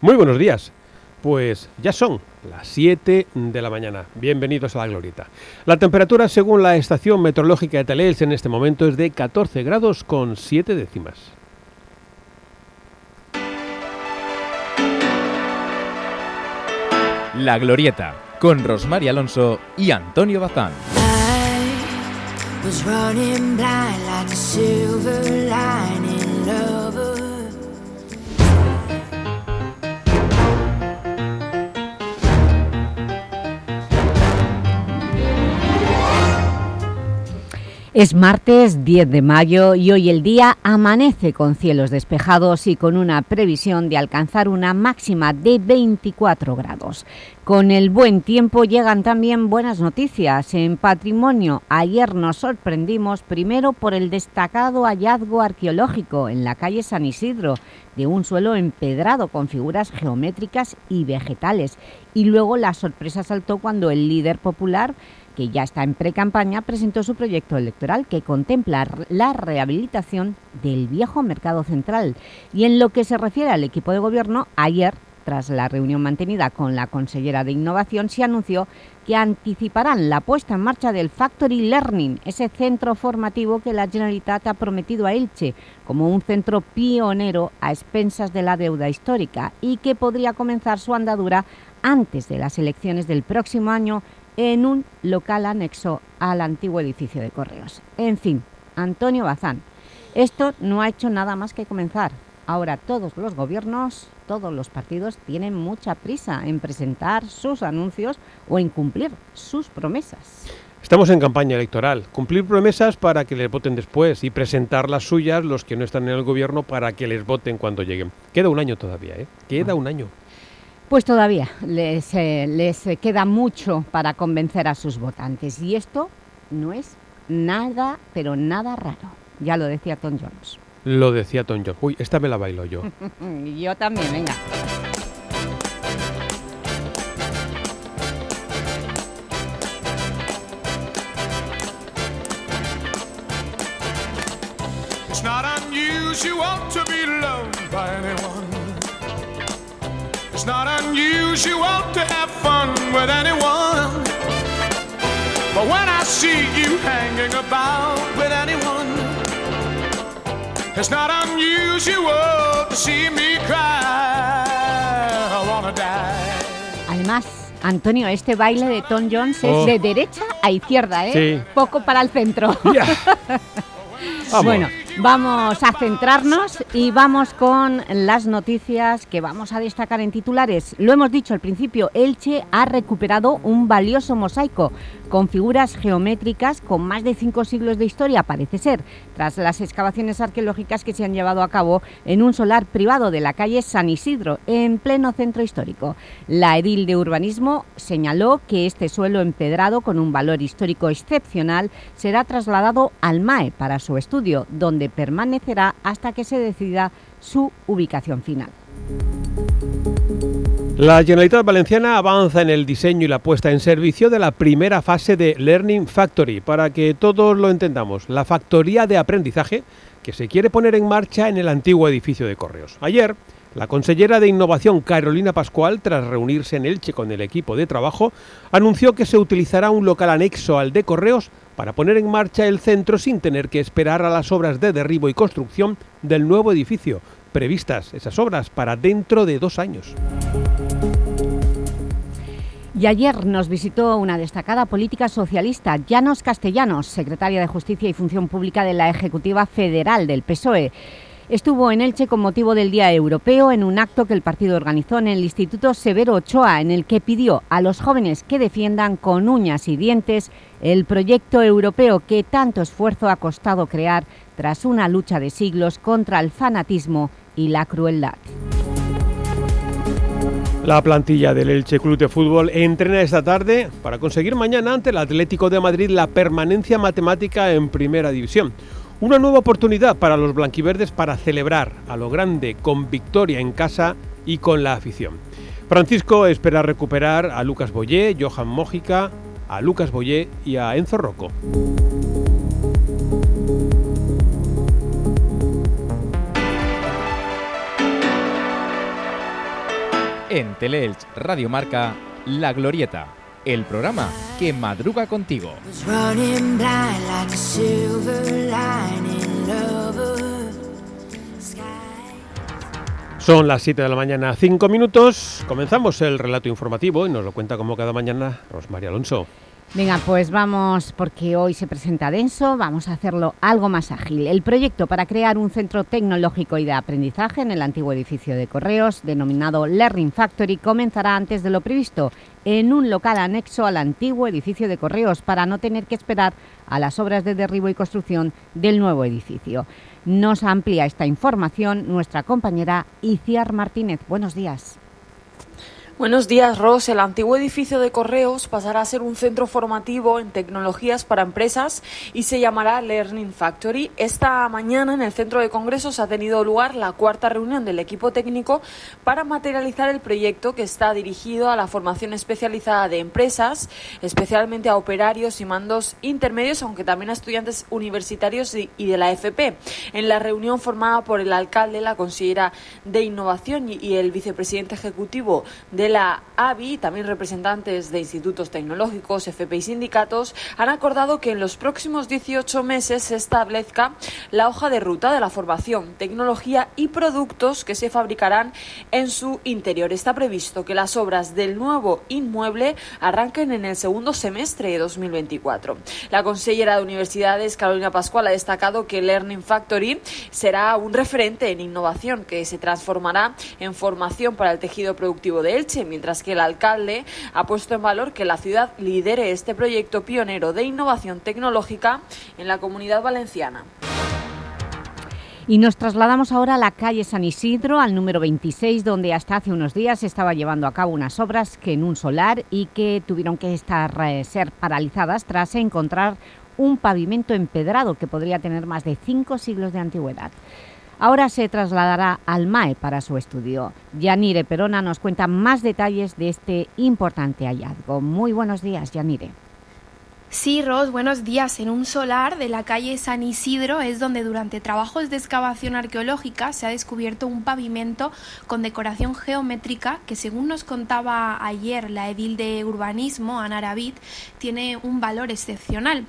Muy buenos días. Pues ya son las 7 de la mañana. Bienvenidos a la Glorieta. La temperatura según la estación meteorológica de Teleels en este momento es de 14 grados con 7 décimas. La Glorieta con Rosmar Alonso y Antonio Bazán. Es martes 10 de mayo y hoy el día amanece con cielos despejados y con una previsión de alcanzar una máxima de 24 grados. Con el buen tiempo llegan también buenas noticias. En patrimonio, ayer nos sorprendimos primero por el destacado hallazgo arqueológico en la calle San Isidro de un suelo empedrado con figuras geométricas y vegetales. Y luego la sorpresa saltó cuando el líder popular que ya está en pre-campaña, presentó su proyecto electoral que contempla la rehabilitación del viejo mercado central. Y en lo que se refiere al equipo de gobierno, ayer, tras la reunión mantenida con la consellera de Innovación, se anunció que anticiparán la puesta en marcha del Factory Learning, ese centro formativo que la Generalitat ha prometido a Elche como un centro pionero a expensas de la deuda histórica y que podría comenzar su andadura antes de las elecciones del próximo año en un local anexo al antiguo edificio de Correos. En fin, Antonio Bazán, esto no ha hecho nada más que comenzar. Ahora todos los gobiernos, todos los partidos tienen mucha prisa en presentar sus anuncios o en cumplir sus promesas. Estamos en campaña electoral. Cumplir promesas para que les voten después y presentar las suyas los que no están en el gobierno para que les voten cuando lleguen. Queda un año todavía, ¿eh? Queda un año. Pues todavía les, eh, les queda mucho para convencer a sus votantes y esto no es nada, pero nada raro. Ya lo decía Tom Jones. Lo decía Tom Jones. Uy, esta me la bailo yo. yo también, venga. It's not unusual to be loved by anyone. It's not unusual to have fun with anyone. But when I see you hanging about with anyone, it's not unusual to see me cry. I wanna die. Además, Antonio, este baile de Tom Jones es oh. de derecha a izquierda, ¿eh? Sí. Poco para el centro. Yeah. bueno, Vamos a centrarnos y vamos con las noticias que vamos a destacar en titulares. Lo hemos dicho al principio, Elche ha recuperado un valioso mosaico con figuras geométricas con más de cinco siglos de historia, parece ser, tras las excavaciones arqueológicas que se han llevado a cabo en un solar privado de la calle San Isidro, en pleno centro histórico. La edil de urbanismo señaló que este suelo empedrado con un valor histórico excepcional será trasladado al MAE para su estudio, donde permanecerá hasta que se decida su ubicación final. La Generalitat Valenciana avanza en el diseño y la puesta en servicio de la primera fase de Learning Factory. Para que todos lo entendamos, la factoría de aprendizaje que se quiere poner en marcha en el antiguo edificio de Correos. Ayer, la consellera de Innovación Carolina Pascual, tras reunirse en Elche con el equipo de trabajo, anunció que se utilizará un local anexo al de Correos para poner en marcha el centro sin tener que esperar a las obras de derribo y construcción del nuevo edificio, previstas esas obras para dentro de dos años. Y ayer nos visitó una destacada política socialista, Llanos Castellanos, secretaria de Justicia y Función Pública de la Ejecutiva Federal del PSOE. Estuvo en Elche con motivo del Día Europeo en un acto que el partido organizó en el Instituto Severo Ochoa, en el que pidió a los jóvenes que defiendan con uñas y dientes el proyecto europeo que tanto esfuerzo ha costado crear tras una lucha de siglos contra el fanatismo y la crueldad. La plantilla del Elche Club de Fútbol entrena esta tarde para conseguir mañana ante el Atlético de Madrid la permanencia matemática en Primera División. Una nueva oportunidad para los blanquiverdes para celebrar a lo grande con victoria en casa y con la afición. Francisco espera recuperar a Lucas Boyé, Johan Mójica, a Lucas Boyé y a Enzo Rocco. En Teleelch Radio Marca, La Glorieta, el programa que madruga contigo. Son las 7 de la mañana, 5 minutos. Comenzamos el relato informativo y nos lo cuenta como cada mañana Rosmaría Alonso. Venga, pues vamos, porque hoy se presenta denso, vamos a hacerlo algo más ágil. El proyecto para crear un centro tecnológico y de aprendizaje en el antiguo edificio de Correos, denominado Learning Factory, comenzará antes de lo previsto, en un local anexo al antiguo edificio de Correos, para no tener que esperar a las obras de derribo y construcción del nuevo edificio. Nos amplía esta información nuestra compañera Iciar Martínez. Buenos días. Buenos días, Ros. El antiguo edificio de Correos pasará a ser un centro formativo en tecnologías para empresas y se llamará Learning Factory. Esta mañana en el centro de congresos ha tenido lugar la cuarta reunión del equipo técnico para materializar el proyecto que está dirigido a la formación especializada de empresas, especialmente a operarios y mandos intermedios, aunque también a estudiantes universitarios y de la FP. En la reunión formada por el alcalde, la consejera de Innovación y el vicepresidente ejecutivo de la ABI, también representantes de institutos tecnológicos, FP y sindicatos, han acordado que en los próximos 18 meses se establezca la hoja de ruta de la formación, tecnología y productos que se fabricarán en su interior. Está previsto que las obras del nuevo inmueble arranquen en el segundo semestre de 2024. La consellera de Universidades, Carolina Pascual, ha destacado que Learning Factory será un referente en innovación que se transformará en formación para el tejido productivo de Elche mientras que el alcalde ha puesto en valor que la ciudad lidere este proyecto pionero de innovación tecnológica en la comunidad valenciana. Y nos trasladamos ahora a la calle San Isidro, al número 26, donde hasta hace unos días se estaba llevando a cabo unas obras que en un solar y que tuvieron que estar, eh, ser paralizadas tras encontrar un pavimento empedrado que podría tener más de cinco siglos de antigüedad. Ahora se trasladará al MAE para su estudio. Yanire Perona nos cuenta más detalles de este importante hallazgo. Muy buenos días, Yanire. Sí, Ros, buenos días. En un solar de la calle San Isidro es donde durante trabajos de excavación arqueológica se ha descubierto un pavimento con decoración geométrica que, según nos contaba ayer la edil de urbanismo, Ana tiene un valor excepcional.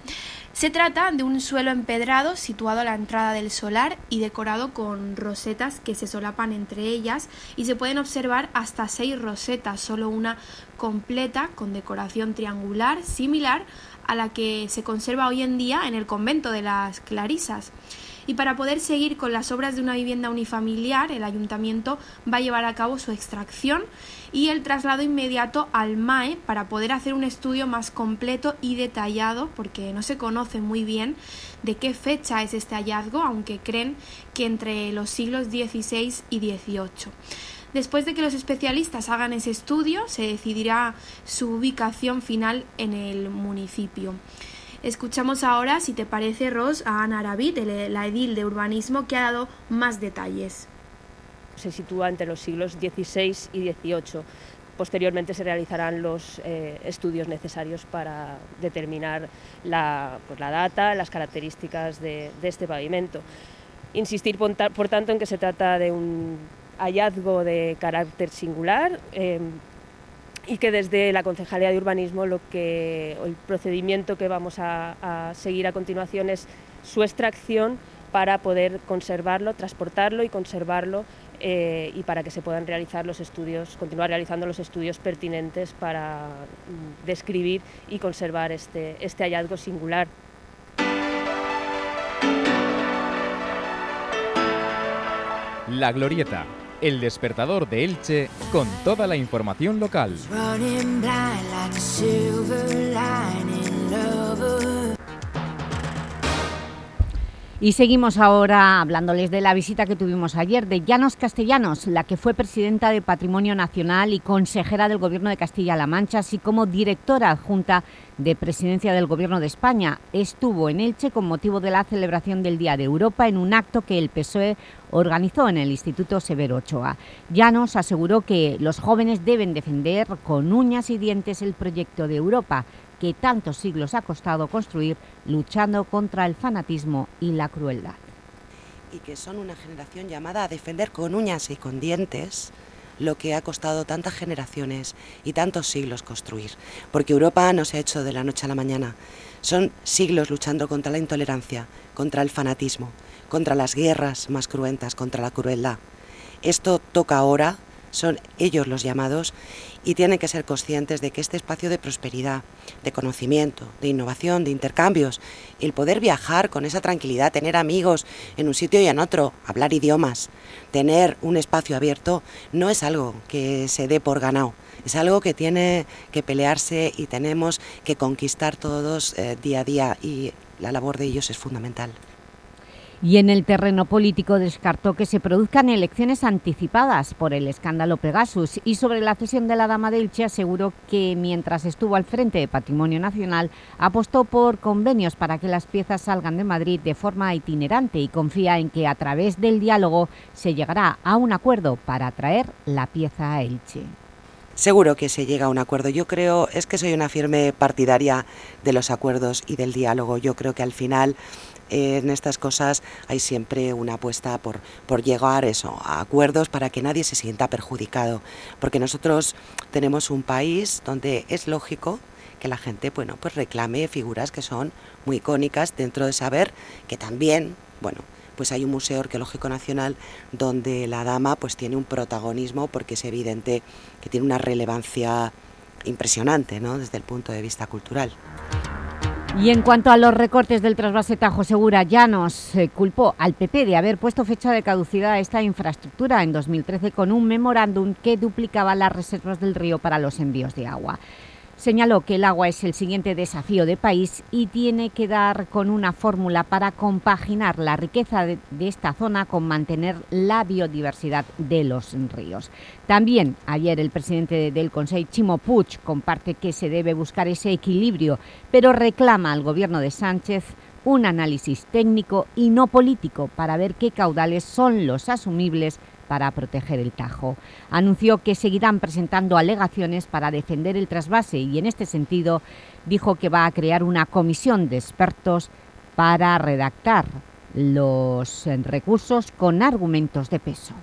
Se trata de un suelo empedrado situado a la entrada del solar y decorado con rosetas que se solapan entre ellas y se pueden observar hasta seis rosetas, solo una completa con decoración triangular similar a la que se conserva hoy en día en el convento de las Clarisas. Y para poder seguir con las obras de una vivienda unifamiliar, el ayuntamiento va a llevar a cabo su extracción y el traslado inmediato al MAE para poder hacer un estudio más completo y detallado, porque no se conoce muy bien de qué fecha es este hallazgo, aunque creen que entre los siglos XVI y XVIII. Después de que los especialistas hagan ese estudio, se decidirá su ubicación final en el municipio. Escuchamos ahora, si te parece, Ros, a Ana Arabit, la edil de urbanismo, que ha dado más detalles se sitúa entre los siglos XVI y XVIII. Posteriormente se realizarán los eh, estudios necesarios para determinar la, pues, la data, las características de, este pavimento. Insistir, por, tanto, en que se trata de un hallazgo de carácter singular em, y que desde la Concejalía de Urbanismo lo que, el procedimiento que vamos a seguir a continuación es su extracción para poder conservarlo, transportarlo y conservarlo eh, y para que se puedan realizar los estudios, continuar realizando los estudios pertinentes para mm, describir y conservar este, este hallazgo singular. La Glorieta, el despertador de Elche con toda la información local. Y seguimos ahora hablándoles de la visita que tuvimos ayer de Llanos Castellanos, la que fue presidenta de Patrimonio Nacional y consejera del Gobierno de Castilla-La Mancha, así como directora adjunta de Presidencia del Gobierno de España. Estuvo en Elche con motivo de la celebración del Día de Europa en un acto que el PSOE organizó en el Instituto Severo Ochoa. Llanos aseguró que los jóvenes deben defender con uñas y dientes el proyecto de Europa, que tantos siglos ha costado construir luchando contra el fanatismo y la crueldad. Y que son una generación llamada a defender con uñas y con dientes lo que ha costado tantas generaciones y tantos siglos construir, porque Europa no se ha hecho de la noche a la mañana. Son siglos luchando contra la intolerancia, contra el fanatismo, contra las guerras más cruentas, contra la crueldad. Esto toca ahora, son ellos los llamados y tienen que ser conscientes de que este espacio de prosperidad, de conocimiento, de innovación, de intercambios, el poder viajar con esa tranquilidad, tener amigos en un sitio y en otro, hablar idiomas, tener un espacio abierto, no es algo que se dé por ganado, es algo que tiene que pelearse y tenemos que conquistar todos eh, día a día y la labor de ellos es fundamental y en el terreno político descartó que se produzcan elecciones anticipadas por el escándalo Pegasus y sobre la cesión de la Dama de Elche aseguró que mientras estuvo al frente de Patrimonio Nacional apostó por convenios para que las piezas salgan de Madrid de forma itinerante y confía en que a través del diálogo se llegará a un acuerdo para traer la pieza a Elche. Seguro que se llega a un acuerdo. Yo creo, es que soy una firme partidaria de los acuerdos y del diálogo. Yo creo que al final en estas cosas hay siempre una apuesta por, por llegar eso, a acuerdos para que nadie se sienta perjudicado, porque nosotros tenemos un país donde es lógico que la gente bueno, pues reclame figuras que son muy icónicas dentro de saber que también, bueno, pues hay un Museo Arqueológico Nacional donde la dama pues tiene un protagonismo porque es evidente que tiene una relevancia impresionante ¿no? desde el punto de vista cultural. Y en cuanto a los recortes del trasvase Tajo Segura, Llanos eh, culpó al PP de haber puesto fecha de caducidad a esta infraestructura en 2013 con un memorándum que duplicaba las reservas del río para los envíos de agua. Señaló que el agua es el siguiente desafío de país y tiene que dar con una fórmula para compaginar la riqueza de, esta zona con mantener la biodiversidad de los ríos. También ayer el presidente del Consejo, Chimo Puig, comparte que se debe buscar ese equilibrio, pero reclama al gobierno de Sánchez un análisis técnico y no político para ver qué caudales son los asumibles para proteger el Tajo. Anunció que seguirán presentando alegaciones para defender el trasvase y en este sentido dijo que va a crear una comisión de expertos para redactar los recursos con argumentos de peso.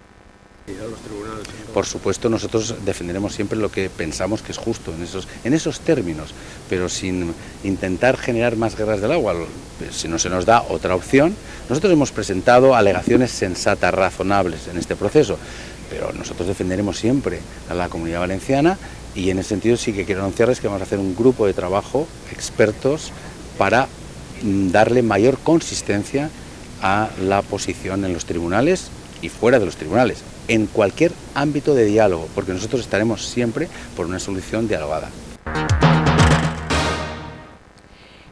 Por supuesto, nosotros defenderemos siempre lo que pensamos que es justo en esos, en esos términos, pero sin intentar generar más guerras del agua. Si no se nos da otra opción, nosotros hemos presentado alegaciones sensatas, razonables en este proceso, pero nosotros defenderemos siempre a la comunidad valenciana y en ese sentido sí que quiero anunciarles que vamos a hacer un grupo de trabajo, expertos, para mm, darle mayor consistencia a la posición en los tribunales y fuera de los tribunales en cualquier ámbito de diálogo, porque nosotros estaremos siempre por una solución dialogada.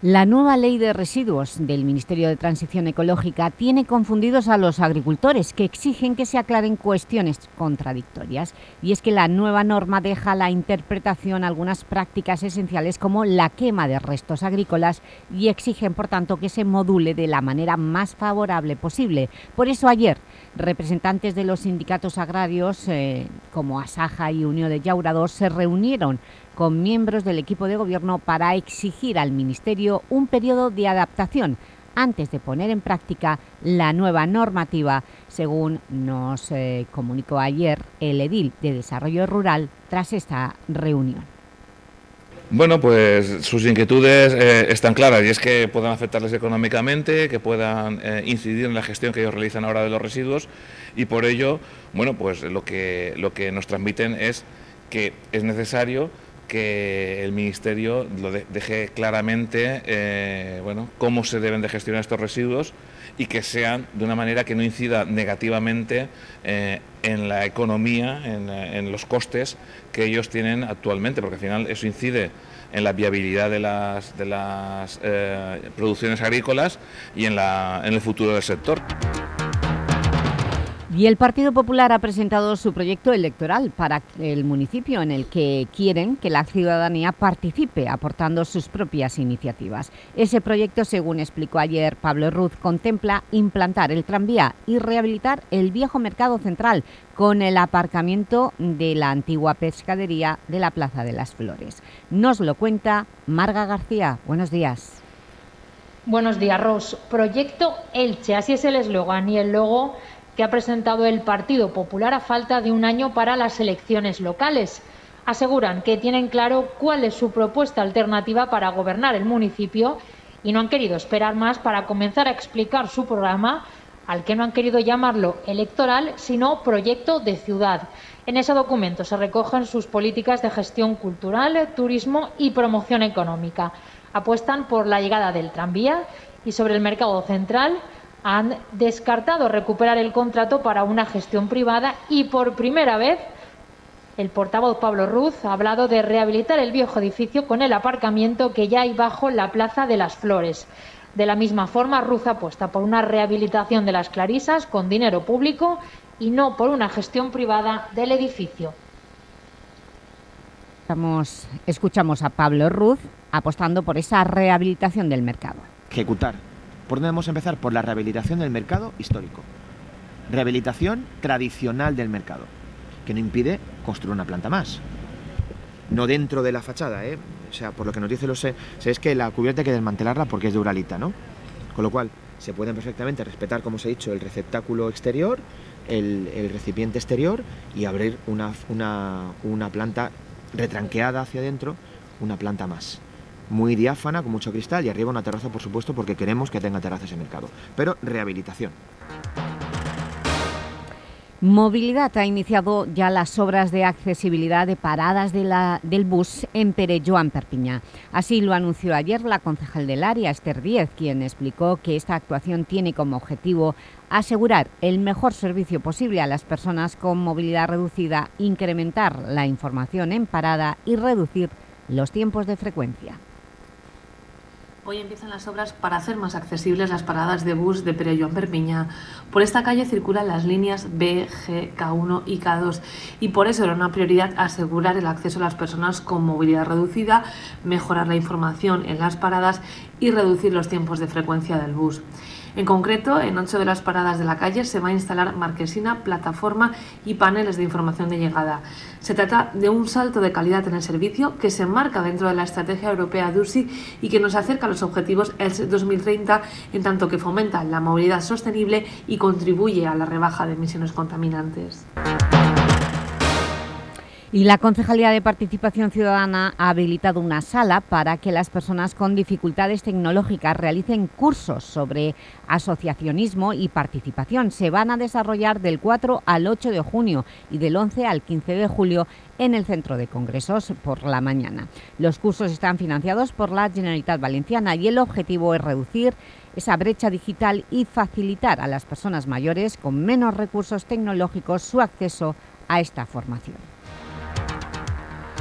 La nueva ley de residuos del Ministerio de Transición Ecológica tiene confundidos a los agricultores que exigen que se aclaren cuestiones contradictorias. Y es que la nueva norma deja la interpretación algunas prácticas esenciales como la quema de restos agrícolas y exigen, por tanto, que se module de la manera más favorable posible. Por eso ayer, representantes de los sindicatos agrarios eh, como Asaja y Unión de Llaurados se reunieron con miembros del equipo de gobierno para exigir al Ministerio un periodo de adaptación antes de poner en práctica la nueva normativa, según nos eh, comunicó ayer el edil de Desarrollo Rural tras esta reunión. Bueno, pues sus inquietudes eh, están claras y es que puedan afectarles económicamente, que puedan eh, incidir en la gestión que ellos realizan ahora de los residuos y por ello, bueno, pues lo que, lo que nos transmiten es que es necesario que el Ministerio lo deje claramente eh, bueno, cómo se deben de gestionar estos residuos y que sean de una manera que no incida negativamente eh, en la economía, en, los costes que ellos tienen actualmente, porque al final eso incide en la viabilidad de las, de eh, producciones agrícolas y en el futuro del sector. Y el Partido Popular ha presentado su proyecto electoral para el municipio en el que quieren que la ciudadanía participe aportando sus propias iniciativas. Ese proyecto, según explicó ayer Pablo Ruz, contempla implantar el tranvía y rehabilitar el viejo mercado central con el aparcamiento de la antigua pescadería de la Plaza de las Flores. Nos lo cuenta Marga García. Buenos días. Buenos días, Ros. Proyecto Elche, así es el eslogan y el logo que ha presentado el Partido Popular a falta de un año para las elecciones locales. Aseguran que tienen claro cuál es su propuesta alternativa para gobernar el municipio y no han querido esperar más para comenzar a explicar su programa, al que no han querido llamarlo electoral, sino proyecto de ciudad. En ese documento se recogen sus políticas de gestión cultural, turismo y promoción económica. Apuestan por la llegada del tranvía y sobre el mercado central han descartado recuperar el contrato para una gestión privada y por primera vez el portavoz Pablo Ruz ha hablado de rehabilitar el viejo edificio con el aparcamiento que ya hay bajo la Plaza de las Flores. De la misma forma, Ruz apuesta por una rehabilitación de las Clarisas con dinero público y no por una gestión privada del edificio. escuchamos a Pablo Ruz apostando por esa rehabilitación del mercado. Ejecutar. ¿Por dónde debemos empezar? Por la rehabilitación del mercado histórico. Rehabilitación tradicional del mercado que no impide construir una planta más. No dentro de la fachada, ¿eh? O sea, por lo que nos dice los sé, es que la cubierta hay que desmantelarla porque es de uralita, ¿no? Con lo cual, se pueden perfectamente respetar, como os he dicho, el receptáculo exterior, el, recipiente exterior y abrir una, una, una planta retranqueada hacia adentro, una planta más muy diáfana, con mucho cristal y arriba una terraza, por supuesto, porque queremos que tenga terrazas en mercado. Pero rehabilitación. Movilidad ha iniciado ya las obras de accesibilidad de paradas del bus en Pere Joan Perpiñá. Así lo anunció ayer la concejal del área, Esther Díez, quien explicó que esta actuación tiene como objetivo asegurar el mejor servicio posible a las personas con movilidad reducida, incrementar la información en parada y reducir los tiempos de frecuencia. Hoy empiezan las obras para hacer más accesibles las paradas de bus de Perelló en Perpiña. Por esta calle circulan las líneas B, G, K1 y K2 y por eso era una prioridad asegurar el acceso a las personas con movilidad reducida, mejorar la información en las paradas y reducir los tiempos de frecuencia del bus. En concreto, en ocho de las paradas de la calle se va a instalar marquesina, plataforma y paneles de información de llegada. Se trata de un salto de calidad en el servicio que se enmarca dentro de la estrategia europea DUSI y que nos acerca a los objetivos el 2030 en tanto que fomenta la movilidad sostenible y contribuye a la rebaja de emisiones contaminantes. Y la Concejalía de Participación Ciudadana ha habilitado una sala para que las personas con dificultades tecnológicas realicen cursos sobre asociacionismo y participación. Se van a desarrollar del 4 al 8 de junio y del 11 al 15 de julio en el Centro de Congresos por la mañana. Los cursos están financiados por la Generalitat Valenciana y el objetivo es reducir esa brecha digital y facilitar a las personas mayores con menos recursos tecnológicos su acceso a esta formación.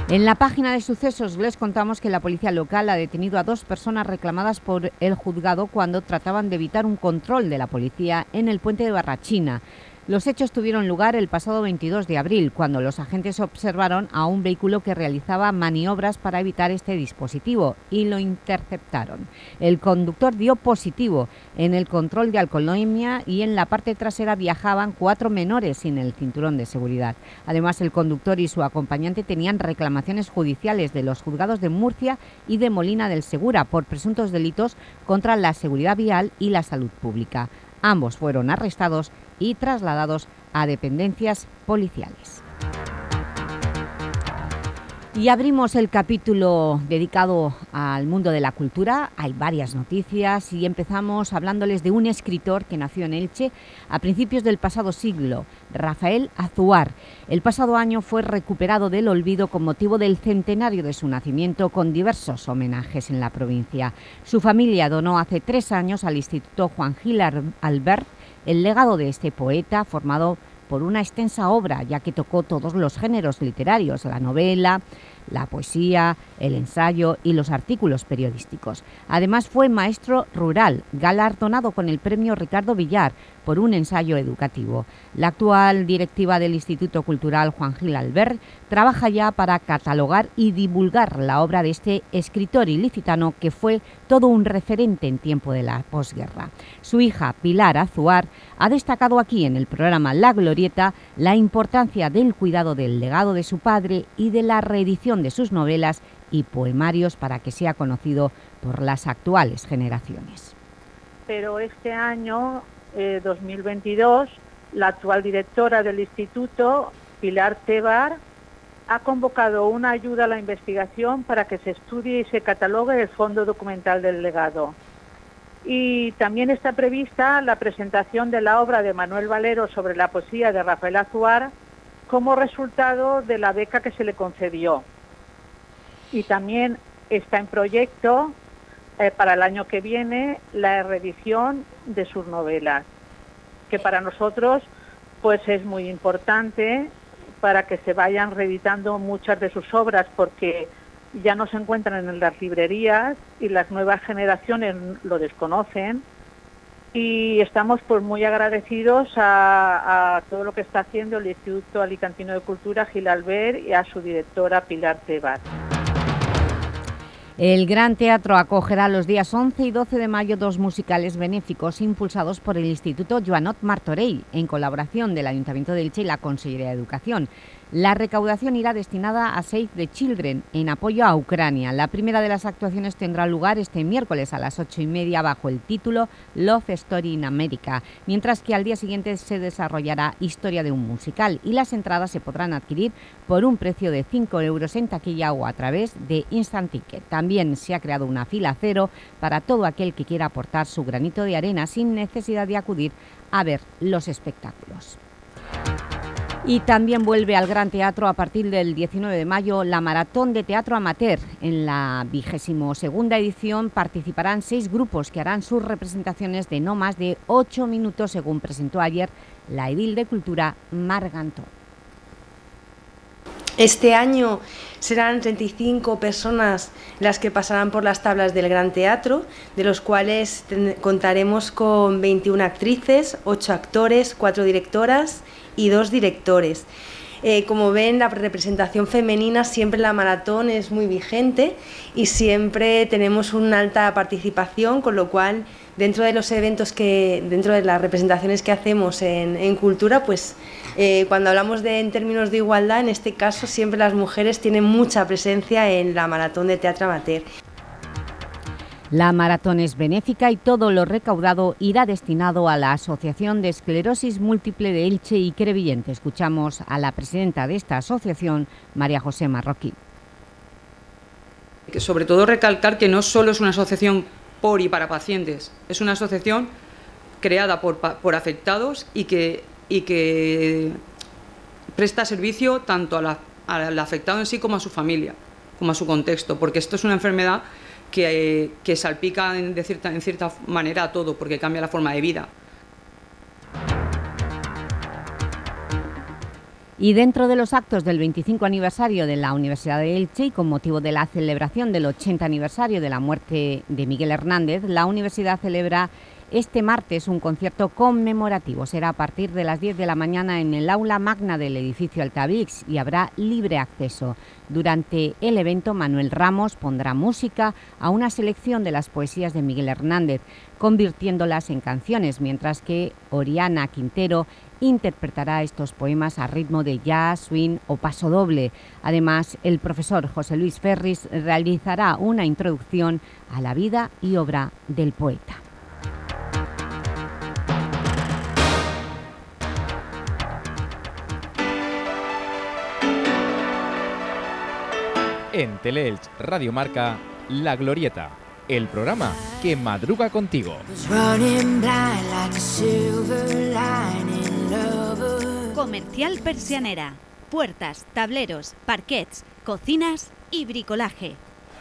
En la página de sucesos les contamos que la policía local ha detenido a dos personas reclamadas por el juzgado cuando trataban de evitar un control de la policía en el puente de Barrachina. Los hechos tuvieron lugar el pasado 22 de abril, cuando los agentes observaron a un vehículo que realizaba maniobras para evitar este dispositivo y lo interceptaron. El conductor dio positivo en el control de alcoholemia y en la parte trasera viajaban cuatro menores sin el cinturón de seguridad. Además, el conductor y su acompañante tenían reclamaciones judiciales de los juzgados de Murcia y de Molina del Segura por presuntos delitos contra la seguridad vial y la salud pública. Ambos fueron arrestados y trasladados a dependencias policiales. Y abrimos el capítulo dedicado al mundo de la cultura. Hay varias noticias y empezamos hablándoles de un escritor que nació en Elche a principios del pasado siglo, Rafael Azuar. El pasado año fue recuperado del olvido con motivo del centenario de su nacimiento con diversos homenajes en la provincia. Su familia donó hace tres años al Instituto Juan Gil Albert el legado de este poeta formado por una extensa obra, ya que tocó todos los géneros literarios, la novela, la poesía, el ensayo y los artículos periodísticos. Además fue maestro rural, galardonado con el premio Ricardo Villar por un ensayo educativo. La actual directiva del Instituto Cultural Juan Gil Albert trabaja ya para catalogar y divulgar la obra de este escritor ilicitano que fue todo un referente en tiempo de la posguerra. Su hija, Pilar Azuar, ha destacado aquí en el programa La Glorieta la importancia del cuidado del legado de su padre y de la reedición de sus novelas y poemarios para que sea conocido por las actuales generaciones. Pero este año 2022 eh, la actual directora del instituto, Pilar Tebar, ha convocado una ayuda a la investigación para que se estudie y se catalogue el fondo documental del legado. Y también está prevista la presentación de la obra de Manuel Valero sobre la poesía de Rafael Azuar como resultado de la beca que se le concedió. Y también está en proyecto eh, para el año que viene la reedición de sus novelas, que para nosotros pues es muy importante para que se vayan reeditando muchas de sus obras porque ya no se encuentran en las librerías y las nuevas generaciones lo desconocen y estamos pues muy agradecidos a, todo lo que está haciendo el Instituto Alicantino de Cultura Gil Albert y a su directora Pilar Tebar. El Gran Teatro acogerá los días 11 y 12 de mayo dos musicales benéficos impulsados por el Instituto Joanot Martorell en colaboración del Ayuntamiento de Elche y la Consejería de Educación. La recaudación irá destinada a Save the Children, en apoyo a Ucrania. La primera de las actuaciones tendrá lugar este miércoles a las ocho y media bajo el título Love Story in America, mientras que al día siguiente se desarrollará Historia de un musical y las entradas se podrán adquirir por un precio de 5 euros en taquilla o a través de Instant Ticket. También se ha creado una fila cero para todo aquel que quiera aportar su granito de arena sin necesidad de acudir a ver los espectáculos. Y también vuelve al Gran Teatro a partir del 19 de mayo la Maratón de Teatro Amateur. En la vigésimo segunda edición participarán seis grupos que harán sus representaciones de no más de ocho minutos, según presentó ayer la edil de Cultura Margantón. Este año serán 35 personas las que pasarán por las tablas del Gran Teatro, de los cuales contaremos con 21 actrices, 8 actores, 4 directoras y 2 directores. Eh, como ven, la representación femenina siempre en la maratón es muy vigente y siempre tenemos una alta participación, con lo cual dentro de los eventos que, dentro de las representaciones que hacemos en, en cultura, pues eh, cuando hablamos de en términos de igualdad, en este caso siempre las mujeres tienen mucha presencia en la maratón de teatro amateur. La maratón es benéfica y todo lo recaudado irá destinado a la Asociación de Esclerosis Múltiple de Elche y Crevillente. Escuchamos a la presidenta de esta asociación, María José Marroquí. Sobre todo recalcar que no solo es una asociación por y para pacientes, es una asociación creada por, por afectados y que y que presta servicio tanto al afectado en sí como a su familia, como a su contexto, porque esto es una enfermedad que, salpica de cierta, en cierta manera a todo, porque cambia la forma de vida. Y dentro de los actos del 25 aniversario de la Universidad de Elche y con motivo de la celebración del 80 aniversario de la muerte de Miguel Hernández, la universidad celebra este martes un concierto conmemorativo. Será a partir de las 10 de la mañana en el aula magna del edificio Altavix y habrá libre acceso. Durante el evento, Manuel Ramos pondrá música a una selección de las poesías de Miguel Hernández, convirtiéndolas en canciones, mientras que Oriana Quintero interpretará estos poemas a ritmo de jazz, swing o paso doble. Además, el profesor José Luis Ferris realizará una introducción a la vida y obra del poeta. En Teleelch Radio Marca, La Glorieta, el programa que madruga contigo. Comercial Persianera. Puertas, tableros, parquets, cocinas y bricolaje.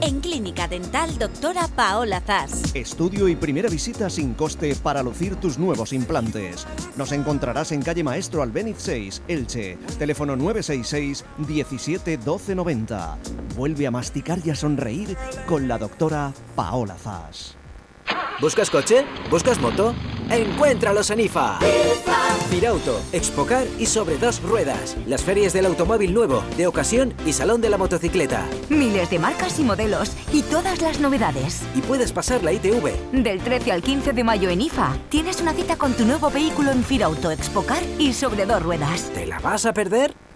En Clínica Dental Doctora Paola Zas. Estudio y primera visita sin coste para lucir tus nuevos implantes. Nos encontrarás en calle Maestro Albéniz 6, Elche. Teléfono 966 17 12 90. Vuelve a masticar y a sonreír con la doctora Paola Zas. ¿Buscas coche? ¿Buscas moto? ¡Encuéntralos en IFA! Firauto, Expocar y sobre dos ruedas. Las ferias del automóvil nuevo, de ocasión y salón de la motocicleta. Miles de marcas y modelos y todas las novedades. Y puedes pasar la ITV. Del 13 al 15 de mayo en IFA, tienes una cita con tu nuevo vehículo en Firauto, Expocar y sobre dos ruedas. ¿Te la vas a perder?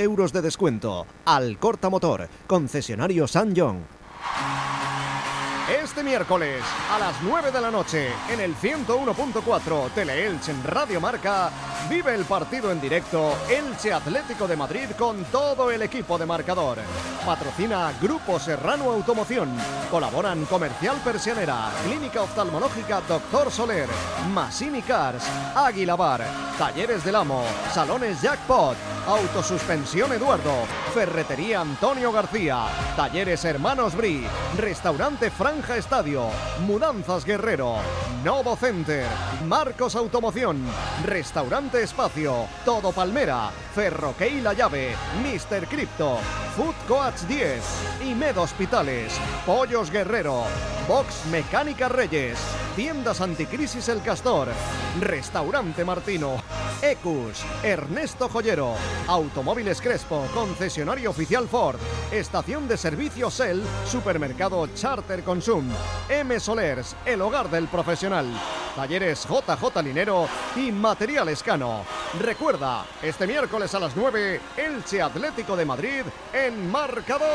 euros de descuento. Alcorta Motor, concesionario San John. Este miércoles a las 9 de la noche en el 101.4 Teleelch en Radio Marca vive el partido en directo Elche Atlético de Madrid con todo el equipo de marcador. Patrocina Grupo Serrano Automoción. Colaboran Comercial Persianera, Clínica Oftalmológica Doctor Soler, Massini Cars, Águila Bar, Talleres del Amo, Salones Jackpot, Autosuspensión Eduardo, Ferretería Antonio García, Talleres Hermanos Bri, Restaurante Franja Estadio, Mudanzas Guerrero, Novo Center, Marcos Automoción, Restaurante Espacio, Todo Palmera, Ferroquey La Llave, Mr. Crypto, Food Coach 10, Imed Hospitales, Pollos Guerrero, Box Mecánica Reyes, Tiendas Anticrisis El Castor, Restaurante Martino, Ecus, Ernesto Joyero, Automóviles Crespo, concesionario oficial Ford, Estación de Servicio Shell, Supermercado Charter Consum, M Solers, el hogar del profesional, Talleres JJ Linero y Material Escano. Recuerda, este miércoles a las 9, Elche Atlético de Madrid en marcador.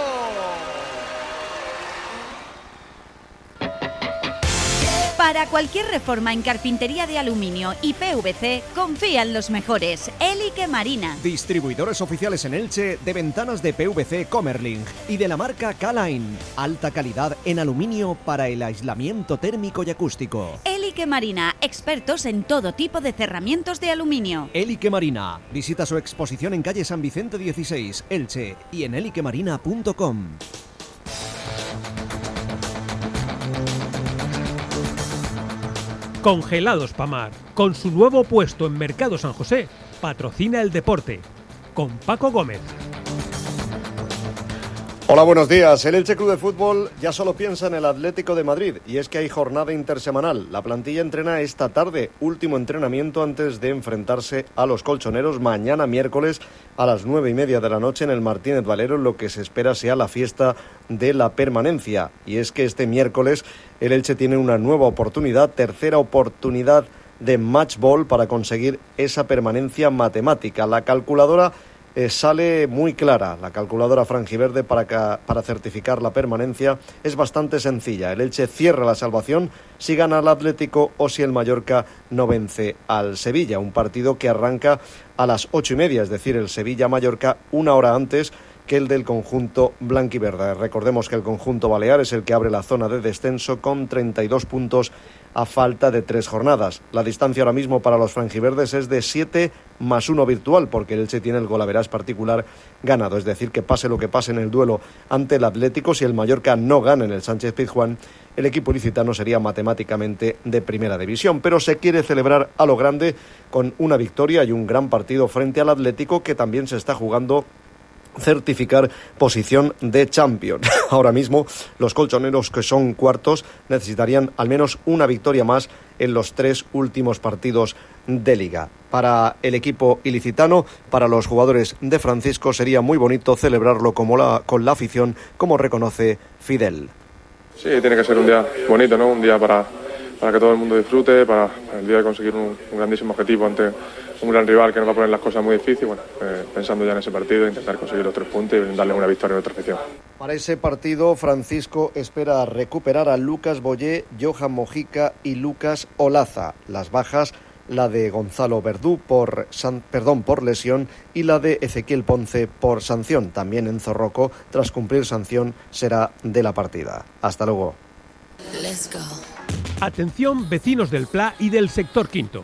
Para cualquier reforma en carpintería de aluminio y PVC, confía en los mejores. Elique Marina. Distribuidores oficiales en Elche de ventanas de PVC Comerling y de la marca K-Line. Alta calidad en aluminio para el aislamiento térmico y acústico. Elique Marina, expertos en todo tipo de cerramientos de aluminio. Elique Marina. Visita su exposición en calle San Vicente 16, Elche y en eliquemarina.com. Congelados Pamar, con su nuevo puesto en Mercado San José, patrocina el deporte. Con Paco Gómez. Hola, buenos días. El Elche Club de Fútbol ya solo piensa en el Atlético de Madrid y es que hay jornada intersemanal. La plantilla entrena esta tarde, último entrenamiento antes de enfrentarse a los colchoneros mañana miércoles a las nueve y media de la noche en el Martínez Valero, lo que se espera sea la fiesta de la permanencia. Y es que este miércoles el Elche tiene una nueva oportunidad, tercera oportunidad de match ball para conseguir esa permanencia matemática. La calculadora eh, sale muy clara. La calculadora frangiverde para, para certificar la permanencia es bastante sencilla. El Elche cierra la salvación si gana el Atlético o si el Mallorca no vence al Sevilla. Un partido que arranca a las ocho y media, es decir, el Sevilla-Mallorca una hora antes el del conjunto blanquiverde. Recordemos que el conjunto balear es el que abre la zona de descenso con 32 puntos a falta de tres jornadas. La distancia ahora mismo para los franjiverdes es de 7 más 1 virtual, porque el Elche tiene el golaveras particular ganado. Es decir, que pase lo que pase en el duelo ante el Atlético, si el Mallorca no gana en el Sánchez Pizjuán, el equipo ilicitano sería matemáticamente de primera división. Pero se quiere celebrar a lo grande con una victoria y un gran partido frente al Atlético, que también se está jugando certificar posición de champion. Ahora mismo los colchoneros que son cuartos necesitarían al menos una victoria más en los tres últimos partidos de liga. Para el equipo ilicitano, para los jugadores de Francisco sería muy bonito celebrarlo como con la afición, como reconoce Fidel. Sí, tiene que ser un día bonito, ¿no? Un día para, para que todo el mundo disfrute, para, el día de conseguir un grandísimo objetivo ante un gran rival que nos va a poner las cosas muy difíciles. Bueno, eh, pensando ya en ese partido, intentar conseguir los tres puntos y darle una victoria a nuestra afición. Para ese partido, Francisco espera recuperar a Lucas Boyé, Johan Mojica y Lucas Olaza. Las bajas, la de Gonzalo Verdú por, san- perdón, por lesión y la de Ezequiel Ponce por sanción. También en Zorroco, tras cumplir sanción, será de la partida. Hasta luego. Atención vecinos del Pla y del sector quinto.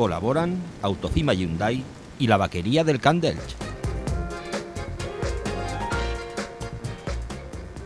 Colaboran Autocima Hyundai y la vaquería del Candelch.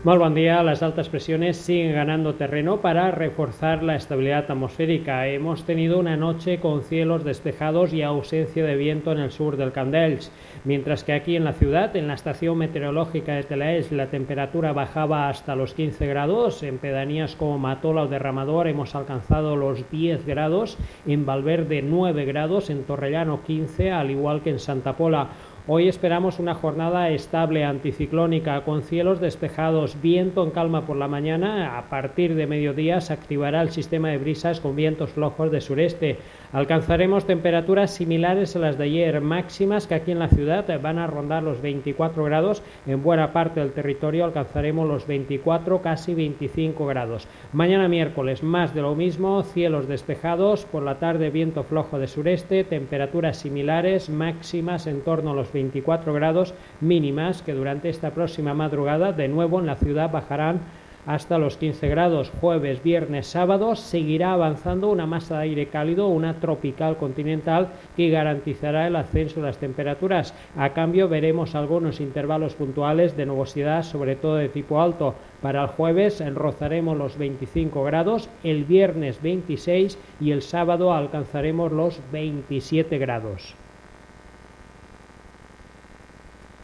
Mal buen día, las altas presiones siguen ganando terreno para reforzar la estabilidad atmosférica. Hemos tenido una noche con cielos despejados y ausencia de viento en el sur del Candelch, mientras que aquí en la ciudad, en la estación meteorológica de Telaes, la temperatura bajaba hasta los 15 grados. En pedanías como Matola o Derramador hemos alcanzado los 10 grados, en Valverde 9 grados, en Torrellano 15, al igual que en Santa Pola. Hoy esperamos una jornada estable anticiclónica con cielos despejados, viento en calma por la mañana. A partir de mediodía se activará el sistema de brisas con vientos flojos de sureste. Alcanzaremos temperaturas similares a las de ayer, máximas que aquí en la ciudad van a rondar los 24 grados. En buena parte del territorio alcanzaremos los 24, casi 25 grados. Mañana miércoles más de lo mismo, cielos despejados, por la tarde viento flojo de sureste, temperaturas similares, máximas en torno a los 24 grados mínimas que durante esta próxima madrugada de nuevo en la ciudad bajarán hasta los 15 grados jueves, viernes, sábado. Seguirá avanzando una masa de aire cálido, una tropical continental que garantizará el ascenso de las temperaturas. A cambio veremos algunos intervalos puntuales de nubosidad, sobre todo de tipo alto. Para el jueves rozaremos los 25 grados, el viernes 26 y el sábado alcanzaremos los 27 grados.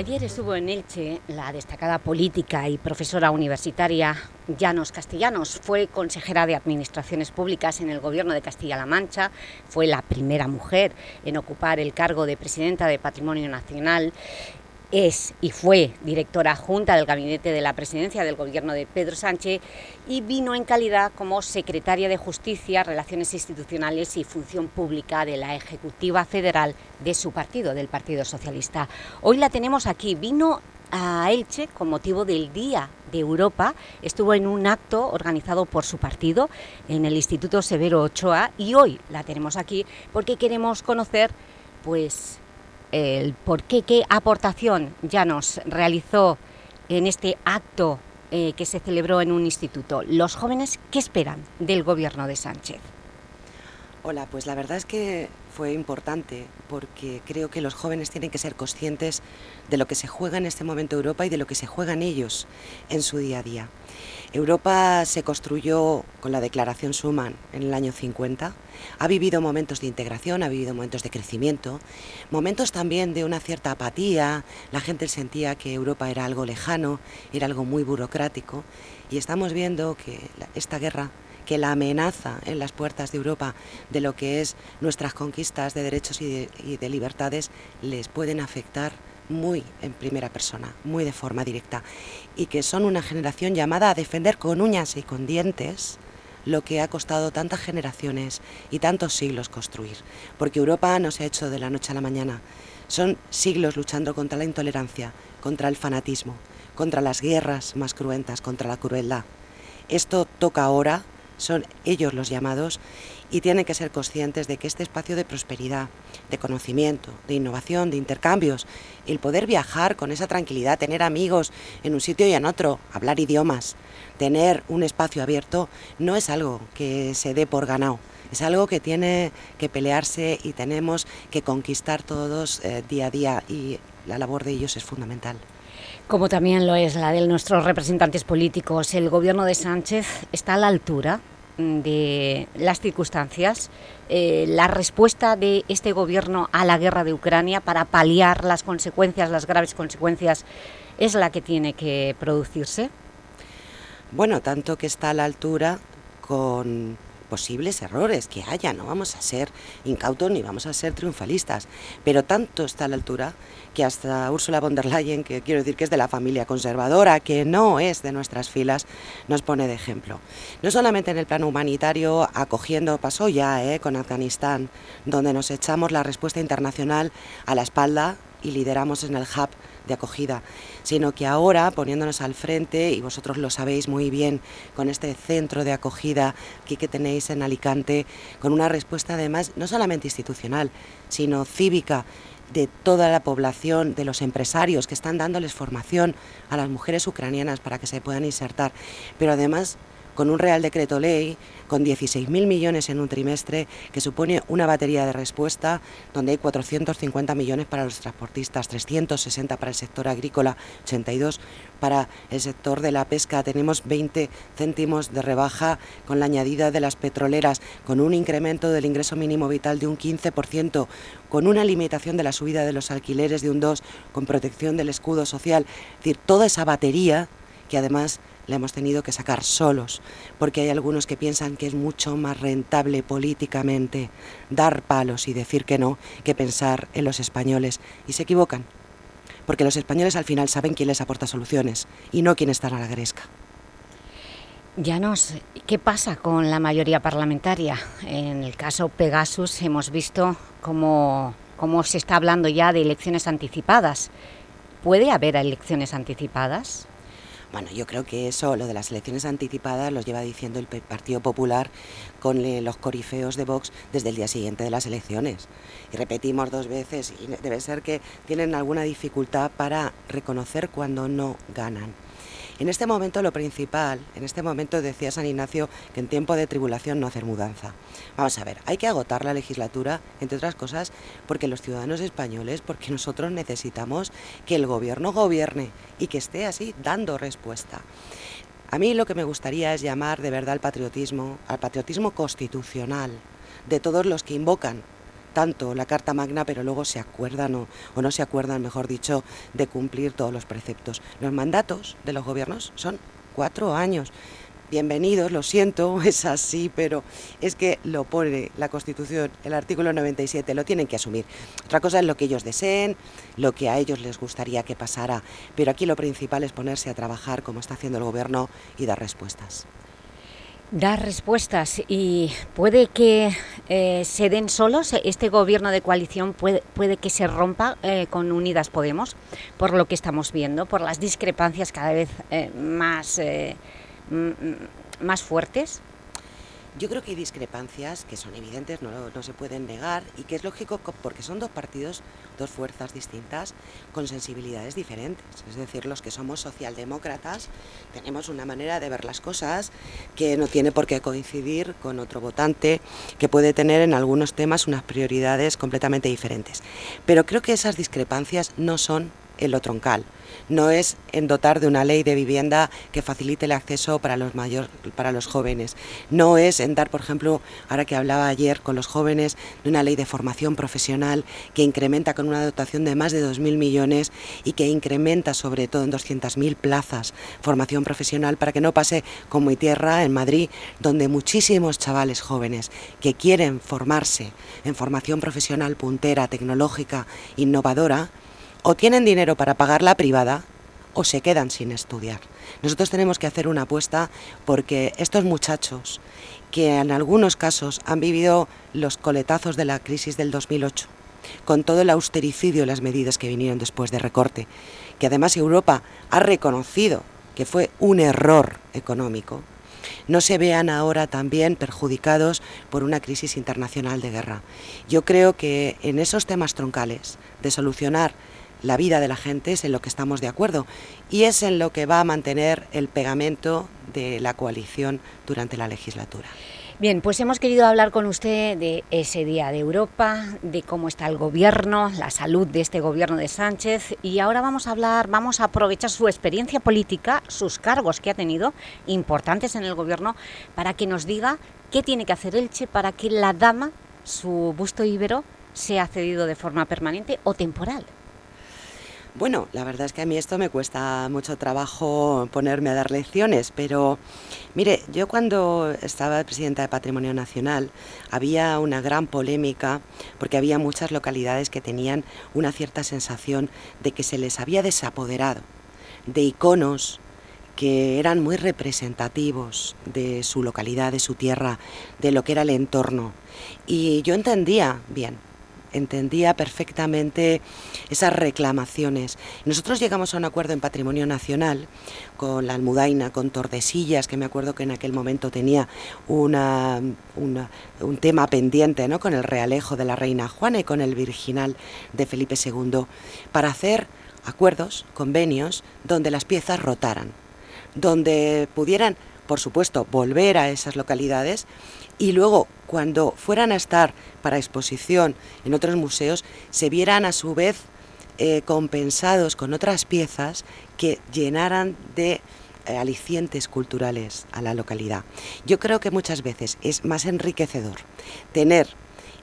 Ayer estuvo en Elche la destacada política y profesora universitaria Llanos Castellanos. Fue consejera de Administraciones Públicas en el Gobierno de Castilla-La Mancha. Fue la primera mujer en ocupar el cargo de Presidenta de Patrimonio Nacional es y fue directora junta del Gabinete de la Presidencia del Gobierno de Pedro Sánchez y vino en calidad como secretaria de Justicia, Relaciones Institucionales y Función Pública de la Ejecutiva Federal de su partido, del Partido Socialista. Hoy la tenemos aquí, vino a Elche con motivo del Día de Europa, estuvo en un acto organizado por su partido en el Instituto Severo Ochoa y hoy la tenemos aquí porque queremos conocer pues el por qué, qué aportación ya nos realizó en este acto eh, que se celebró en un instituto. Los jóvenes, ¿qué esperan del gobierno de Sánchez? Hola, pues la verdad es que fue importante porque creo que los jóvenes tienen que ser conscientes de lo que se juega en este momento Europa y de lo que se juegan ellos en su día a día. Europa se construyó con la Declaración Schuman en el año 50, ha vivido momentos de integración, ha vivido momentos de crecimiento, momentos también de una cierta apatía, la gente sentía que Europa era algo lejano, era algo muy burocrático. Y estamos viendo que esta guerra que la amenaza en las puertas de Europa de lo que es nuestras conquistas de derechos y de, y de libertades les pueden afectar muy en primera persona, muy de forma directa, y que son una generación llamada a defender con uñas y con dientes lo que ha costado tantas generaciones y tantos siglos construir, porque Europa no se ha hecho de la noche a la mañana, son siglos luchando contra la intolerancia, contra el fanatismo, contra las guerras más cruentas, contra la crueldad. Esto toca ahora, son ellos los llamados y tienen que ser conscientes de que este espacio de prosperidad, de conocimiento, de innovación, de intercambios, el poder viajar con esa tranquilidad, tener amigos en un sitio y en otro, hablar idiomas, tener un espacio abierto, no es algo que se dé por ganado. Es algo que tiene que pelearse y tenemos que conquistar todos eh, día a día y la labor de ellos es fundamental. Como también lo es la de nuestros representantes políticos, ¿el gobierno de Sánchez está a la altura de las circunstancias, eh, la respuesta de este gobierno a la guerra de Ucrania para paliar las consecuencias, las graves consecuencias, es la que tiene que producirse? Bueno, tanto que está a la altura con posibles errores que haya, no vamos a ser incautos ni vamos a ser triunfalistas, pero tanto está a la altura que hasta Ursula von der Leyen, que quiero decir que es de la familia conservadora, que no es de nuestras filas, nos pone de ejemplo. No solamente en el plano humanitario, acogiendo, pasó ya eh, con Afganistán, donde nos echamos la respuesta internacional a la espalda y lideramos en el hub de acogida, sino que ahora poniéndonos al frente, y vosotros lo sabéis muy bien, con este centro de acogida aquí que tenéis en Alicante, con una respuesta además no solamente institucional, sino cívica de toda la población, de los empresarios que están dándoles formación a las mujeres ucranianas para que se puedan insertar, pero además con un Real Decreto Ley, con 16.000 millones en un trimestre, que supone una batería de respuesta, donde hay 450 millones para los transportistas, 360 para el sector agrícola, 82 para el sector de la pesca. Tenemos 20 céntimos de rebaja con la añadida de las petroleras, con un incremento del ingreso mínimo vital de un 15%, con una limitación de la subida de los alquileres de un 2%, con protección del escudo social. Es decir, toda esa batería que además la hemos tenido que sacar solos, porque hay algunos que piensan que es mucho más rentable políticamente dar palos y decir que no que pensar en los españoles, y se equivocan, porque los españoles al final saben quién les aporta soluciones y no quién está a la gresca. Llanos, ¿qué pasa con la mayoría parlamentaria? En el caso Pegasus hemos visto cómo, cómo se está hablando ya de elecciones anticipadas. ¿Puede haber elecciones anticipadas? Bueno, yo creo que eso, lo de las elecciones anticipadas, los lleva diciendo el Partido Popular con los corifeos de Vox desde el día siguiente de las elecciones. Y repetimos dos veces, y debe ser que tienen alguna dificultad para reconocer cuando no ganan. En este momento lo principal, en este momento decía San Ignacio que en tiempo de tribulación no hacer mudanza. Vamos a ver, hay que agotar la legislatura, entre otras cosas, porque los ciudadanos españoles, porque nosotros necesitamos que el gobierno gobierne y que esté así dando respuesta. A mí lo que me gustaría es llamar de verdad al patriotismo, al patriotismo constitucional de todos los que invocan tanto la Carta Magna, pero luego se acuerdan o, no se acuerdan, mejor dicho, de cumplir todos los preceptos. Los mandatos de los gobiernos son cuatro años. Bienvenidos, lo siento, es así, pero es que lo pone la Constitución, el artículo 97, lo tienen que asumir. Otra cosa es lo que ellos deseen, lo que a ellos les gustaría que pasara, pero aquí lo principal es ponerse a trabajar como está haciendo el Gobierno y dar respuestas dar respuestas y puede que eh, se den solos, este gobierno de coalición puede, puede que se rompa eh, con Unidas Podemos, por lo que estamos viendo, por las discrepancias cada vez eh, más, más fuertes. Yo creo que hay discrepancias que son evidentes, no, no, se pueden negar y que es lógico porque son dos partidos, dos fuerzas distintas con sensibilidades diferentes. Es decir, los que somos socialdemócratas tenemos una manera de ver las cosas que no tiene por qué coincidir con otro votante que puede tener en algunos temas unas prioridades completamente diferentes. Pero creo que esas discrepancias no son en lo troncal no es en dotar de una ley de vivienda que facilite el acceso para los mayor, para los jóvenes, no es en dar, por ejemplo, ahora que hablaba ayer con los jóvenes, de una ley de formación profesional que incrementa con una dotación de más de 2.000 millones y que incrementa sobre todo en 200.000 plazas formación profesional para que no pase como mi tierra en Madrid, donde muchísimos chavales jóvenes que quieren formarse en formación profesional puntera, tecnológica, innovadora, o tienen dinero para pagar la privada o se quedan sin estudiar. Nosotros tenemos que hacer una apuesta porque estos muchachos que en algunos casos han vivido los coletazos de la crisis del 2008, con todo el austericidio y las medidas que vinieron después de recorte, que además Europa ha reconocido que fue un error económico, no se vean ahora también perjudicados por una crisis internacional de guerra. Yo creo que en esos temas troncales de solucionar la vida de la gente es en lo que estamos de acuerdo y es en lo que va a mantener el pegamento de la coalición durante la legislatura. Bien, pues hemos querido hablar con usted de ese Día de Europa, de cómo está el gobierno, la salud de este gobierno de Sánchez y ahora vamos a hablar, vamos a aprovechar su experiencia política, sus cargos que ha tenido, importantes en el gobierno, para que nos diga qué tiene que hacer Elche para que la dama, su busto íbero, sea cedido de forma permanente o temporal. Bueno, la verdad es que a mí esto me cuesta mucho trabajo ponerme a dar lecciones, pero mire, yo cuando estaba presidenta de Patrimonio Nacional había una gran polémica porque había muchas localidades que tenían una cierta sensación de que se les había desapoderado de iconos que eran muy representativos de su localidad, de su tierra, de lo que era el entorno. Y yo entendía bien, entendía perfectamente esas reclamaciones. Nosotros llegamos a un acuerdo en Patrimonio Nacional con la Almudaina, con Tordesillas, que me acuerdo que en aquel momento tenía una, un tema pendiente ¿no? con el realejo de la Reina Juana y con el Virginal de Felipe II, para hacer acuerdos, convenios, donde las piezas rotaran, donde pudieran, por supuesto, volver a esas localidades y luego cuando fueran a estar para exposición en otros museos, se vieran a su vez eh, compensados con otras piezas que llenaran de eh, alicientes culturales a la localidad. Yo creo que muchas veces es más enriquecedor tener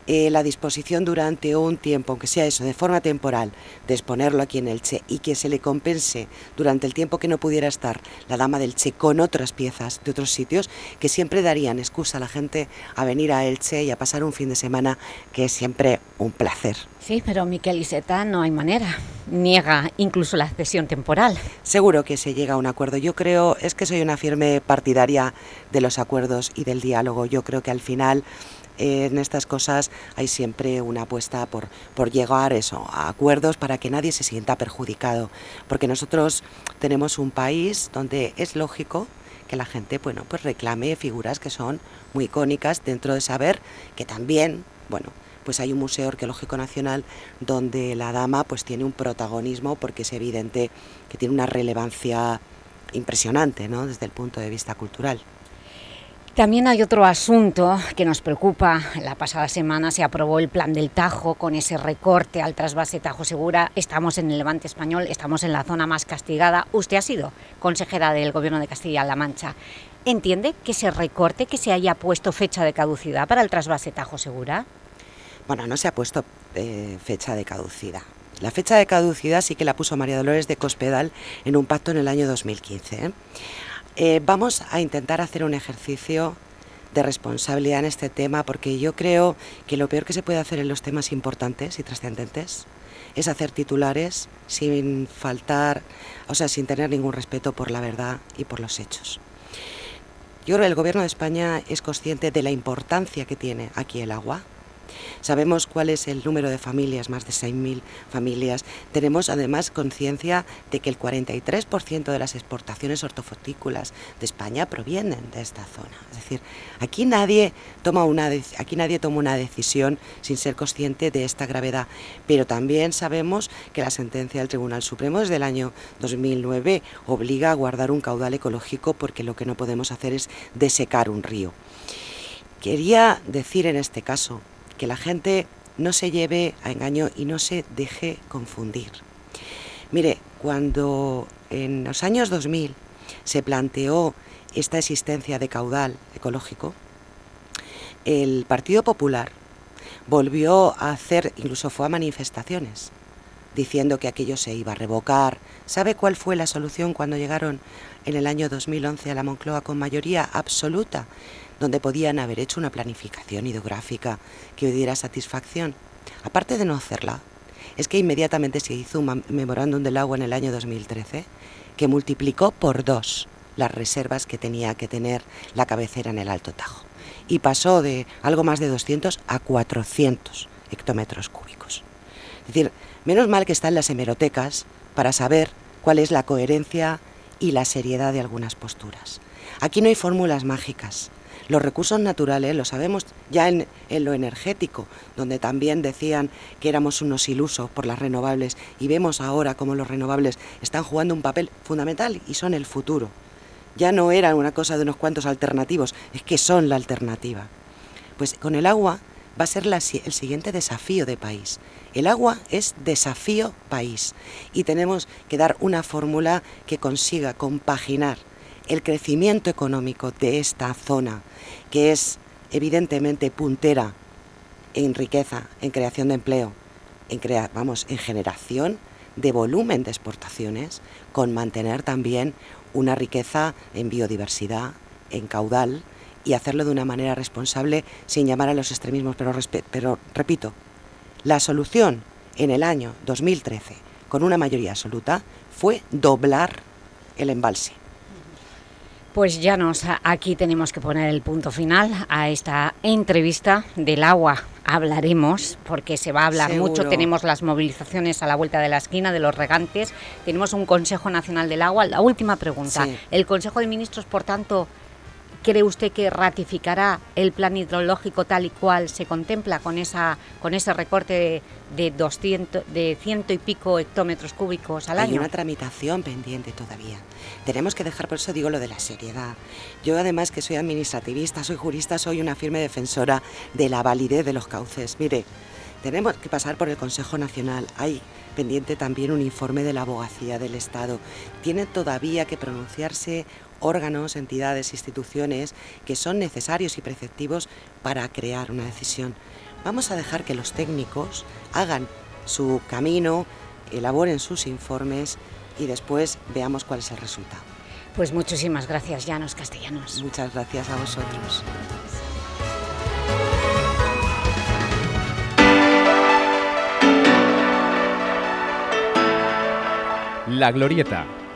eh, la disposición durante un tiempo, aunque sea eso, de forma temporal, de exponerlo aquí en Elche y que se le compense durante el tiempo que no pudiera estar la Dama del Che con otras piezas de otros sitios que siempre darían excusa a la gente a venir a Elche y a pasar un fin de semana que es siempre un placer. Sí, pero Miquel Iseta no hay manera. Niega incluso la cesión temporal. Seguro que se llega a un acuerdo. Yo creo, es que soy una firme partidaria de los acuerdos y del diálogo. Yo creo que al final en estas cosas hay siempre una apuesta por, por llegar eso, a acuerdos para que nadie se sienta perjudicado, porque nosotros tenemos un país donde es lógico que la gente bueno, pues reclame figuras que son muy icónicas dentro de saber que también, bueno, pues hay un Museo Arqueológico Nacional donde la dama pues tiene un protagonismo porque es evidente que tiene una relevancia impresionante ¿no? desde el punto de vista cultural. También hay otro asunto que nos preocupa. La pasada semana se aprobó el plan del Tajo con ese recorte al trasvase Tajo Segura. Estamos en el Levante Español, estamos en la zona más castigada. Usted ha sido consejera del Gobierno de Castilla-La Mancha. ¿Entiende que se recorte, que se haya puesto fecha de caducidad para el trasvase Tajo Segura? Bueno, no se ha puesto eh, fecha de caducidad. La fecha de caducidad sí que la puso María Dolores de Cospedal en un pacto en el año 2015. Eh, vamos a intentar hacer un ejercicio de responsabilidad en este tema porque yo creo que lo peor que se puede hacer en los temas importantes y trascendentes es hacer titulares sin faltar, o sea, sin tener ningún respeto por la verdad y por los hechos. Yo creo que el Gobierno de España es consciente de la importancia que tiene aquí el agua, Sabemos cuál es el número de familias, más de 6.000 familias. Tenemos además conciencia de que el 43% de las exportaciones hortofrutícolas de España provienen de esta zona. Es decir, aquí nadie toma una, aquí nadie toma una decisión sin ser consciente de esta gravedad, pero también sabemos que la sentencia del Tribunal Supremo desde el año 2009 obliga a guardar un caudal ecológico porque lo que no podemos hacer es desecar un río. Quería decir en este caso que la gente no se lleve a engaño y no se deje confundir. Mire, cuando en los años 2000 se planteó esta existencia de caudal ecológico, el Partido Popular volvió a hacer, incluso fue a manifestaciones, diciendo que aquello se iba a revocar. ¿Sabe cuál fue la solución cuando llegaron en el año 2011 a la Moncloa con mayoría absoluta? Donde podían haber hecho una planificación hidrográfica que diera satisfacción. Aparte de no hacerla, es que inmediatamente se hizo un memorándum del agua en el año 2013 que multiplicó por dos las reservas que tenía que tener la cabecera en el Alto Tajo y pasó de algo más de 200 a 400 hectómetros cúbicos. Es decir, menos mal que están las hemerotecas para saber cuál es la coherencia y la seriedad de algunas posturas. Aquí no hay fórmulas mágicas. Los recursos naturales, lo sabemos ya en, lo energético, donde también decían que éramos unos ilusos por las renovables y vemos ahora cómo los renovables están jugando un papel fundamental y son el futuro. ya no era una cosa de unos cuantos alternativos, es que son la alternativa. Pues con el agua va a ser el siguiente desafío de país. El agua es desafío país y tenemos que dar una fórmula que consiga compaginar el crecimiento económico de esta zona, que es evidentemente puntera en riqueza, en creación de empleo, en vamos, en generación de volumen de exportaciones, con mantener también una riqueza en biodiversidad, en caudal y hacerlo de una manera responsable sin llamar a los extremismos. Pero, pero repito, la solución en el año 2013, con una mayoría absoluta, fue doblar el embalse. Pues ya nos, aquí tenemos que poner el punto final a esta entrevista del agua. Hablaremos, porque se va a hablar mucho, tenemos las movilizaciones a la vuelta de la esquina de los regantes, tenemos un Consejo Nacional del Agua. La última pregunta, ¿el Consejo de Ministros, por tanto, ¿Cree usted que ratificará el plan hidrológico tal y cual se contempla con, esa, con ese recorte de, 200, de ciento y pico hectómetros cúbicos al año? Hay una tramitación pendiente todavía. Tenemos que dejar, por eso digo lo de la seriedad. Yo además que soy administrativista, soy jurista, soy una firme defensora de la validez de los cauces. Mire, tenemos que pasar por el Consejo Nacional. Hay pendiente también un informe de la abogacía del Estado. Tiene todavía que pronunciarse órganos, entidades, instituciones que son necesarios y preceptivos para crear una decisión. Vamos a dejar que los técnicos hagan su camino, elaboren sus informes y después veamos cuál es el resultado. Pues muchísimas gracias, Llanos Castellanos. Muchas gracias a vosotros. La Glorieta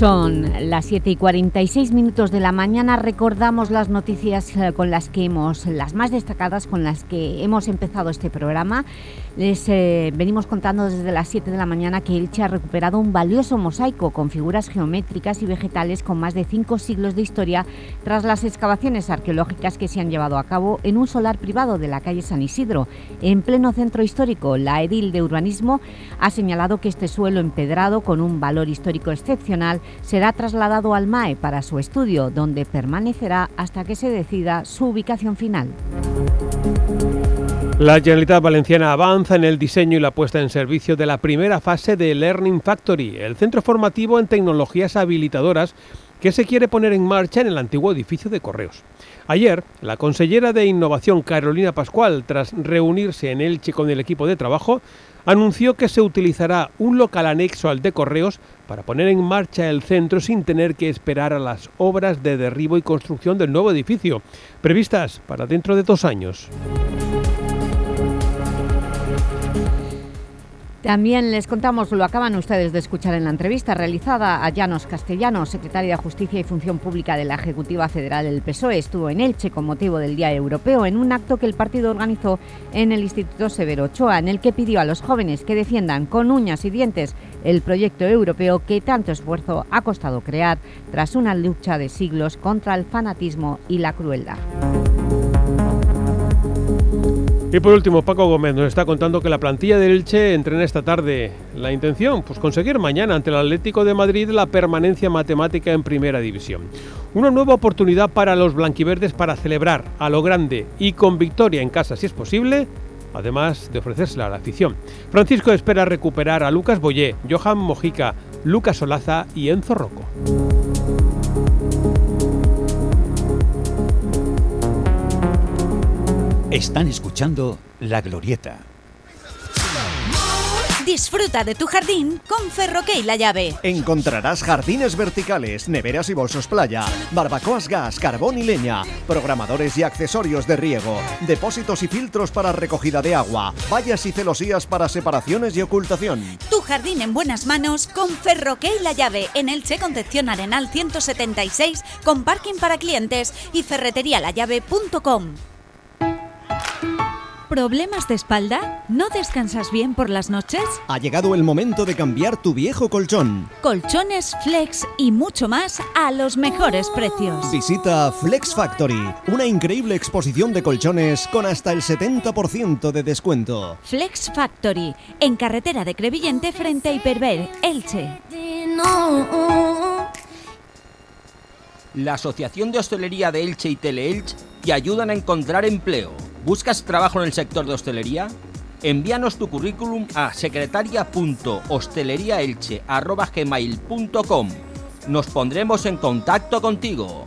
Son las 7 y 46 minutos de la mañana. Recordamos las noticias eh, con las que hemos, las más destacadas con las que hemos empezado este programa. Les eh, venimos contando desde las 7 de la mañana que Elche ha recuperado un valioso mosaico con figuras geométricas y vegetales con más de cinco siglos de historia tras las excavaciones arqueológicas que se han llevado a cabo en un solar privado de la calle San Isidro. En pleno centro histórico, la edil de urbanismo ha señalado que este suelo empedrado con un valor histórico excepcional será trasladado al MAE para su estudio, donde permanecerá hasta que se decida su ubicación final. La Generalitat Valenciana avanza en el diseño y la puesta en servicio de la primera fase de Learning Factory, el centro formativo en tecnologías habilitadoras que se quiere poner en marcha en el antiguo edificio de Correos. Ayer, la consellera de Innovación Carolina Pascual, tras reunirse en Elche con el equipo de trabajo, anunció que se utilizará un local anexo al de Correos para poner en marcha el centro sin tener que esperar a las obras de derribo y construcción del nuevo edificio, previstas para dentro de dos años. También les contamos, lo acaban ustedes de escuchar en la entrevista realizada a Llanos Castellanos, secretaria de Justicia y Función Pública de la Ejecutiva Federal del PSOE. Estuvo en Elche con motivo del Día Europeo en un acto que el partido organizó en el Instituto Severo Ochoa, en el que pidió a los jóvenes que defiendan con uñas y dientes el proyecto europeo que tanto esfuerzo ha costado crear tras una lucha de siglos contra el fanatismo y la crueldad. Y por último, Paco Gómez nos está contando que la plantilla del Elche entrena esta tarde. La intención, pues conseguir mañana ante el Atlético de Madrid la permanencia matemática en Primera División. Una nueva oportunidad para los blanquiverdes para celebrar a lo grande y con victoria en casa si es posible, además de ofrecérsela a la afición. Francisco espera recuperar a Lucas Boyé, Johan Mojica, Lucas Solaza y Enzo Rocco. Están escuchando La Glorieta. Disfruta de tu jardín con Ferroque y La Llave. Encontrarás jardines verticales, neveras y bolsos playa, barbacoas gas, carbón y leña, programadores y accesorios de riego, depósitos y filtros para recogida de agua, vallas y celosías para separaciones y ocultación. Tu jardín en buenas manos con Ferroque y La Llave en Elche Concepción Arenal 176 con parking para clientes y ferreterialallave.com. ¿Problemas de espalda? ¿No descansas bien por las noches? Ha llegado el momento de cambiar tu viejo colchón. Colchones, flex y mucho más a los mejores precios. Visita Flex Factory, una increíble exposición de colchones con hasta el 70% de descuento. Flex Factory, en carretera de Crevillente frente a Hiperver, Elche. La Asociación de Hostelería de Elche y Teleelch te ayudan a encontrar empleo. ¿Buscas trabajo en el sector de hostelería? Envíanos tu currículum a secretaria.hosteleriaelche.gmail.com Nos pondremos en contacto contigo.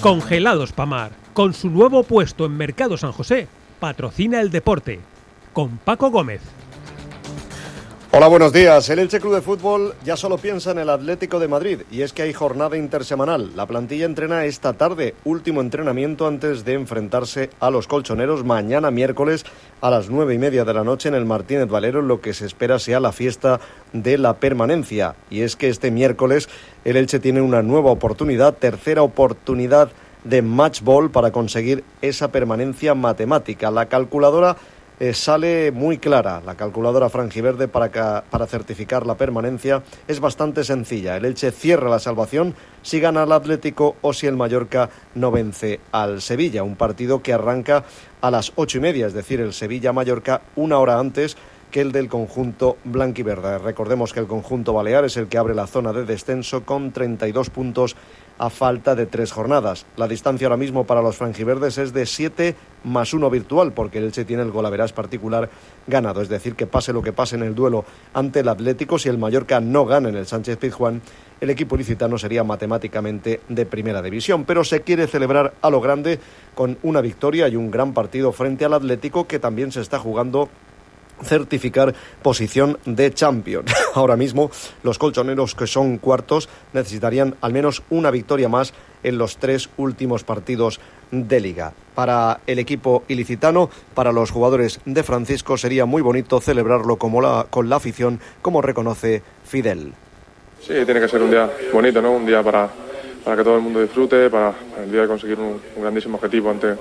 Congelados Pamar, con su nuevo puesto en Mercado San José, patrocina el deporte. Con Paco Gómez. Hola, buenos días. El Elche Club de Fútbol ya solo piensa en el Atlético de Madrid y es que hay jornada intersemanal. La plantilla entrena esta tarde, último entrenamiento antes de enfrentarse a los colchoneros mañana miércoles a las nueve y media de la noche en el Martínez Valero, lo que se espera sea la fiesta de la permanencia. Y es que este miércoles el Elche tiene una nueva oportunidad, tercera oportunidad de match ball para conseguir esa permanencia matemática. La calculadora eh, sale muy clara. La calculadora frangiverde para, para certificar la permanencia es bastante sencilla. El Elche cierra la salvación si gana el Atlético o si el Mallorca no vence al Sevilla. Un partido que arranca a las ocho y media, es decir, el Sevilla-Mallorca una hora antes que el del conjunto blanquiverde. Recordemos que el conjunto balear es el que abre la zona de descenso con 32 puntos a falta de tres jornadas. La distancia ahora mismo para los franjiverdes es de 7 más 1 virtual, porque el Elche tiene el golaveras particular ganado. Es decir, que pase lo que pase en el duelo ante el Atlético, si el Mallorca no gana en el Sánchez Pizjuán, el equipo licitano sería matemáticamente de primera división. Pero se quiere celebrar a lo grande con una victoria y un gran partido frente al Atlético, que también se está jugando certificar posición de champion. Ahora mismo los colchoneros que son cuartos necesitarían al menos una victoria más en los tres últimos partidos de liga. Para el equipo ilicitano, para los jugadores de Francisco sería muy bonito celebrarlo como la, con la afición, como reconoce Fidel. Sí, tiene que ser un día bonito, ¿no? Un día para, para que todo el mundo disfrute, para, el día de conseguir un, un grandísimo objetivo ante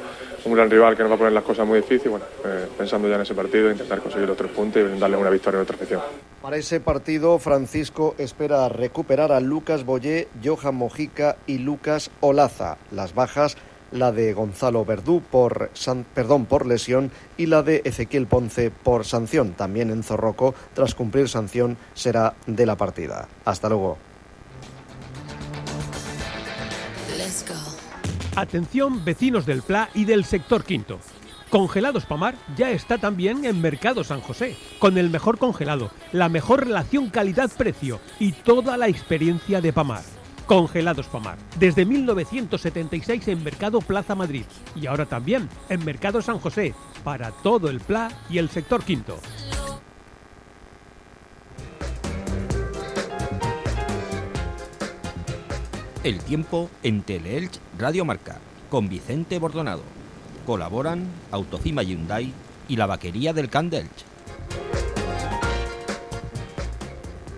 un gran rival que nos va a poner las cosas muy difíciles, bueno, eh, pensando ya en ese partido, intentar conseguir los tres puntos y darle una victoria a nuestra afición. Para ese partido, Francisco espera recuperar a Lucas Boyé, Johan Mojica y Lucas Olaza. Las bajas, la de Gonzalo Verdú por, perdón, por lesión y la de Ezequiel Ponce por sanción. También en Zorroco, tras cumplir sanción, será de la partida. Hasta luego. Atención vecinos del Pla y del sector quinto. Congelados Pamar ya está también en Mercado San José, con el mejor congelado, la mejor relación calidad-precio y toda la experiencia de Pamar. Congelados Pamar, desde 1976 en Mercado Plaza Madrid y ahora también en Mercado San José, para todo el Pla y el sector quinto. El tiempo en Teleelch Radio Marca, con Vicente Bordonado. Colaboran Autocima Hyundai y la vaquería del Candelch.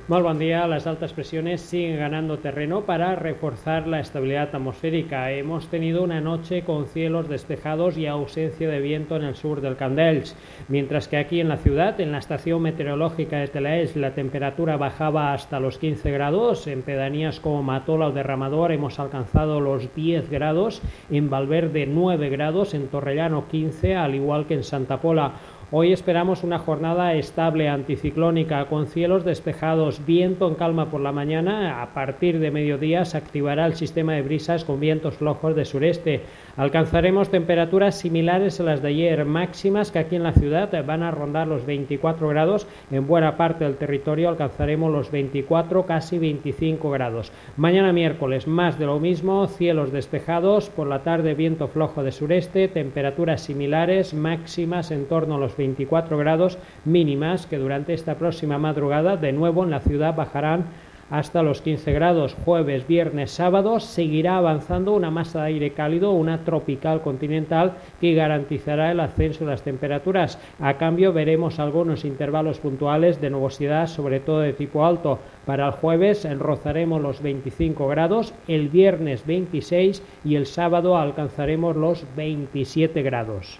Mal buen día, las altas presiones siguen ganando terreno para reforzar la estabilidad atmosférica. Hemos tenido una noche con cielos despejados y ausencia de viento en el sur del Candelch, mientras que aquí en la ciudad, en la estación meteorológica de Telaes, la temperatura bajaba hasta los 15 grados. En pedanías como Matola o Derramador hemos alcanzado los 10 grados, en Valverde 9 grados, en Torrellano 15, al igual que en Santa Pola. Hoy esperamos una jornada estable anticiclónica con cielos despejados, viento en calma por la mañana. A partir de mediodía se activará el sistema de brisas con vientos flojos de sureste. Alcanzaremos temperaturas similares a las de ayer, máximas que aquí en la ciudad van a rondar los 24 grados. En buena parte del territorio alcanzaremos los 24, casi 25 grados. Mañana miércoles más de lo mismo, cielos despejados, por la tarde viento flojo de sureste, temperaturas similares, máximas en torno a los 24 grados mínimas que durante esta próxima madrugada de nuevo en la ciudad bajarán hasta los 15 grados. Jueves, viernes, sábado seguirá avanzando una masa de aire cálido, una tropical continental que garantizará el ascenso de las temperaturas. A cambio veremos algunos intervalos puntuales de nubosidad, sobre todo de tipo alto. Para el jueves rozaremos los 25 grados, el viernes 26 y el sábado alcanzaremos los 27 grados.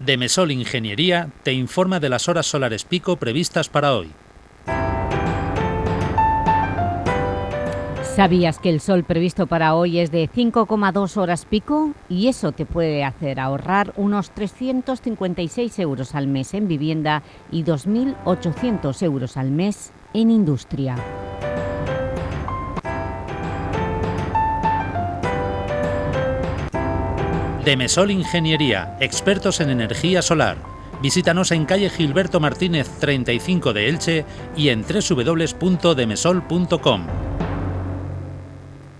Demesol Ingeniería te informa de las horas solares pico previstas para hoy. ¿Sabías que el sol previsto para hoy es de 5,2 horas pico? Y eso te puede hacer ahorrar unos 356 euros al mes en vivienda y 2.800 euros al mes en industria. Demesol Ingeniería, expertos en energía solar. Visítanos en calle Gilberto Martínez 35 de Elche y en www.demesol.com.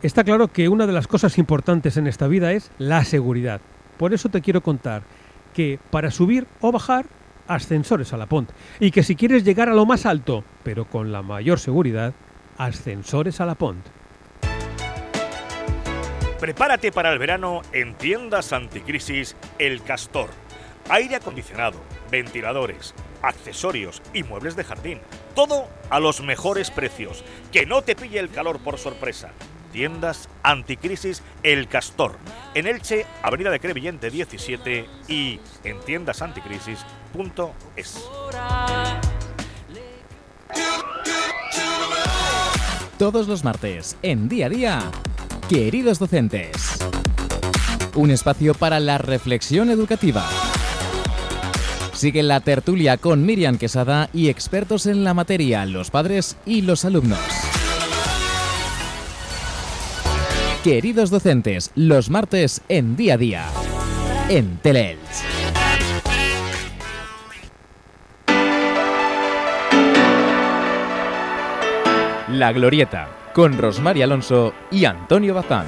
Está claro que una de las cosas importantes en esta vida es la seguridad. Por eso te quiero contar que para subir o bajar, ascensores a la Pont. Y que si quieres llegar a lo más alto, pero con la mayor seguridad, ascensores a la Pont. Prepárate para el verano en tiendas anticrisis El Castor. Aire acondicionado, ventiladores, accesorios y muebles de jardín. Todo a los mejores precios. Que no te pille el calor por sorpresa. Tiendas Anticrisis El Castor. En Elche, Avenida de Crevillente 17 y en tiendasanticrisis.es. Todos los martes, en día a día, queridos docentes. Un espacio para la reflexión educativa. Sigue la tertulia con Miriam Quesada y expertos en la materia, los padres y los alumnos. Queridos docentes, los martes en día a día, en Teleelch. La Glorieta, con Rosmary Alonso y Antonio Bazán.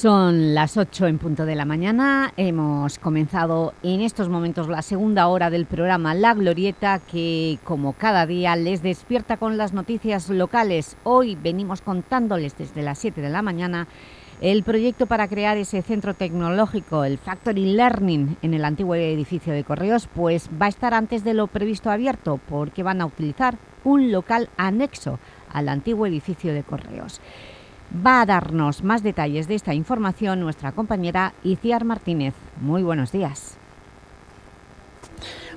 Son las 8 en punto de la mañana. Hemos comenzado en estos momentos la segunda hora del programa La Glorieta, que como cada día les despierta con las noticias locales. Hoy venimos contándoles desde las 7 de la mañana el proyecto para crear ese centro tecnológico, el Factory Learning, en el antiguo edificio de Correos, pues va a estar antes de lo previsto abierto, porque van a utilizar un local anexo al antiguo edificio de Correos. Va a darnos más detalles de esta información nuestra compañera Iciar Martínez. Muy buenos días.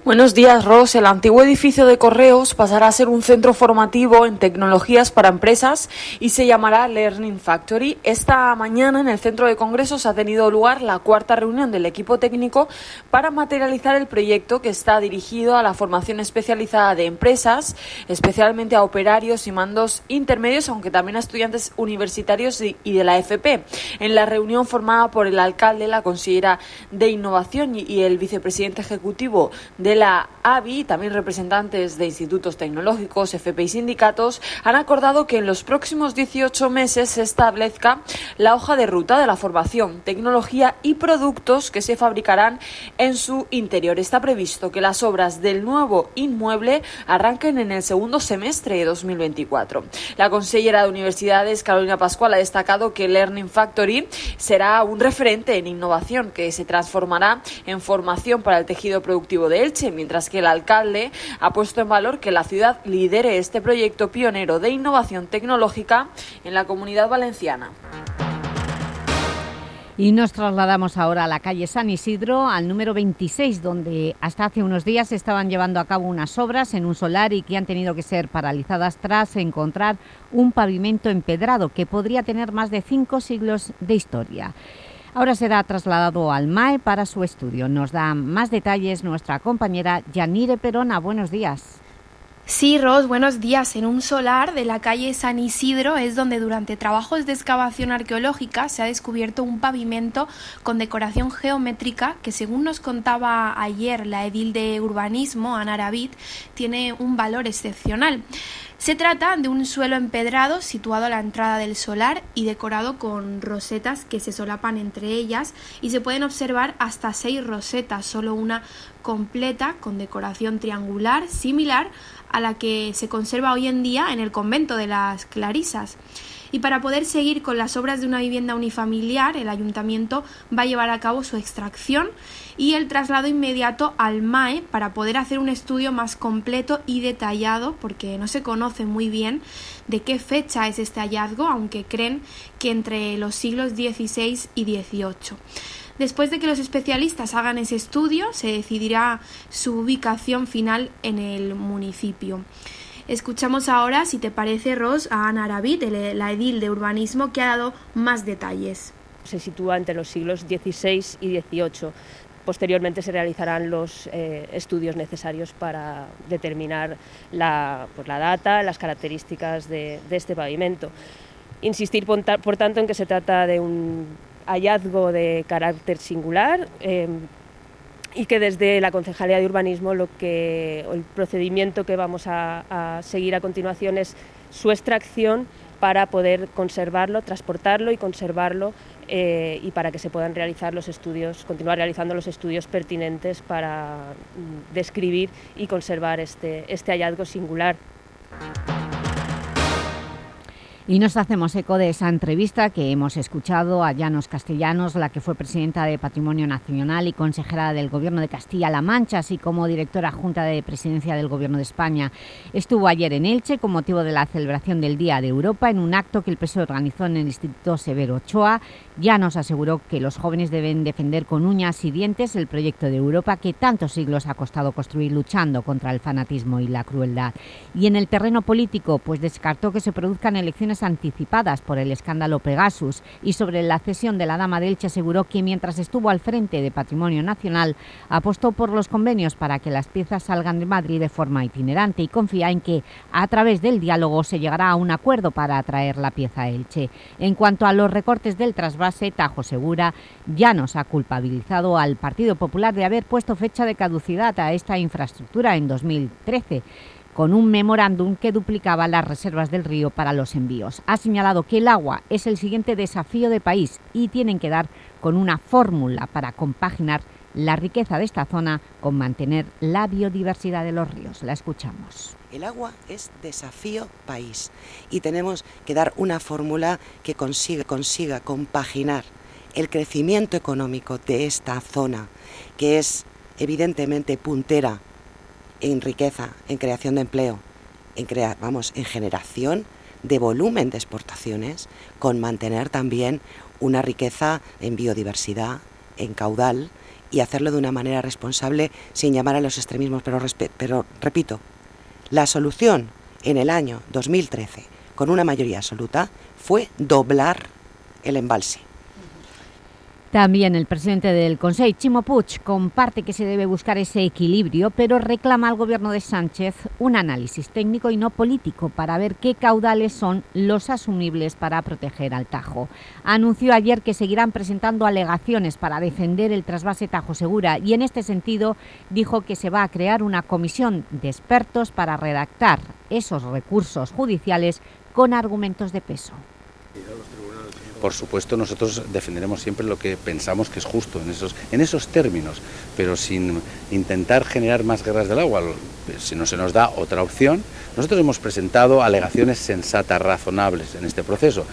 Buenos días, Ros. El antiguo edificio de Correos pasará a ser un centro formativo en tecnologías para empresas y se llamará Learning Factory. Esta mañana en el centro de congresos ha tenido lugar la cuarta reunión del equipo técnico para materializar el proyecto que está dirigido a la formación especializada de empresas, especialmente a operarios y mandos intermedios, aunque también a estudiantes universitarios y de la FP. En la reunión formada por el alcalde, la consellera de Innovación y el vicepresidente ejecutivo de de la AVI, también representantes de institutos tecnológicos, FP y sindicatos, han acordado que en los próximos 18 meses se establezca la hoja de ruta de la formación, tecnología y productos que se fabricarán en su interior. Está previsto que las obras del nuevo inmueble arranquen en el segundo semestre de 2024. La consellera de Universidades, Carolina Pascual, ha destacado que Learning Factory será un referente en innovación que se transformará en formación para el tejido productivo de Elche mientras que el alcalde ha puesto en valor que la ciudad lidere este proyecto pionero de innovación tecnológica en la comunidad valenciana. Y nos trasladamos ahora a la calle San Isidro, al número 26, donde hasta hace unos días se estaban llevando a cabo unas obras en un solar y que han tenido que ser paralizadas tras encontrar un pavimento empedrado que podría tener más de cinco siglos de historia. Ahora será trasladado al MAE para su estudio. Nos da más detalles nuestra compañera Yanire Perona. Buenos días. Sí, Ros, buenos días. En un solar de la calle San Isidro es donde durante trabajos de excavación arqueológica se ha descubierto un pavimento con decoración geométrica que, según nos contaba ayer la edil de urbanismo, Ana Aravid, tiene un valor excepcional. Se trata de un suelo empedrado situado a la entrada del solar y decorado con rosetas que se solapan entre ellas y se pueden observar hasta seis rosetas, solo una completa con decoración triangular similar a la que se conserva hoy en día en el convento de las Clarisas. Y para poder seguir con las obras de una vivienda unifamiliar, el ayuntamiento va a llevar a cabo su extracción y el traslado inmediato al MAE para poder hacer un estudio más completo y detallado, porque no se conoce muy bien de qué fecha es este hallazgo, aunque creen que entre los siglos XVI y XVIII. Después de que los especialistas hagan ese estudio, se decidirá su ubicación final en el municipio. Escuchamos ahora, si te parece, Ros, a Ana Aravid, la edil de urbanismo, que ha dado más detalles. Se sitúa entre los siglos XVI y XVIII. Posteriormente se realizarán los eh, estudios necesarios para determinar la, pues, la data, las características de, este pavimento. Insistir, por, tanto, en que se trata de un hallazgo de carácter singular. Eh, y que desde la Concejalía de Urbanismo lo que, el procedimiento que vamos a, seguir a continuación es su extracción para poder conservarlo, transportarlo y conservarlo eh, y para que se puedan realizar los estudios, continuar realizando los estudios pertinentes para mm, describir y conservar este, este hallazgo singular. Y nos hacemos eco de esa entrevista que hemos escuchado a Llanos Castellanos, la que fue presidenta de Patrimonio Nacional y consejera del Gobierno de Castilla-La Mancha, así como directora junta de Presidencia del Gobierno de España. Estuvo ayer en Elche con motivo de la celebración del Día de Europa en un acto que el PSOE organizó en el Instituto Severo Ochoa. Ya nos aseguró que los jóvenes deben defender con uñas y dientes el proyecto de Europa que tantos siglos ha costado construir luchando contra el fanatismo y la crueldad. Y en el terreno político, pues descartó que se produzcan elecciones anticipadas por el escándalo Pegasus y sobre la cesión de la Dama de Elche aseguró que mientras estuvo al frente de Patrimonio Nacional apostó por los convenios para que las piezas salgan de Madrid de forma itinerante y confía en que a través del diálogo se llegará a un acuerdo para atraer la pieza a Elche. En cuanto a los recortes del trasvase, Tajo Segura ya nos ha culpabilizado al Partido Popular de haber puesto fecha de caducidad a esta infraestructura en 2013 con un memorándum que duplicaba las reservas del río para los envíos. Ha señalado que el agua es el siguiente desafío de país y tienen que dar con una fórmula para compaginar la riqueza de esta zona con mantener la biodiversidad de los ríos. La escuchamos. El agua es desafío país y tenemos que dar una fórmula que consiga, consiga compaginar el crecimiento económico de esta zona, que es evidentemente puntera en riqueza, en creación de empleo, en crea, vamos, en generación de volumen de exportaciones, con mantener también una riqueza en biodiversidad, en caudal y hacerlo de una manera responsable sin llamar a los extremismos. Pero, pero repito, la solución en el año 2013, con una mayoría absoluta, fue doblar el embalse también el presidente del Consejo, Chimo Puig, comparte que se debe buscar ese equilibrio, pero reclama al gobierno de Sánchez un análisis técnico y no político para ver qué caudales son los asumibles para proteger al Tajo. Anunció ayer que seguirán presentando alegaciones para defender el trasvase Tajo Segura y en este sentido dijo que se va a crear una comisión de expertos para redactar esos recursos judiciales con argumentos de peso por supuesto nosotros defenderemos siempre lo que pensamos que es justo en esos, en esos términos, pero sin intentar generar más guerras del agua. Si no se nos da otra opción, nosotros hemos presentado alegaciones sensatas, razonables en este proceso,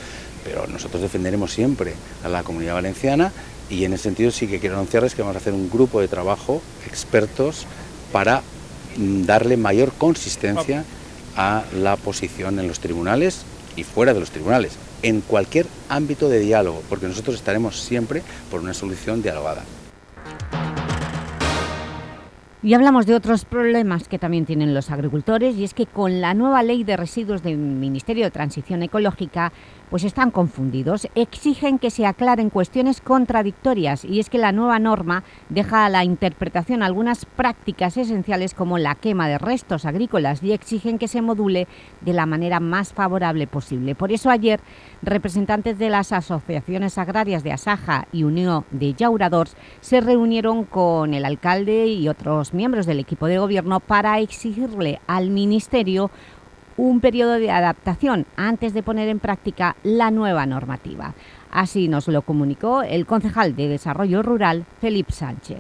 pero nosotros defenderemos siempre a la comunidad valenciana y en ese sentido sí que quiero anunciarles que vamos a hacer un grupo de trabajo, expertos, para mm, darle mayor consistencia a la posición en los tribunales y fuera de los tribunales en cualquier ámbito de diálogo, porque nosotros estaremos siempre por una solución dialogada. Y hablamos de otros problemas que también tienen los agricultores y es que con la nueva ley de residuos del Ministerio de Transición Ecológica pues están confundidos. Exigen que se aclaren cuestiones contradictorias y es que la nueva norma deja a la interpretación algunas prácticas esenciales como la quema de restos agrícolas y exigen que se module de la manera más favorable posible. Por eso ayer representantes de las asociaciones agrarias de Asaja y Unión de Llauradors se reunieron con el alcalde y otros miembros del equipo de gobierno para exigirle al Ministerio un periodo de adaptación antes de poner en práctica la nueva normativa. Así nos lo comunicó el concejal de Desarrollo Rural, Felipe Sánchez.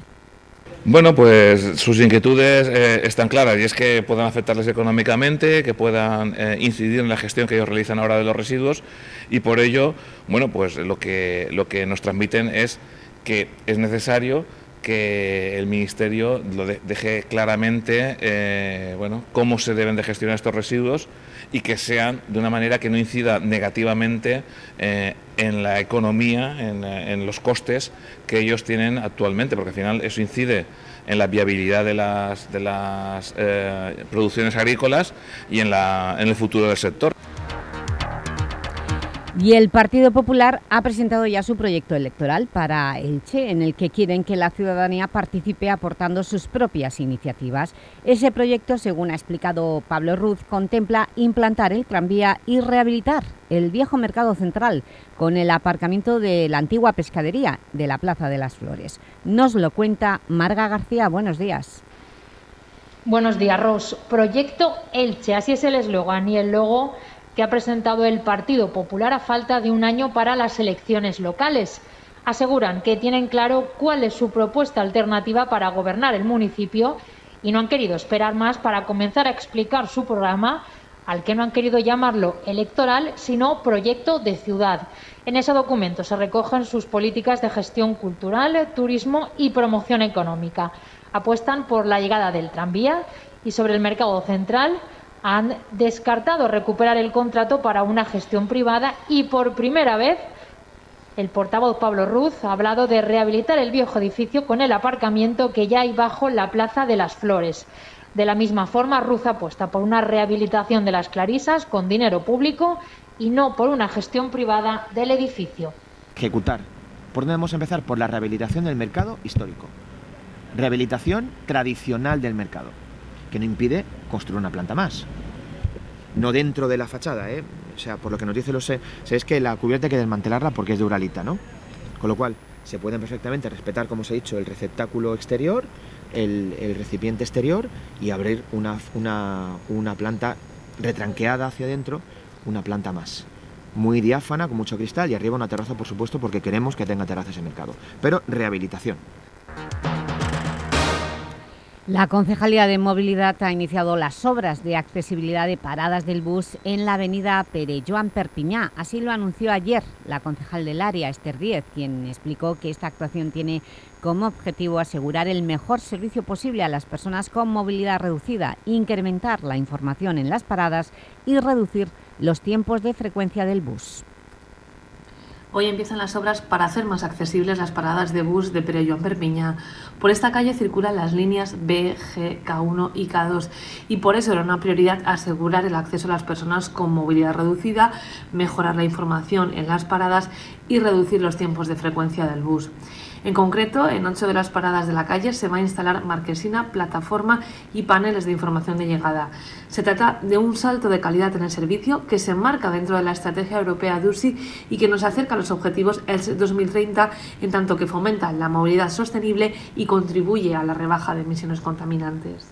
Bueno, pues sus inquietudes eh, están claras y es que puedan afectarles económicamente, que puedan eh, incidir en la gestión que ellos realizan ahora de los residuos y por ello, bueno, pues lo que, lo que nos transmiten es que es necesario que el Ministerio lo deje claramente eh, bueno, cómo se deben de gestionar estos residuos y que sean de una manera que no incida negativamente eh, en la economía, eh, en, los costes que ellos tienen actualmente, porque al final eso incide en la viabilidad de las, producciones agrícolas y en, la, en el futuro del sector. Y el Partido Popular ha presentado ya su proyecto electoral para Elche, en el que quieren que la ciudadanía participe aportando sus propias iniciativas. Ese proyecto, según ha explicado Pablo Ruz, contempla implantar el tranvía y rehabilitar el viejo mercado central con el aparcamiento de la antigua pescadería de la Plaza de las Flores. Nos lo cuenta Marga García. Buenos días. Buenos días, Ros. Proyecto Elche, así es el eslogan y el logo que ha presentado el Partido Popular a falta de un año para las elecciones locales. Aseguran que tienen claro cuál es su propuesta alternativa para gobernar el municipio y no han querido esperar más para comenzar a explicar su programa al que no han querido llamarlo electoral, sino proyecto de ciudad. En ese documento se recogen sus políticas de gestión cultural, turismo y promoción económica. Apuestan por la llegada del tranvía y sobre el mercado central han descartado recuperar el contrato para una gestión privada y por primera vez el portavoz Pablo Ruz ha hablado de rehabilitar el viejo edificio con el aparcamiento que ya hay bajo la Plaza de las Flores. De la misma forma, Ruz apuesta por una rehabilitación de las clarisas con dinero público y no por una gestión privada del edificio. Ejecutar. ¿Por dónde a empezar? Por la rehabilitación del mercado histórico. Rehabilitación tradicional del mercado, que no impide construir una planta más. No dentro de la fachada, ¿eh? O sea, por lo que nos dice los sé, es que la cubierta hay que desmantelarla porque es de uralita, ¿no? Con lo cual, se pueden perfectamente respetar, como os he dicho, el receptáculo exterior, el, recipiente exterior y abrir una, una, planta retranqueada hacia adentro, una planta más muy diáfana, con mucho cristal y arriba una terraza, por supuesto, porque queremos que tenga terraza ese mercado. Pero rehabilitación. La Concejalía de Movilidad ha iniciado las obras de accesibilidad de paradas del bus en la avenida Pere Joan Perpiñá. Así lo anunció ayer la concejal del área, Esther Díez, quien explicó que esta actuación tiene como objetivo asegurar el mejor servicio posible a las personas con movilidad reducida, incrementar la información en las paradas y reducir los tiempos de frecuencia del bus. Hoy empiezan las obras para hacer más accesibles las paradas de bus de Perello Perpiña. Por esta calle circulan las líneas B, G, K1 y K2 y por eso era una prioridad asegurar el acceso a las personas con movilidad reducida, mejorar la información en las paradas y reducir los tiempos de frecuencia del bus. En concreto, en ocho de las paradas de la calle se va a instalar marquesina, plataforma y paneles de información de llegada. Se trata de un salto de calidad en el servicio que se enmarca dentro de la estrategia europea de USI y que nos acerca a los objetivos el 2030 en tanto que fomenta la movilidad sostenible y contribuye a la rebaja de emisiones contaminantes.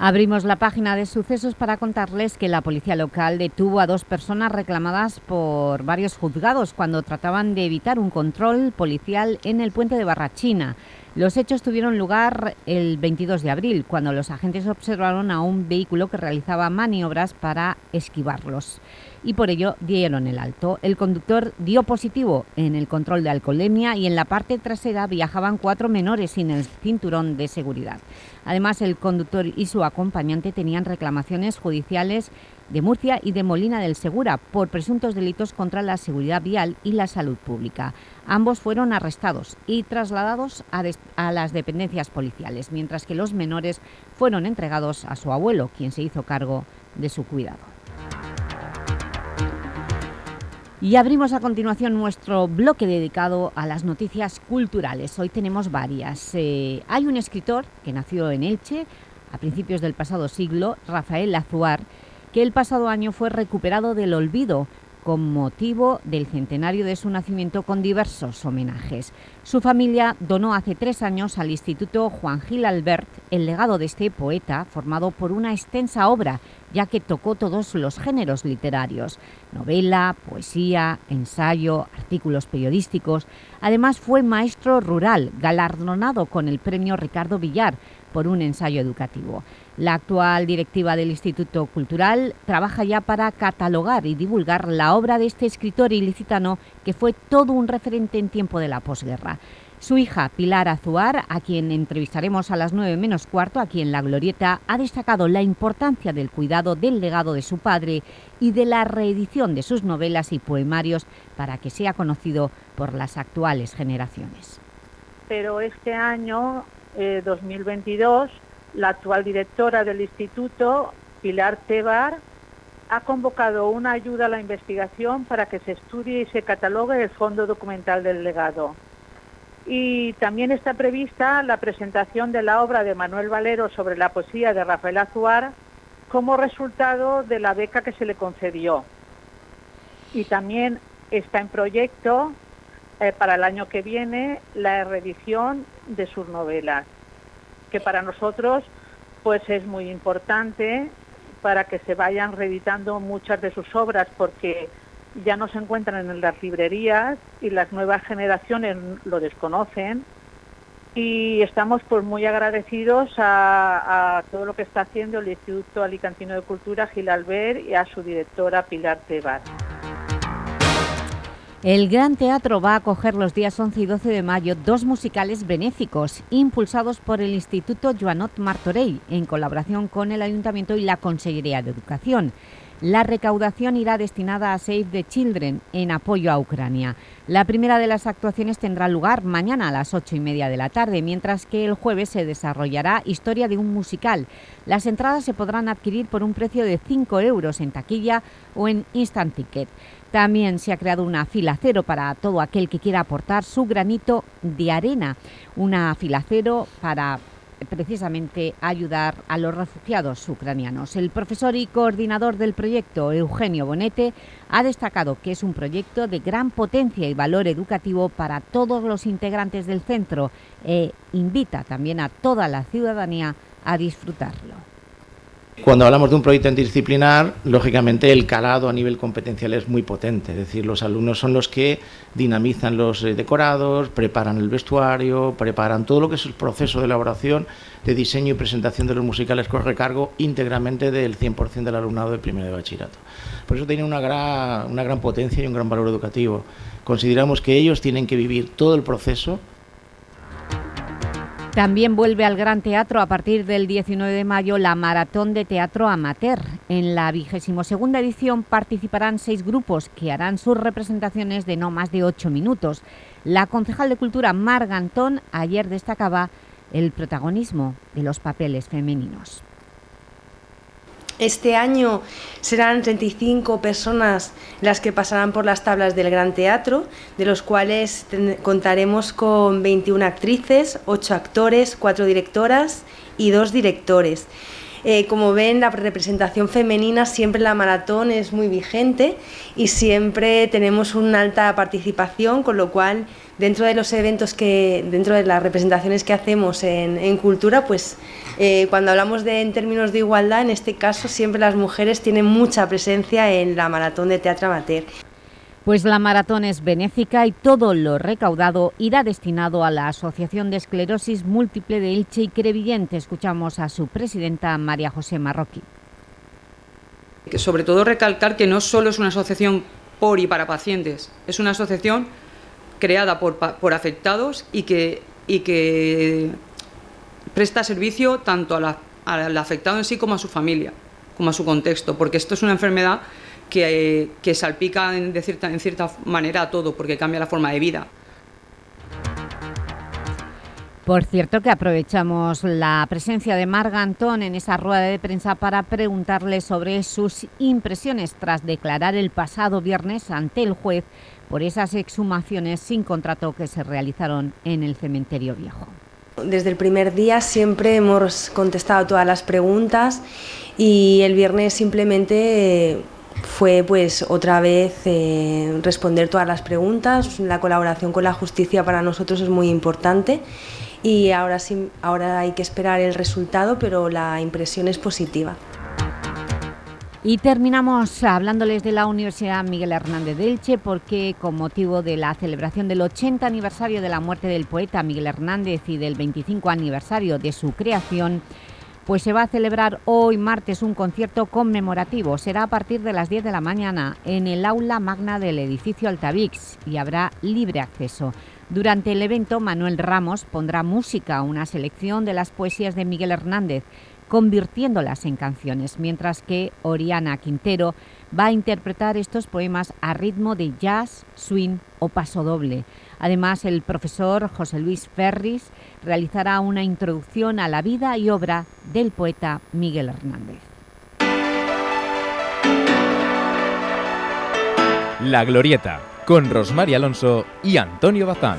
Abrimos la página de sucesos para contarles que la policía local detuvo a dos personas reclamadas por varios juzgados cuando trataban de evitar un control policial en el puente de Barrachina. Los hechos tuvieron lugar el 22 de abril, cuando los agentes observaron a un vehículo que realizaba maniobras para esquivarlos y por ello dieron el alto. El conductor dio positivo en el control de alcoholemia y en la parte trasera viajaban cuatro menores sin el cinturón de seguridad. Además, el conductor y su acompañante tenían reclamaciones judiciales de Murcia y de Molina del Segura por presuntos delitos contra la seguridad vial y la salud pública. Ambos fueron arrestados y trasladados a, las dependencias policiales, mientras que los menores fueron entregados a su abuelo, quien se hizo cargo de su cuidado. Y abrimos a continuación nuestro bloque dedicado a las noticias culturales. Hoy tenemos varias. Eh, hay un escritor que nació en Elche a principios del pasado siglo, Rafael Azuar, que el pasado año fue recuperado del olvido con motivo del centenario de su nacimiento con diversos homenajes. Su familia donó hace tres años al Instituto Juan Gil Albert el legado de este poeta formado por una extensa obra, ya que tocó todos los géneros literarios, novela, poesía, ensayo, artículos periodísticos. Además fue maestro rural, galardonado con el premio Ricardo Villar por un ensayo educativo. La actual directiva del Instituto Cultural trabaja ya para catalogar y divulgar la obra de este escritor ilicitano que fue todo un referente en tiempo de la posguerra. Su hija, Pilar Azuar, a quien entrevistaremos a las nueve menos cuarto aquí en La Glorieta, ha destacado la importancia del cuidado del legado de su padre y de la reedición de sus novelas y poemarios para que sea conocido por las actuales generaciones. Pero este año, 2022, eh, la actual directora del instituto, Pilar Tebar, ha convocado una ayuda a la investigación para que se estudie y se catalogue el fondo documental del legado. Y también está prevista la presentación de la obra de Manuel Valero sobre la poesía de Rafael Azuar como resultado de la beca que se le concedió. Y también está en proyecto eh, para el año que viene la reedición de sus novelas que para nosotros pues es muy importante para que se vayan reeditando muchas de sus obras porque ya no se encuentran en las librerías y las nuevas generaciones lo desconocen y estamos pues muy agradecidos a, a, todo lo que está haciendo el Instituto Alicantino de Cultura Gil Albert y a su directora Pilar Tebar. El Gran Teatro va a acoger los días 11 y 12 de mayo dos musicales benéficos impulsados por el Instituto Joanot Martorell en colaboración con el Ayuntamiento y la Consejería de Educación. La recaudación irá destinada a Save the Children en apoyo a Ucrania. La primera de las actuaciones tendrá lugar mañana a las ocho y media de la tarde, mientras que el jueves se desarrollará Historia de un musical. Las entradas se podrán adquirir por un precio de 5 euros en taquilla o en Instant Ticket. También se ha creado una fila cero para todo aquel que quiera aportar su granito de arena. Una fila cero para precisamente ayudar a los refugiados ucranianos. El profesor y coordinador del proyecto, Eugenio Bonete, ha destacado que es un proyecto de gran potencia y valor educativo para todos los integrantes del centro e invita también a toda la ciudadanía a disfrutarlo. Cuando hablamos de un proyecto interdisciplinar, lógicamente el calado a nivel competencial es muy potente, es decir, los alumnos son los que dinamizan los eh, decorados, preparan el vestuario, preparan todo lo que es el proceso de elaboración, de diseño y presentación de los musicales con recargo íntegramente del 100% del alumnado de primero de bachillerato. Por eso tienen una gran, una gran potencia y un gran valor educativo. Consideramos que ellos tienen que vivir todo el proceso también vuelve al Gran Teatro a partir del 19 de mayo la Maratón de Teatro Amateur. En la vigésimo segunda edición participarán seis grupos que harán sus representaciones de no más de ocho minutos. La concejal de Cultura Mar Gantón ayer destacaba el protagonismo de los papeles femeninos. Este año serán 35 personas las que pasarán por las tablas del Gran Teatro, de los cuales contaremos con 21 actrices, 8 actores, 4 directoras y 2 directores. Eh, como ven, la representación femenina siempre en la maratón es muy vigente y siempre tenemos una alta participación, con lo cual dentro de los eventos que, dentro de las representaciones que hacemos en, cultura, pues eh, cuando hablamos de en términos de igualdad, en este caso siempre las mujeres tienen mucha presencia en la maratón de teatro amateur. Pues la maratón es benéfica y todo lo recaudado irá destinado a la Asociación de Esclerosis Múltiple de Ilche y Crevillente. Escuchamos a su presidenta María José Marroquí. Sobre todo recalcar que no solo es una asociación por y para pacientes, es una asociación creada por, por afectados y que, y que presta servicio tanto al afectado en sí como a su familia, como a su contexto, porque esto es una enfermedad que, que salpica en, cierta, en cierta manera a todo, porque cambia la forma de vida. Por cierto que aprovechamos la presencia de Marga Antón en esa rueda de prensa para preguntarle sobre sus impresiones tras declarar el pasado viernes ante el juez por esas exhumaciones sin contrato que se realizaron en el cementerio viejo. Desde el primer día siempre hemos contestado todas las preguntas y el viernes simplemente eh, fue pues otra vez eh, responder todas las preguntas. La colaboración con la justicia para nosotros es muy importante y ahora, sí, ahora hay que esperar el resultado, pero la impresión es positiva. Y terminamos hablándoles de la Universidad Miguel Hernández de Elche porque con motivo de la celebración del 80 aniversario de la muerte del poeta Miguel Hernández y del 25 aniversario de su creación, pues se va a celebrar hoy martes un concierto conmemorativo. Será a partir de las 10 de la mañana en el aula magna del edificio Altavix y habrá libre acceso. Durante el evento, Manuel Ramos pondrá música a una selección de las poesías de Miguel Hernández convirtiéndolas en canciones, mientras que Oriana Quintero va a interpretar estos poemas a ritmo de jazz, swing o paso doble. Además, el profesor José Luis Ferris realizará una introducción a la vida y obra del poeta Miguel Hernández. La Glorieta, con Rosmary Alonso y Antonio Bazán.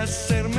que quieras ser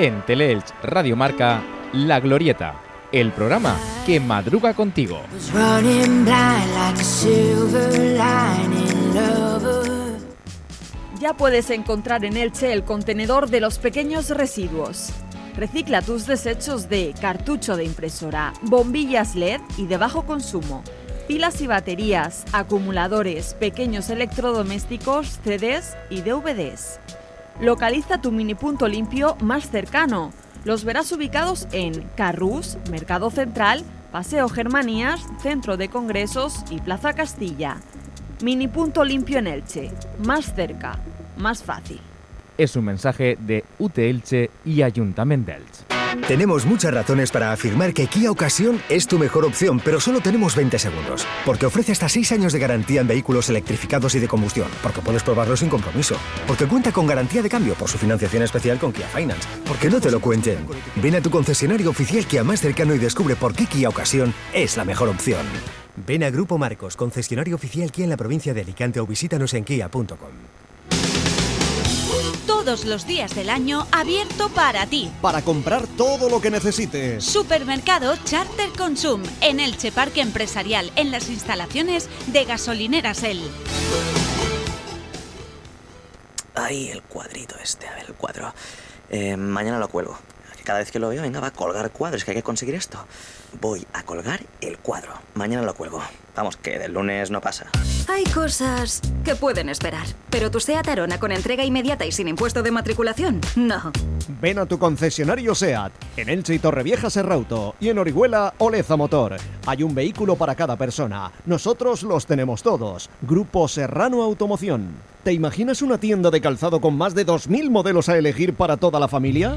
En Teleelch Radio Marca, La Glorieta, el programa que madruga contigo. Ya puedes encontrar en Elche el contenedor de los pequeños residuos. Recicla tus desechos de cartucho de impresora, bombillas LED y de bajo consumo, pilas y baterías, acumuladores, pequeños electrodomésticos, CDs y DVDs. Localiza tu mini punto limpio más cercano. Los verás ubicados en Carrús, Mercado Central, Paseo Germanías, Centro de Congresos y Plaza Castilla. Mini punto limpio en Elche. Más cerca, más fácil. Es un mensaje de UT Elche y Ayuntamiento de Elche. Tenemos muchas razones para afirmar que Kia Ocasión es tu mejor opción, pero solo tenemos 20 segundos. Porque ofrece hasta 6 años de garantía en vehículos electrificados y de combustión. Porque puedes probarlo sin compromiso. Porque cuenta con garantía de cambio por su financiación especial con Kia Finance. Porque no te lo cuenten. Ven a tu concesionario oficial Kia más cercano y descubre por qué Kia Ocasión es la mejor opción. Ven a Grupo Marcos, concesionario oficial Kia en la provincia de Alicante o visítanos en kia.com. Todos los días del año abierto para ti. Para comprar todo lo que necesites. Supermercado Charter Consum en Elche Parque Empresarial en las instalaciones de Gasolineras El. Ahí el cuadrito este, a ver el cuadro. Eh, mañana lo cuelgo. Cada vez que lo veo, venga, va a colgar cuadros, que hay que conseguir esto. Voy a colgar el cuadro. Mañana lo cuelgo. Vamos, que del lunes no pasa. Hay cosas que pueden esperar, pero tu SEAT Arona con entrega inmediata y sin impuesto de matriculación, no. Ven a tu concesionario SEAT, en Elche y Torrevieja Serrauto y en Orihuela Oleza Motor. Hay un vehículo para cada persona. Nosotros los tenemos todos. Grupo Serrano Automoción. ¿Te imaginas una tienda de calzado con más de 2.000 modelos a elegir para toda la familia?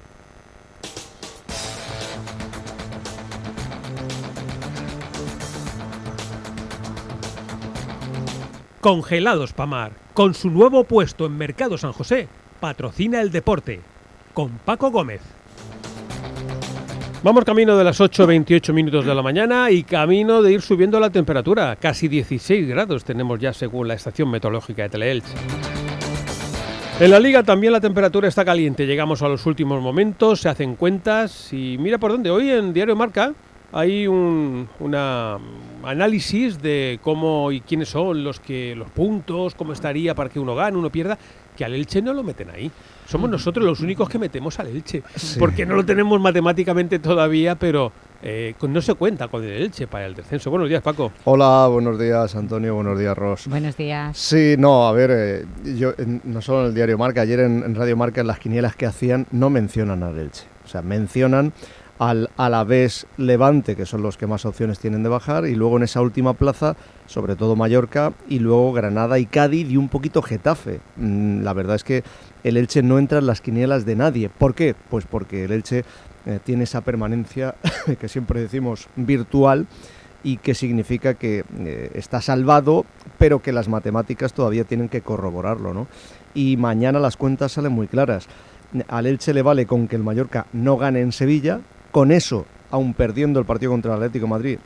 Congelados Pamar, con su nuevo puesto en Mercado San José, patrocina el deporte. Con Paco Gómez. Vamos camino de las 8.28 minutos de la mañana y camino de ir subiendo la temperatura. Casi 16 grados tenemos ya según la estación meteorológica de Teleelch. En la liga también la temperatura está caliente. Llegamos a los últimos momentos, se hacen cuentas y mira por dónde. Hoy en Diario Marca hay un una análisis de cómo y quiénes son los que los puntos, cómo estaría para que uno gane, uno pierda, que al Elche no lo meten ahí. Somos nosotros los únicos que metemos al Elche, Sí. porque no lo tenemos matemáticamente todavía, pero eh, no se cuenta con el Elche para el descenso. Buenos días, Paco. Hola, buenos días Antonio, buenos días Ross. Buenos días. Sí, no, a ver, eh, yo en- no solo en el diario Marca, ayer en, en Radio Marca en las quinielas que hacían no mencionan al Elche, o sea, mencionan al Alavés Levante, que son los que más opciones tienen de bajar, y luego en esa última plaza, sobre todo Mallorca, y luego Granada y Cádiz y un poquito Getafe. Mm, La verdad es que el Elche no entra en las quinielas de nadie. ¿Por qué? Pues porque el Elche eh, tiene esa permanencia que siempre decimos virtual y que significa que eh, está salvado, pero que las matemáticas todavía tienen que corroborarlo, ¿no? Y mañana las cuentas salen muy claras. Al Elche le vale con que el Mallorca no gane en Sevilla, con eso, aun perdiendo el partido contra el Atlético de Madrid,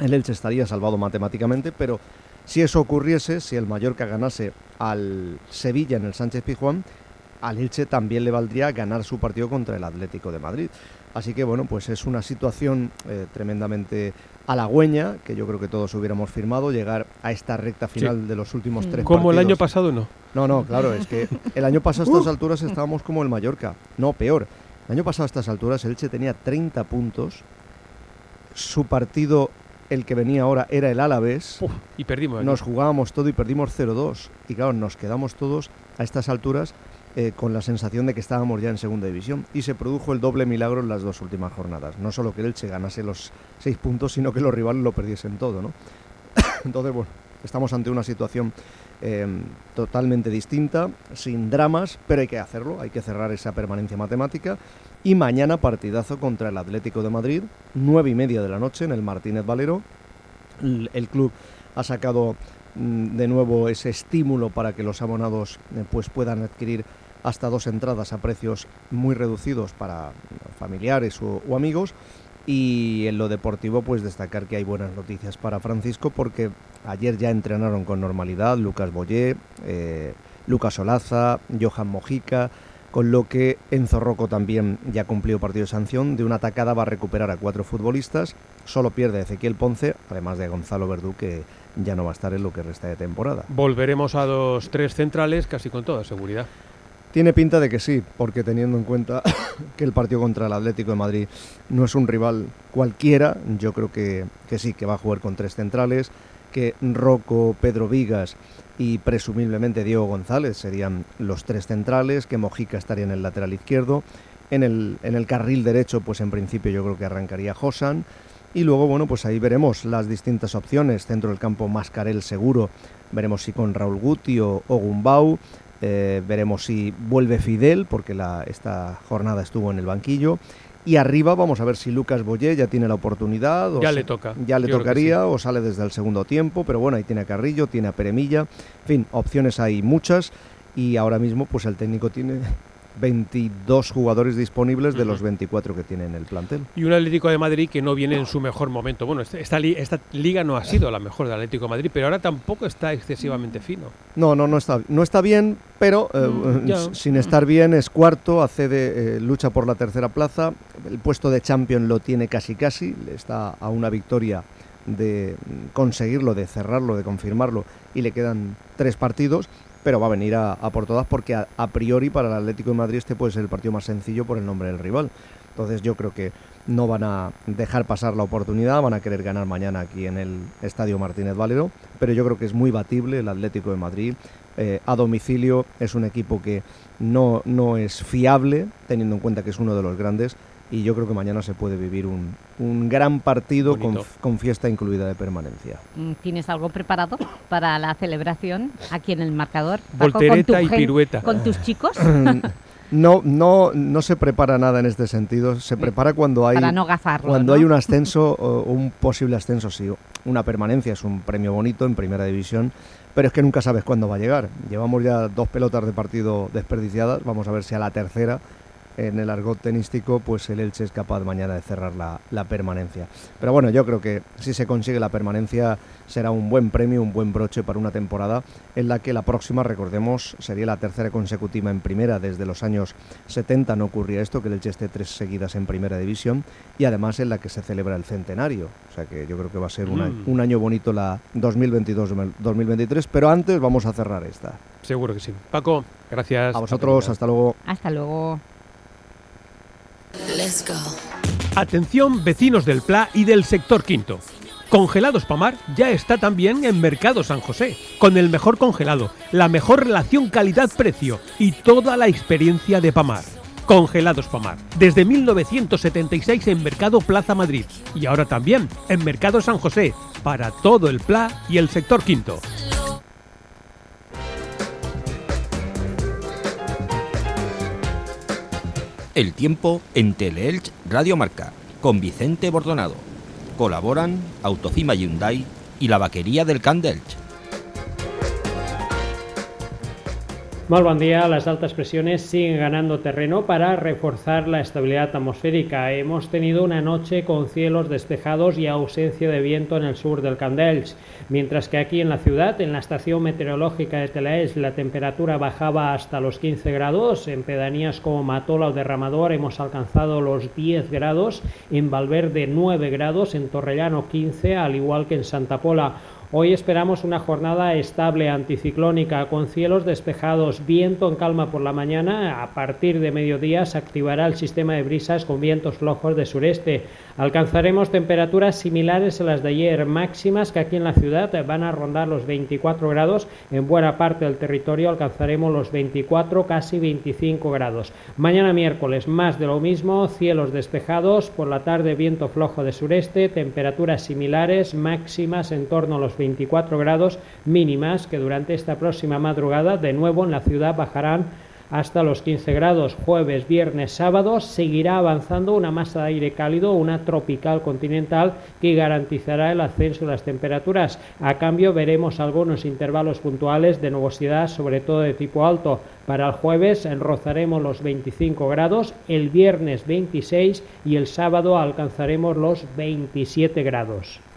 el Elche estaría salvado matemáticamente, pero si eso ocurriese, si el Mallorca ganase al Sevilla en el Sánchez Pizjuán, al Elche también le valdría ganar su partido contra el Atlético de Madrid. Así que bueno, pues es una situación eh, tremendamente halagüeña, que yo creo que todos hubiéramos firmado, llegar a esta recta final Sí. de los últimos tres Como el año pasado, no. No, no, claro, es que el año pasado a estas alturas estábamos como el Mallorca. No, peor. El año pasado a estas alturas el Elche tenía 30 puntos. Su partido, el que venía ahora, era el Alavés. y perdimos. Nos jugábamos todo y perdimos 0-2. Y claro, nos quedamos todos a estas alturas eh, con la sensación de que estábamos ya en segunda división. Y se produjo el doble milagro en las dos últimas jornadas. No solo que el Elche ganase los seis puntos, sino que los rivales lo perdiesen todo, ¿no? Entonces, bueno, estamos ante una situación eh, totalmente distinta, sin dramas, pero hay que hacerlo, hay que cerrar esa permanencia matemática. Y mañana partidazo contra el Atlético de Madrid, nueve y media de la noche en el Martínez Valero. el, club ha sacado mm, de nuevo ese estímulo para que los abonados eh, pues puedan adquirir hasta dos entradas a precios muy reducidos para familiares o, o amigos y en lo deportivo pues destacar que hay buenas noticias para Francisco porque ayer ya entrenaron con normalidad Lucas Boyé, eh, Lucas Olaza, Johan Mojica, con lo que Enzo Rocco también ya cumplió partido de sanción. De una atacada va a recuperar a cuatro futbolistas, solo pierde Ezequiel Ponce, además de Gonzalo Verdú, que ya no va a estar en lo que resta de temporada. Volveremos a los tres centrales casi con toda seguridad. Tiene pinta de que sí, porque teniendo en cuenta que el partido contra el Atlético de Madrid no es un rival cualquiera, yo creo que, que sí, que va a jugar con tres centrales, que Rocco, Pedro Vigas y presumiblemente Diego González serían los tres centrales, que Mojica estaría en el lateral izquierdo, en el, en el carril derecho pues en principio yo creo que arrancaría Josan y luego bueno pues ahí veremos las distintas opciones, centro del campo Mascarel seguro, veremos si con Raúl Guti o, o Gumbau, eh, veremos si vuelve Fidel porque la, esta jornada estuvo en el banquillo y arriba vamos a ver si Lucas Boyé ya tiene la oportunidad. O Ya si- le toca. Ya le Yo tocaría o sale desde el segundo tiempo, pero bueno, ahí tiene a Carrillo, tiene a Peremilla. En fin, opciones hay muchas y ahora mismo pues el técnico tiene 22 jugadores disponibles de los 24 que tiene en el plantel. Y un Atlético de Madrid que no viene en su mejor momento. Bueno, este- esta, li- esta liga no ha sido la mejor del Atlético de Madrid, pero ahora tampoco está excesivamente fino. No, no, no está, no está bien, pero eh, Mm, s- sin estar bien es cuarto, accede, eh, lucha por la tercera plaza. El puesto de champion lo tiene casi casi, está a una victoria de mm, conseguirlo, de cerrarlo, de confirmarlo, y le quedan tres partidos, pero va a venir a, por todas porque a, a priori para el Atlético de Madrid este puede ser el partido más sencillo por el nombre del rival. Entonces yo creo que no van a dejar pasar la oportunidad, van a querer ganar mañana aquí en el Estadio Martínez Valero, pero yo creo que es muy batible el Atlético de Madrid. Eh, a domicilio es un equipo que no, no es fiable, teniendo en cuenta que es uno de los grandes, y yo creo que mañana se puede vivir un, un gran partido con, fiesta incluida de permanencia. Mm, ¿Tienes algo preparado para la celebración aquí en el marcador? Paco, Voltereta tu y pirueta. ¿Con tus chicos? No, no, no se prepara nada en este sentido. Se prepara cuando hay Para no gafarlo, cuando ¿no? hay un ascenso o un posible ascenso, sí. Una permanencia es un premio bonito en primera división, pero es que nunca sabes cuándo va a llegar. Llevamos ya dos pelotas de partido desperdiciadas. Vamos a ver si a la tercera en el argot tenístico, pues el Elche es capaz mañana de cerrar la, la permanencia. Pero bueno, yo creo que si se consigue la permanencia será un buen premio, un buen broche para una temporada en la que la próxima, recordemos, sería la tercera consecutiva en primera. Desde los años 70 no ocurría esto, que el Elche esté tres seguidas en primera división y además en la que se celebra el centenario. O sea que yo creo que va a ser un, año, Mm. un año bonito la 2022-2023, pero antes vamos a cerrar esta. Seguro que sí. Paco, gracias. A vosotros, hasta luego. Hasta luego. Let's go. Atención vecinos del Pla y del sector quinto. Congelados Pamar ya está también en Mercado San José, con el mejor congelado, la mejor relación calidad-precio y toda la experiencia de Pamar. Congelados Pamar, desde 1976 en Mercado Plaza Madrid y ahora también en Mercado San José, para todo el Pla y el sector quinto. El tiempo en Teleelch Radio Marca, con Vicente Bordonado. Colaboran Autocima Hyundai y la vaquería del Camp Muy buen día. Las altas presiones siguen ganando terreno para reforzar la estabilidad atmosférica. Hemos tenido una noche con cielos despejados y ausencia de viento en el sur del Candelch, mientras que aquí en la ciudad, en la estación meteorológica de Telaes, la temperatura bajaba hasta los 15 grados. En pedanías como Matola o Derramador hemos alcanzado los 10 grados. En Valverde 9 grados. En Torrellano 15, al igual que en Santa Pola. Hoy esperamos una jornada estable anticiclónica con cielos despejados, viento en calma por la mañana. A partir de mediodía se activará el sistema de brisas con vientos flojos de sureste. Alcanzaremos temperaturas similares a las de ayer, máximas que aquí en la ciudad van a rondar los 24 grados. En buena parte del territorio alcanzaremos los 24, casi 25 grados. Mañana miércoles más de lo mismo, cielos despejados, por la tarde viento flojo de sureste, temperaturas similares, máximas en torno a los 24 grados mínimas que durante esta próxima madrugada de nuevo en la ciudad bajarán hasta los 15 grados. Jueves, viernes, sábado seguirá avanzando una masa de aire cálido, una tropical continental que garantizará el ascenso de las temperaturas. A cambio veremos algunos intervalos puntuales de nubosidad, sobre todo de tipo alto. Para el jueves rozaremos los 25 grados, el viernes 26 y el sábado alcanzaremos los 27 grados.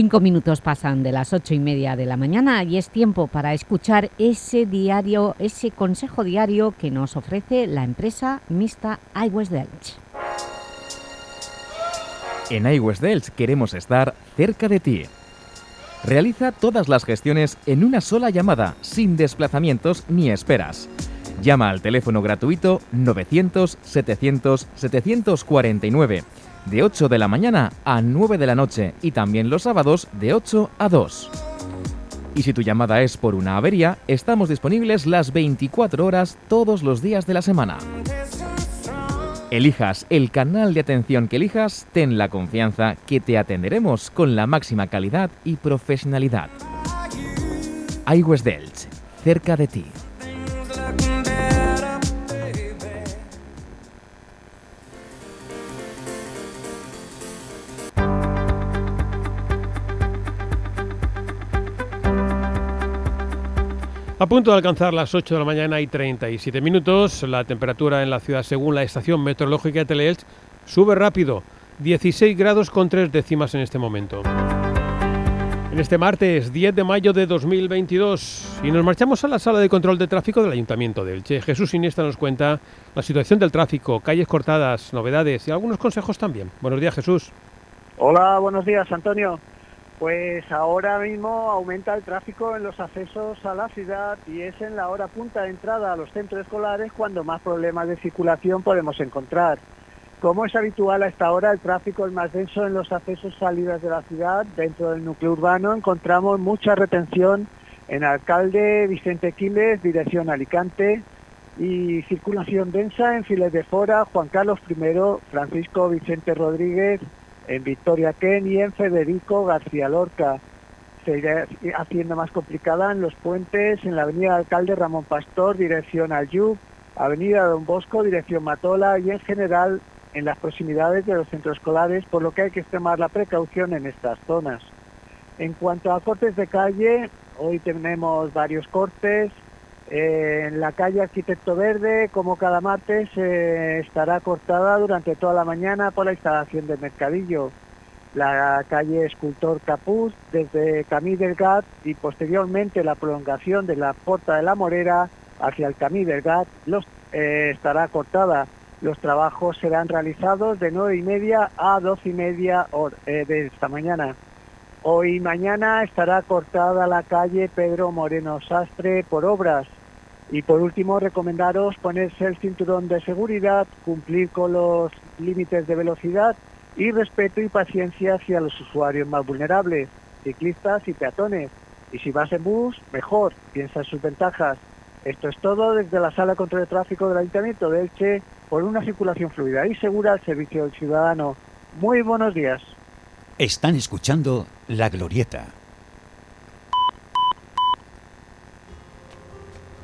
Cinco minutos pasan de las ocho y media de la mañana y es tiempo para escuchar ese diario, ese consejo diario que nos ofrece la empresa mixta iWest Delch. En iWest Delch queremos estar cerca de ti. Realiza todas las gestiones en una sola llamada, sin desplazamientos ni esperas. Llama al teléfono gratuito 900 700 749 de 8 de la mañana a 9 de la noche y también los sábados de 8 a 2. Y si tu llamada es por una avería, estamos disponibles las 24 horas todos los días de la semana. Elijas el canal de atención que elijas, ten la confianza que te atenderemos con la máxima calidad y profesionalidad. iWest Delch, cerca de ti. Punto de alcanzar las 8 de la mañana y 37 minutos, la temperatura en la ciudad, según la estación meteorológica de Teleelch, sube rápido, 16 grados con 3 décimas en este momento. En este martes 10 de mayo de 2022 y nos marchamos a la sala de control de tráfico del Ayuntamiento de Elche. Jesús Iniesta nos cuenta la situación del tráfico, calles cortadas, novedades y algunos consejos también. Buenos días Jesús. Hola, buenos días Antonio. Pues ahora mismo aumenta el tráfico en los accesos a la ciudad y es en la hora punta de entrada a los centros escolares cuando más problemas de circulación podemos encontrar. Como es habitual a esta hora, el tráfico es más denso en los accesos salidas de la ciudad. Dentro del núcleo urbano encontramos mucha retención en Alcalde Vicente Quiles, dirección Alicante, y circulación densa en Files de Fora, Juan Carlos I, Francisco Vicente Rodríguez, en Victoria Ken y en Federico García Lorca. Se irá haciendo más complicada en los puentes, en la avenida Alcalde Ramón Pastor, dirección Aljub, avenida Don Bosco, dirección Matola y en general en las proximidades de los centros escolares, por lo que hay que extremar la precaución en estas zonas. En cuanto a cortes de calle, hoy tenemos varios cortes. Eh, en la calle Arquitecto Verde, como cada martes, eh, estará cortada durante toda la mañana por la instalación del mercadillo. La calle Escultor Capuz, desde Camí del Gat y posteriormente la prolongación de la Porta de la Morera hacia el Camí del Gat los, eh, estará cortada. Los trabajos serán realizados de 9 y media a 12 y media de esta mañana. Hoy y mañana estará cortada la calle Pedro Moreno Sastre por obras. Y por último, recomendaros ponerse el cinturón de seguridad, cumplir con los límites de velocidad y respeto y paciencia hacia los usuarios más vulnerables, ciclistas y peatones. Y si vas en bus, mejor, piensa en sus ventajas. Esto es todo desde la Sala Control de Tráfico del Ayuntamiento de Elche por una circulación fluida y segura al servicio del ciudadano. Muy buenos días. Están escuchando La Glorieta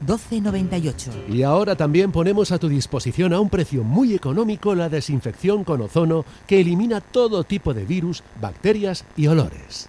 1298. Y ahora también ponemos a tu disposición a un precio muy económico la desinfección con ozono que elimina todo tipo de virus, bacterias y olores.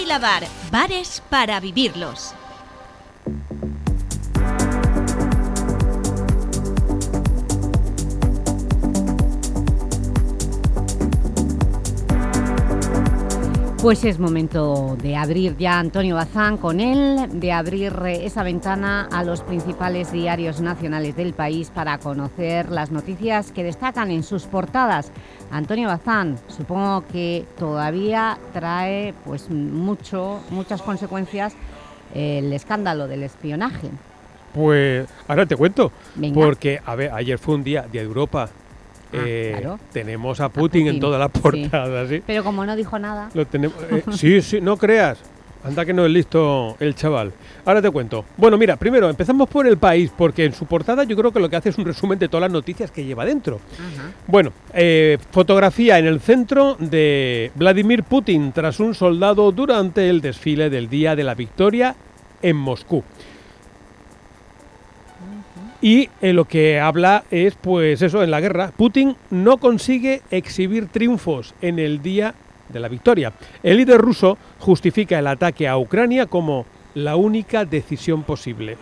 Bar, bares para vivirlos. Pues es momento de abrir ya Antonio Bazán con él, de abrir eh, esa ventana a los principales diarios nacionales del país para conocer las noticias que destacan en sus portadas. Antonio Bazán, supongo que todavía trae pues mucho, muchas consecuencias el escándalo del espionaje. Pues ahora te cuento, Venga. porque a ver, ayer fue un día, Día de Europa. Ah, Eh, claro. Tenemos a Putin, en Putin, todas las sí. portadas, ¿sí? Pero como no dijo nada... Lo tenemos, eh, sí, sí, no creas. Anda que no es listo el chaval. Ahora te cuento. Bueno, mira, primero empezamos por el país, porque en su portada yo creo que lo que hace es un resumen de todas las noticias que lleva dentro. Bueno, eh, fotografía en el centro de Vladimir Putin tras un soldado durante el desfile del Día de la Victoria en Moscú. Y en lo que habla es, pues eso, en la guerra. Putin no consigue exhibir triunfos en el día de la victoria. El líder ruso justifica el ataque a Ucrania como la única decisión posible.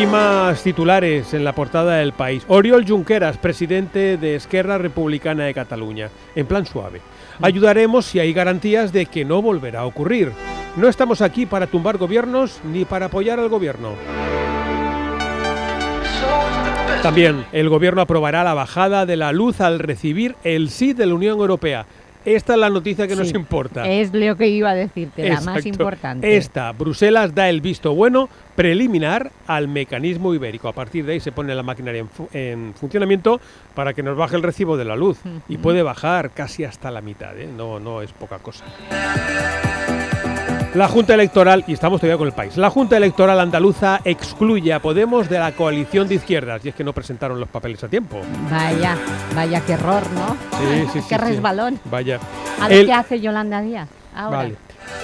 Y más titulares en la portada del país. Oriol Junqueras, presidente de Esquerra Republicana de Cataluña, en plan suave. Ayudaremos si hay garantías de que no volverá a ocurrir. No estamos aquí para tumbar gobiernos ni para apoyar al gobierno. También el gobierno aprobará la bajada de la luz al recibir el sí de la Unión Europea. Esta es la noticia que nos importa. Es lo que iba a decirte, la más importante. Esta, Bruselas da el visto bueno preliminar al mecanismo ibérico. A partir de ahí se pone la maquinaria en, fu- en funcionamiento para que nos baje el recibo de la luz. Y puede bajar casi hasta la mitad, ¿eh? no, no es poca cosa. La Junta Electoral, y estamos todavía con el país, la Junta Electoral andaluza excluye a Podemos de la coalición de izquierdas, y es que no presentaron los papeles a tiempo. Vaya, vaya, qué error, ¿no? Sí, sí, sí, qué resbalón. Vaya. A ver El- qué hace Yolanda Díaz ahora. Vale.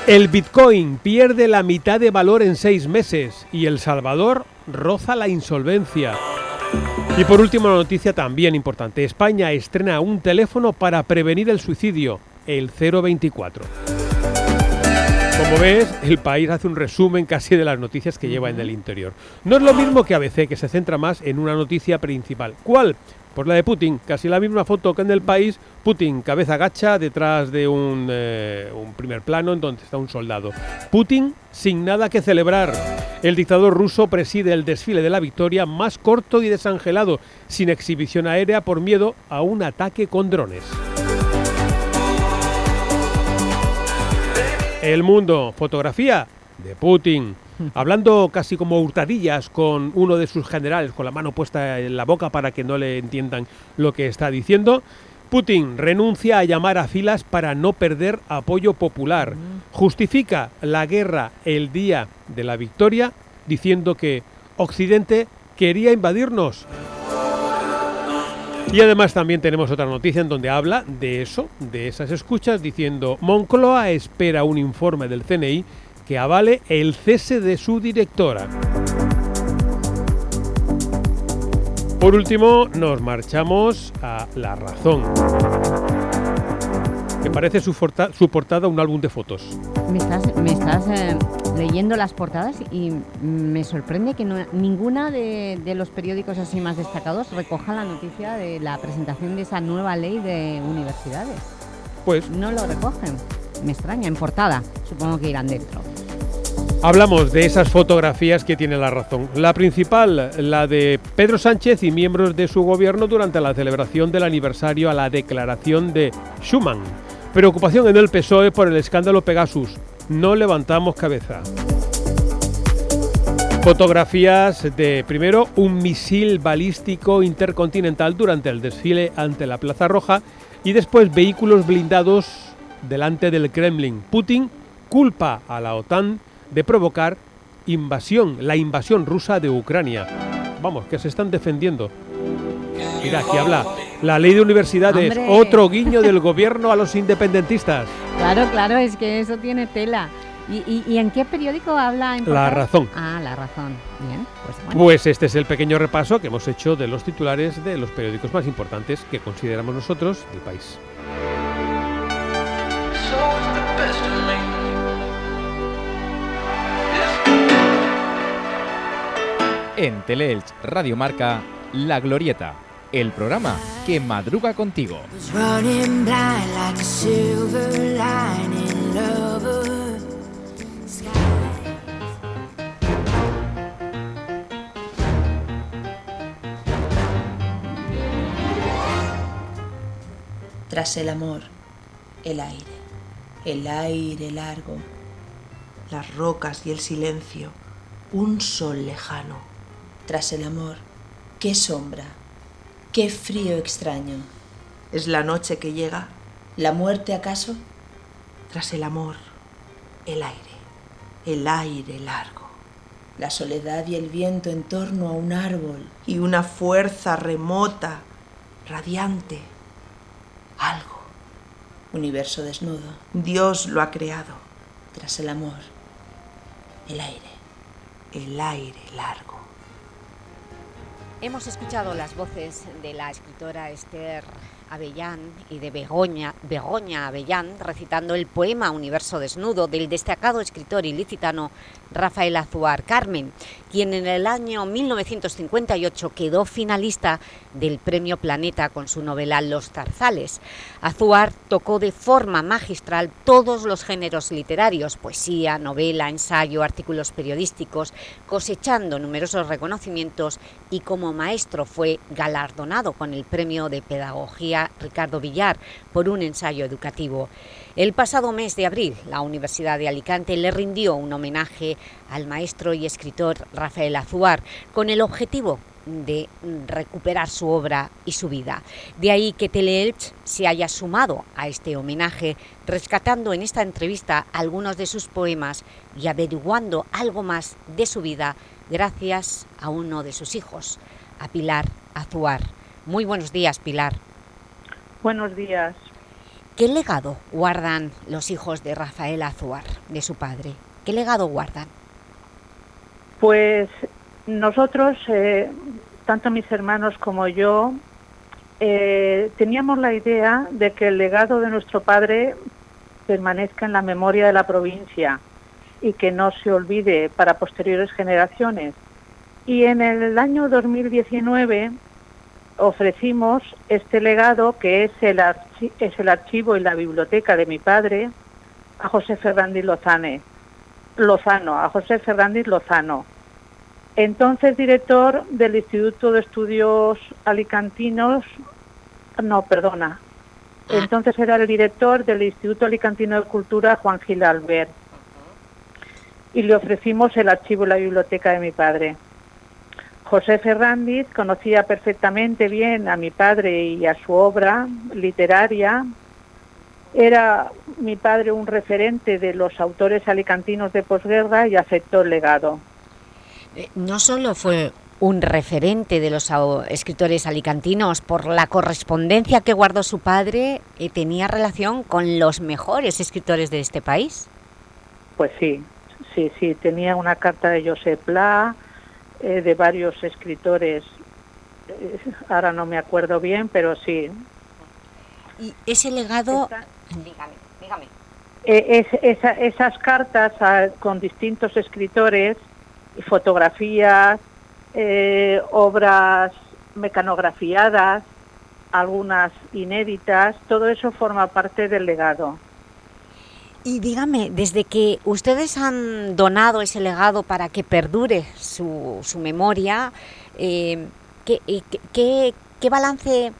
El Bitcoin pierde la mitad de valor en seis meses y El Salvador roza la insolvencia. Y por último, una noticia también importante. España estrena un teléfono para prevenir el suicidio, el 024. Como ves, el país hace un resumen casi de las noticias que lleva en el interior. No es lo mismo que ABC, que se centra más en una noticia principal. ¿Cuál? Pues la de Putin, casi la misma foto que en el país. Putin, cabeza gacha, detrás de un, eh, un primer plano en donde está un soldado. Putin sin nada que celebrar. El dictador ruso preside el desfile de la victoria más corto y desangelado, sin exhibición aérea por miedo a un ataque con drones. El mundo, fotografía de Putin, hablando casi como hurtadillas con uno de sus generales, con la mano puesta en la boca para que no le entiendan lo que está diciendo. Putin renuncia a llamar a filas para no perder apoyo popular. Justifica la guerra el día de la victoria diciendo que Occidente quería invadirnos. Y además también tenemos otra noticia en donde habla de eso, de esas escuchas, diciendo Moncloa espera un informe del CNI que avale el cese de su directora. Por último, nos marchamos a La Razón. Me parece su, portada un álbum de fotos. Me estás, me estás eh, leyendo las portadas y me sorprende que no- ninguna de, de los periódicos así más destacados recoja la noticia de la presentación de esa nueva ley de universidades. Pues No lo recogen. Me extraña, en portada. Supongo que irán dentro. Hablamos de esas fotografías que tiene la razón. La principal, la de Pedro Sánchez y miembros de su gobierno durante la celebración del aniversario a la declaración de Schuman. Preocupación en el PSOE por el escándalo Pegasus. No levantamos cabeza. Fotografías de, primero, un misil balístico intercontinental durante el desfile ante la Plaza Roja y después vehículos blindados delante del Kremlin. Putin culpa a la OTAN de provocar invasión, la invasión rusa de Ucrania. Vamos, que se están defendiendo. Mira, aquí habla la ley de universidades, Hombre. otro guiño del gobierno a los independentistas. Claro, claro, es que eso tiene tela. ¿Y, y- y en qué periódico habla? en La? Razón. Ah, La Razón. Bien, pues bueno. Pues este es el pequeño repaso que hemos hecho de los titulares de los periódicos más importantes que consideramos nosotros del país. En Teleelch Radio Marca, La Glorieta, el programa que madruga contigo. Tras el amor, el aire, el aire largo, las rocas y el silencio, un sol lejano. Tras el amor, qué sombra, qué frío extraño. ¿Es la noche que llega? ¿La muerte acaso? Tras el amor, el aire, el aire largo. La soledad y el viento en torno a un árbol. Y una fuerza remota, radiante, algo. Universo desnudo. Dios lo ha creado. Tras el amor, el aire. El aire largo. Hemos escuchado las voces de la escritora Esther Avellán y de Begoña, Begoña Avellán recitando el poema Universo Desnudo del destacado escritor ilicitano Rafael Azuar Carmen, quien en el año 1958 quedó finalista del Premio Planeta con su novela Los Zarzales. Azuar tocó de forma magistral todos los géneros literarios, poesía, novela, ensayo, artículos periodísticos, cosechando numerosos reconocimientos y como maestro fue galardonado con el Premio de Pedagogía Ricardo Villar por un ensayo educativo. El pasado mes de abril, la Universidad de Alicante le rindió un homenaje al maestro y escritor Rafael Azuar con el objetivo de recuperar su obra y su vida. De ahí que Teleelch se haya sumado a este homenaje, rescatando en esta entrevista algunos de sus poemas y averiguando algo más de su vida gracias a uno de sus hijos, a Pilar Azuar. Muy buenos días, Pilar. Buenos días. ¿Qué legado guardan los hijos de Rafael Azuar, de su padre? ¿Qué legado guardan? Pues nosotros, eh, tanto mis hermanos como yo, eh, teníamos la idea de que el legado de nuestro padre permanezca en la memoria de la provincia y que no se olvide para posteriores generaciones. Y en el año 2019 ofrecimos este legado que es el, es el archivo y la biblioteca de mi padre a José Fernández Lozane, Lozano, a José Fernández Lozano, entonces director del Instituto de Estudios Alicantinos, no, perdona, entonces era el director del Instituto Alicantino de Cultura Juan Gil Albert. Y le ofrecimos el archivo y la biblioteca de mi padre. José Fernández conocía perfectamente bien a mi padre y a su obra literaria. Era mi padre un referente de los autores alicantinos de posguerra y aceptó el legado. Eh, No solo fue un referente de los escritores alicantinos por la correspondencia que guardó su padre, eh, tenía relación con los mejores escritores de este país. Pues sí, sí, sí, tenía una carta de Josep Pla, eh, de varios escritores, eh, ahora no me acuerdo bien, pero sí. Y ese legado... Dígame, dígame. Eh, es- esa- esas cartas a- con distintos escritores, y fotografías, eh, obras mecanografiadas, algunas inéditas, todo eso forma parte del legado. Y dígame, desde que ustedes han donado ese legado para que perdure su, su memoria, eh, ¿qué, qué- qué balance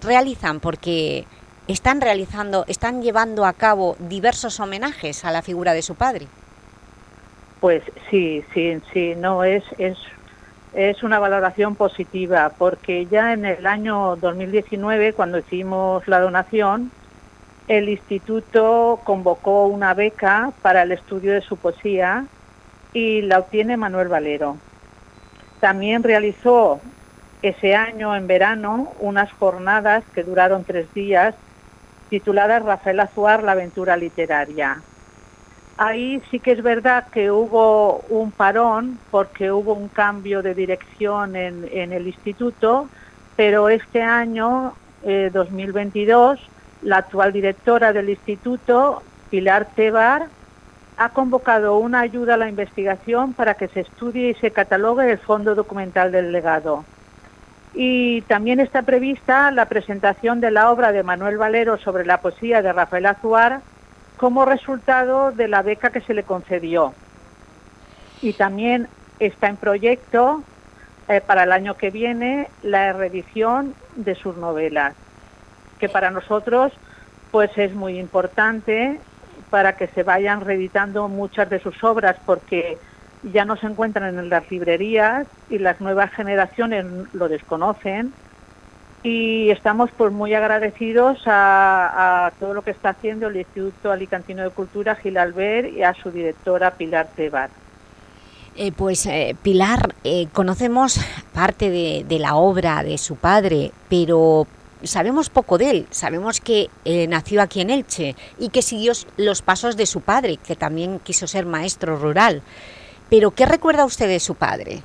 realizan? Porque están realizando, están llevando a cabo diversos homenajes a la figura de su padre. Pues sí, sí, sí, no, es, es, es una valoración positiva, porque ya en el año 2019, cuando hicimos la donación, el instituto convocó una beca para el estudio de su poesía y la obtiene Manuel Valero. También realizó ese año, en verano, unas jornadas que duraron tres días, tituladas Rafael Azuar, la aventura literaria. Ahí sí que es verdad que hubo un parón porque hubo un cambio de dirección en, el instituto, pero este año, eh, 2022, la actual directora del instituto, Pilar Tebar, ha convocado una ayuda a la investigación para que se estudie y se catalogue el fondo documental del legado. Y también está prevista la presentación de la obra de Manuel Valero sobre la poesía de Rafael Azuar como resultado de la beca que se le concedió. Y también está en proyecto eh, para el año que viene la reedición de sus novelas, que para nosotros pues es muy importante para que se vayan reeditando muchas de sus obras porque ya no se encuentran en las librerías y las nuevas generaciones lo desconocen y estamos pues muy agradecidos a, todo lo que está haciendo el Instituto Alicantino de Cultura Gil Albert y a su directora Pilar Tebar. Eh, pues eh, Pilar, eh, conocemos parte de, la obra de su padre, pero sabemos poco de él. Sabemos que eh, nació aquí en Elche y que siguió los pasos de su padre, que también quiso ser maestro rural. Pero, ¿qué recuerda usted de su padre?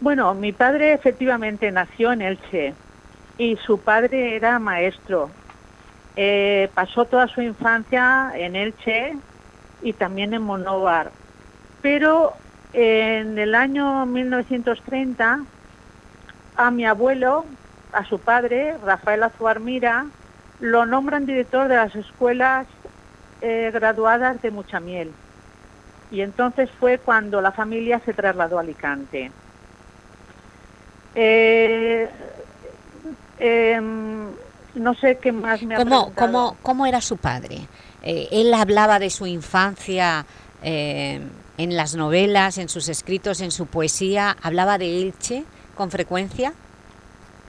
Bueno, mi padre efectivamente nació en Elche y su padre era maestro. Eh, pasó toda su infancia en Elche y también en Monóvar. Pero en el año 1930 a mi abuelo, a su padre, Rafael Azuar Mira, lo nombran director de las escuelas eh, graduadas de Muchamiel. Y entonces fue cuando la familia se trasladó a Alicante. Eh, eh, no sé qué más me ha ¿Cómo, cómo, ¿Cómo, era su padre? Eh, ¿Él hablaba de su infancia eh, en las novelas, en sus escritos, en su poesía? ¿Hablaba de Elche con frecuencia?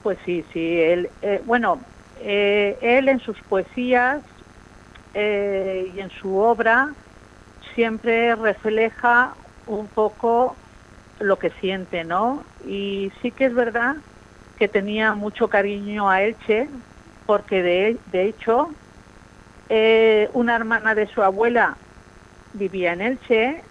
Pues sí, sí. Él, eh, bueno, él en sus poesías y en su obra siempre refleja un poco lo que siente, ¿no? Y sí que es verdad que tenía mucho cariño a Elche, porque de, hecho eh, una hermana de su abuela vivía en Elche,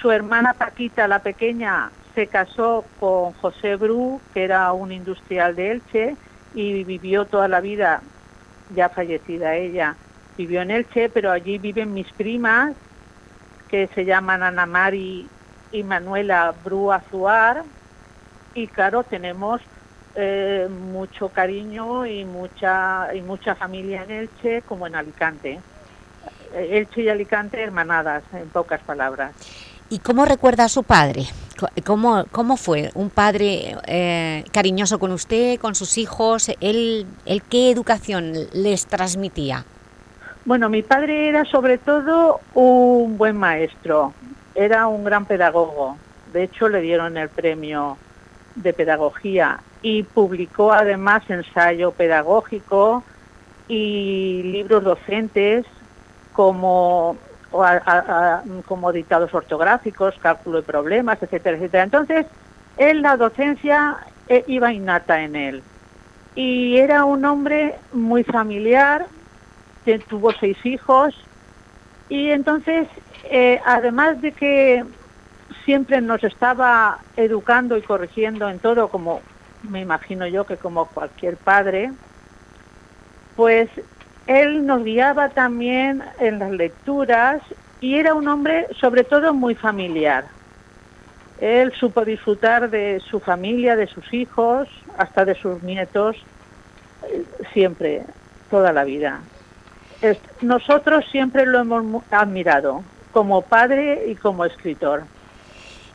su hermana Paquita, la pequeña, se casó con José Bru, que era un industrial de Elche, y vivió toda la vida, ya fallecida ella, vivió en Elche, pero allí viven mis primas, que se llaman Ana Mari y Manuela Bru Azuar, y claro, tenemos eh, mucho cariño y mucha, y mucha familia en Elche como en Alicante. Elche y Alicante hermanadas, en pocas palabras. ¿Y cómo recuerda a su padre? ¿Cómo, fue? ¿Un padre eh, cariñoso con usted, con sus hijos? ¿Él, ¿Él qué educación les transmitía? Bueno, mi padre era sobre todo un buen maestro, era un gran pedagogo. De hecho, le dieron el premio de pedagogía y publicó además ensayo pedagógico y libros docentes como, a, a, como dictados ortográficos, cálculo de problemas, etcétera, etcétera. Entonces, él la docencia eh, iba innata en él. Y era un hombre muy familiar, que tuvo seis hijos, y entonces, eh, además de que siempre nos estaba educando y corrigiendo en todo, como me imagino yo que como cualquier padre, pues él nos guiaba también en las lecturas y era un hombre sobre todo muy familiar. Él supo disfrutar de su familia, de sus hijos, hasta de sus nietos, siempre, toda la vida. Nosotros siempre lo hemos admirado, como padre y como escritor.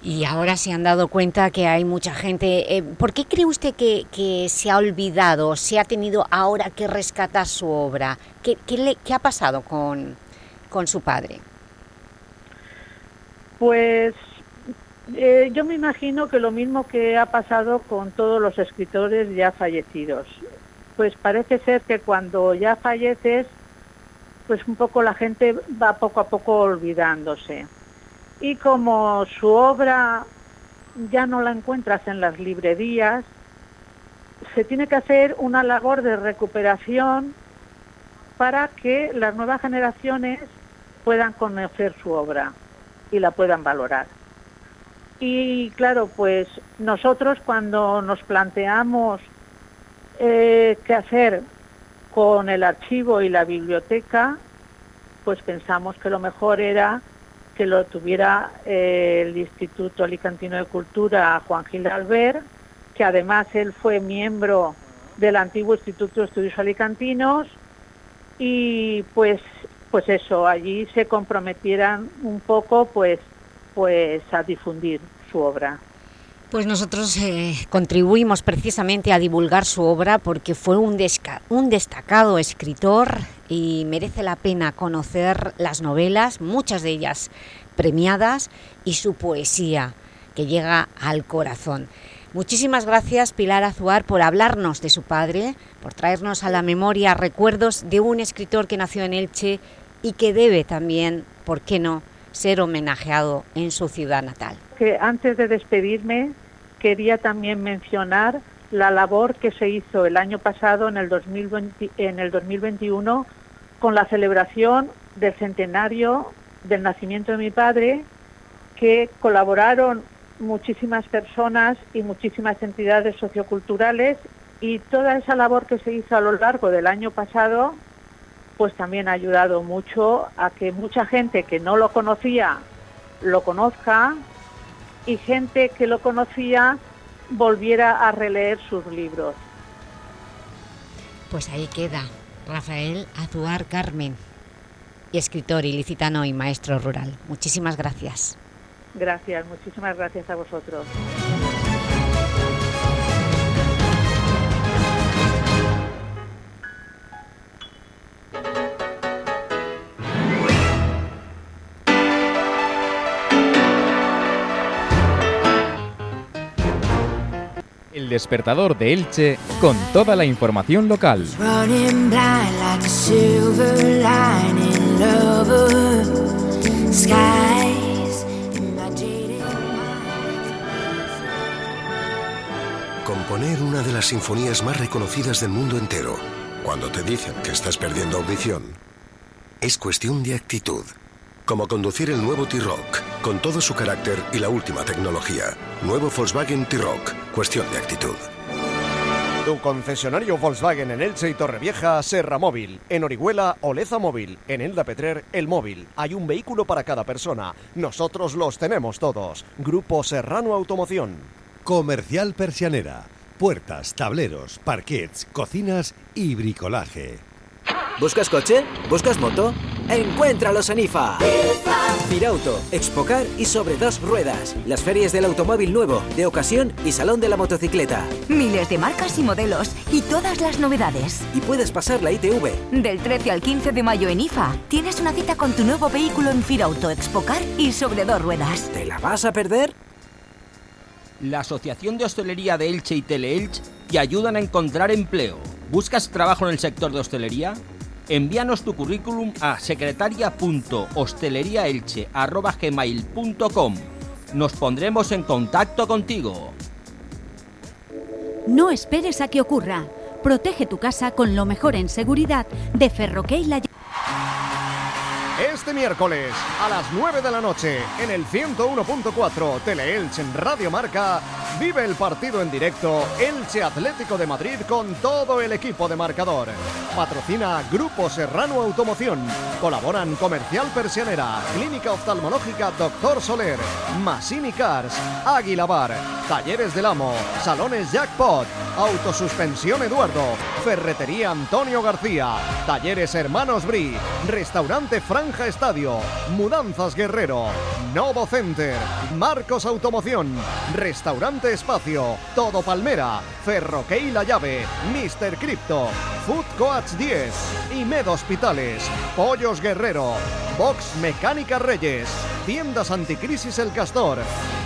Y ahora se han dado cuenta que hay mucha gente. Eh, ¿Por qué cree usted que, se ha olvidado, se ha tenido ahora que rescatar su obra? ¿Qué, qué, le, qué ha pasado con, con, su padre? Pues eh, yo me imagino que lo mismo que ha pasado con todos los escritores ya fallecidos. pues parece ser que cuando ya falleces, pues un poco la gente va poco a poco olvidándose. Y como su obra ya no la encuentras en las librerías, se tiene que hacer una labor de recuperación para que las nuevas generaciones puedan conocer su obra y la puedan valorar. Y claro, pues nosotros cuando nos planteamos eh, qué hacer con el archivo y la biblioteca, pues pensamos que lo mejor era que lo tuviera eh, el Instituto Alicantino de Cultura Juan Gil Albert, que además él fue miembro del antiguo Instituto de Estudios Alicantinos y pues pues eso, allí se comprometieran un poco pues pues a difundir su obra. Pues nosotros eh, contribuimos precisamente a divulgar su obra porque fue un, un destacado escritor y merece la pena conocer las novelas, muchas de ellas premiadas, y su poesía que llega al corazón. Muchísimas gracias Pilar Azuar por hablarnos de su padre, por traernos a la memoria recuerdos de un escritor que nació en Elche y que debe también, ¿por qué no?, ser homenajeado en su ciudad natal. Que antes de despedirme quería también mencionar la labor que se hizo el año pasado, en el, 2020, en el 2021, con la celebración del centenario del nacimiento de mi padre, que colaboraron muchísimas personas y muchísimas entidades socioculturales y toda esa labor que se hizo a lo largo del año pasado pues también ha ayudado mucho a que mucha gente que no lo conocía lo conozca y gente que lo conocía volviera a releer sus libros. Pues ahí queda Rafael Azuar Carmen, escritor ilicitano y maestro rural. Muchísimas gracias. Gracias, muchísimas gracias a vosotros. El despertador de Elche con toda la información local. Componer una de las sinfonías más reconocidas del mundo entero, cuando te dicen que estás perdiendo audición, es cuestión de actitud. Como conducir el nuevo T-Rock, con todo su carácter y la última tecnología. Nuevo Volkswagen T-Rock, cuestión de actitud. Tu concesionario Volkswagen en Elche y Torrevieja, Serra Móvil. En Orihuela, Oleza Móvil. En Elda Petrer, El Móvil. Hay un vehículo para cada persona. Nosotros los tenemos todos. Grupo Serrano Automoción. Comercial Persianera. Puertas, tableros, parquets, cocinas y bricolaje. ¿Buscas coche? ¿Buscas moto? Encuéntralos en IFA. Firauto, Expocar y sobre dos ruedas. Las ferias del automóvil nuevo, de ocasión y salón de la motocicleta. Miles de marcas y modelos y todas las novedades. Y puedes pasar la ITV. Del 13 al 15 de mayo en IFA, tienes una cita con tu nuevo vehículo en Firauto, Expocar y sobre dos ruedas. ¿Te la vas a perder? La Asociación de Hostelería de Elche y Teleelch te ayudan a encontrar empleo. ¿Buscas trabajo en el sector de hostelería? Envíanos tu currículum a secretaria.hosteleriaelche.gmail.com Nos pondremos en contacto contigo. No esperes a que ocurra. Protege tu casa con lo mejor en seguridad de Ferroque La este miércoles a las 9 de la noche en el 101.4 Teleelch en Radio Marca vive el partido en directo Elche Atlético de Madrid con todo el equipo de marcador. Patrocina Grupo Serrano Automoción. Colaboran Comercial Persianera, Clínica Oftalmológica Doctor Soler, Masini Cars, Águila Bar, Talleres del Amo, Salones Jackpot, Autosuspensión Eduardo, Ferretería Antonio García, Talleres Hermanos Bri, Restaurante Franja Estadio, Mudanzas Guerrero, Novo Center, Marcos Automoción, Restaurante Espacio, Todo Palmera, Ferroquey La Llave, Mr. Crypto, Food Coach 10, Med Hospitales, Pollos Guerrero, Box Mecánica Reyes, Tiendas Anticrisis El Castor,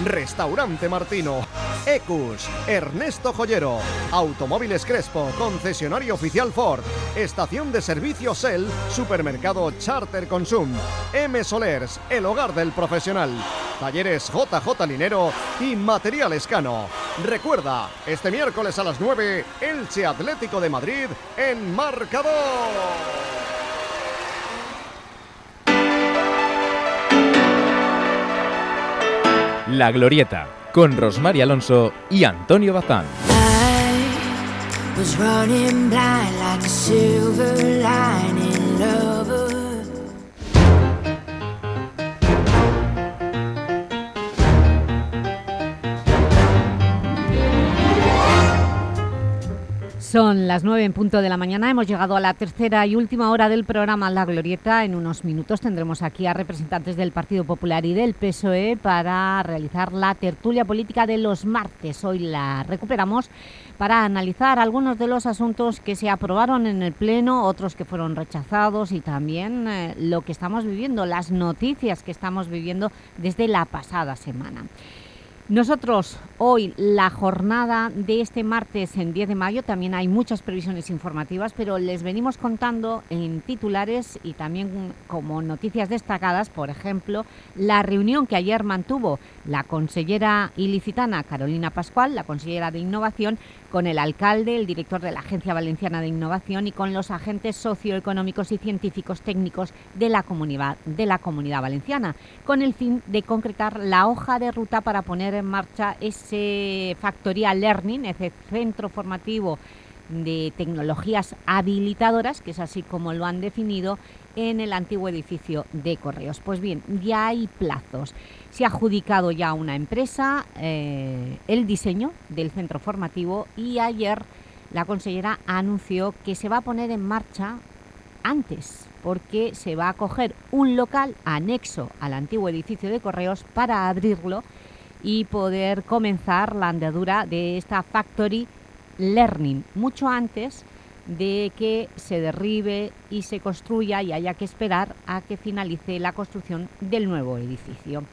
Restaurante Martino. Ecus, Ernesto Joyero, Automóviles Crespo, concesionario oficial Ford, estación de servicio Shell, supermercado Charter Consum, M Solers, el hogar del profesional, talleres JJ Linero y Material Escano. Recuerda, este miércoles a las 9, Elche Atlético de Madrid en marcador. La Glorieta, con Rosmar Alonso y Antonio Bazán. Son las nueve en punto de la mañana, hemos llegado a la tercera y última hora del programa La Glorieta. En unos minutos tendremos aquí a representantes del Partido Popular y del PSOE para realizar la tertulia política de los martes. Hoy la recuperamos para analizar algunos de los asuntos que se aprobaron en el Pleno, otros que fueron rechazados y también eh, lo que estamos viviendo, las noticias que estamos viviendo desde la pasada semana. Nosotros hoy, la jornada de este martes en 10 de mayo, también hay muchas previsiones informativas, pero les venimos contando en titulares y también como noticias destacadas, por ejemplo, la reunión que ayer mantuvo la consellera ilicitana Carolina Pascual, la consellera de Innovación, con el alcalde, el director de la Agencia Valenciana de Innovación y con los agentes socioeconómicos y científicos técnicos de la comunidad, de la comunidad valenciana, con el fin de concretar la hoja de ruta para poner en marcha ese Factorial Learning, ese centro formativo de tecnologías habilitadoras, que es así como lo han definido, en el antiguo edificio de Correos. Pues bien, ya hay plazos. Se ha adjudicado ya una empresa eh, el diseño del centro formativo y ayer la consellera anunció que se va a poner en marcha antes, porque se va a coger un local anexo al antiguo edificio de Correos para abrirlo y poder comenzar la andadura de esta Factory Learning, mucho antes de que se derribe y se construya y haya que esperar a que finalice la construcción del nuevo edificio.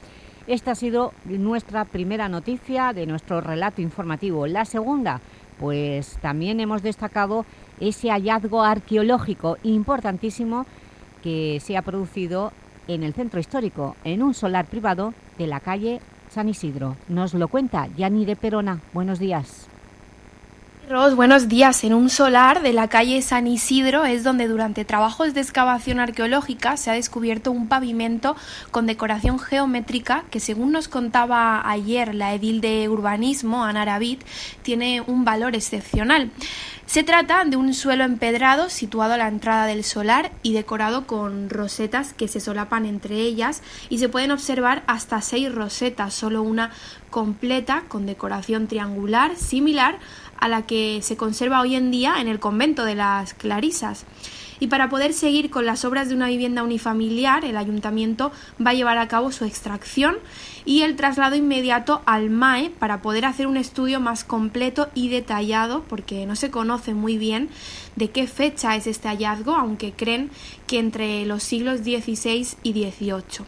Esta ha sido nuestra primera noticia de nuestro relato informativo. La segunda, pues también hemos destacado ese hallazgo arqueológico importantísimo que se ha producido en el centro histórico, en un solar privado de la calle San Isidro. Nos lo cuenta Yani de Perona. Buenos días. Buenos días. En un solar de la calle San Isidro es donde durante trabajos de excavación arqueológica se ha descubierto un pavimento con decoración geométrica que según nos contaba ayer la edil de urbanismo, Ana Arabit, tiene un valor excepcional. Se trata de un suelo empedrado situado a la entrada del solar y decorado con rosetas que se solapan entre ellas y se pueden observar hasta seis rosetas, solo una completa con decoración triangular similar la que se conserva hoy en día en el convento de las Clarisas. Y para poder seguir con las obras de una vivienda unifamiliar, el ayuntamiento va a llevar a cabo su extracción y el traslado inmediato al MAE para poder hacer un estudio más completo y detallado, porque no se conoce muy bien de qué fecha es este hallazgo, aunque creen que entre los siglos XVI y XVIII.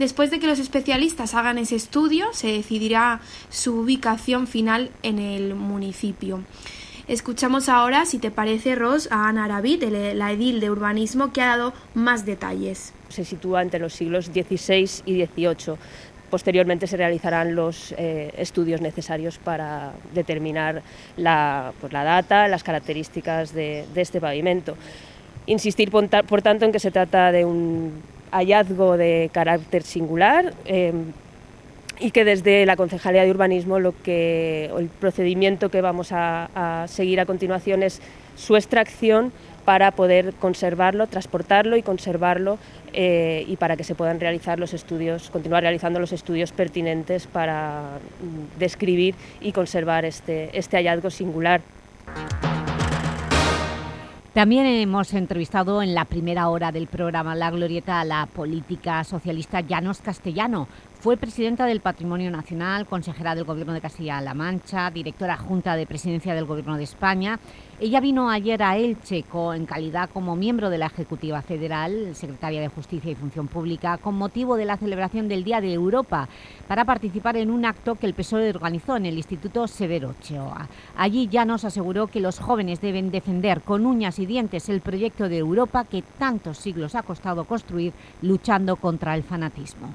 Después de que los especialistas hagan ese estudio, se decidirá su ubicación final en el municipio. Escuchamos ahora, si te parece, Ros, a Ana Arabit, la edil de urbanismo, que ha dado más detalles. Se sitúa entre los siglos XVI y XVIII. Posteriormente se realizarán los eh, estudios necesarios para determinar la, pues, la data, las características de, este pavimento. Insistir, por, por tanto, en que se trata de un hallazgo de carácter singular em, y que desde la Concejalía de Urbanismo lo que, el procedimiento que vamos a, seguir a continuación es su extracción para poder conservarlo, transportarlo y conservarlo eh, y para que se puedan realizar los estudios, continuar realizando los estudios pertinentes para mm, describir y conservar este, este hallazgo singular. También hemos entrevistado en la primera hora del programa La Glorieta a la política socialista Llanos Castellano. Fue presidenta del Patrimonio Nacional, consejera del Gobierno de Castilla-La Mancha, directora junta de Presidencia del Gobierno de España. Ella vino ayer a Elche en calidad como miembro de la Ejecutiva Federal, secretaria de Justicia y Función Pública, con motivo de la celebración del Día de Europa, para participar en un acto que el PSOE organizó en el Instituto Severo Ochoa. Allí ya nos aseguró que los jóvenes deben defender con uñas y dientes el proyecto de Europa que tantos siglos ha costado construir luchando contra el fanatismo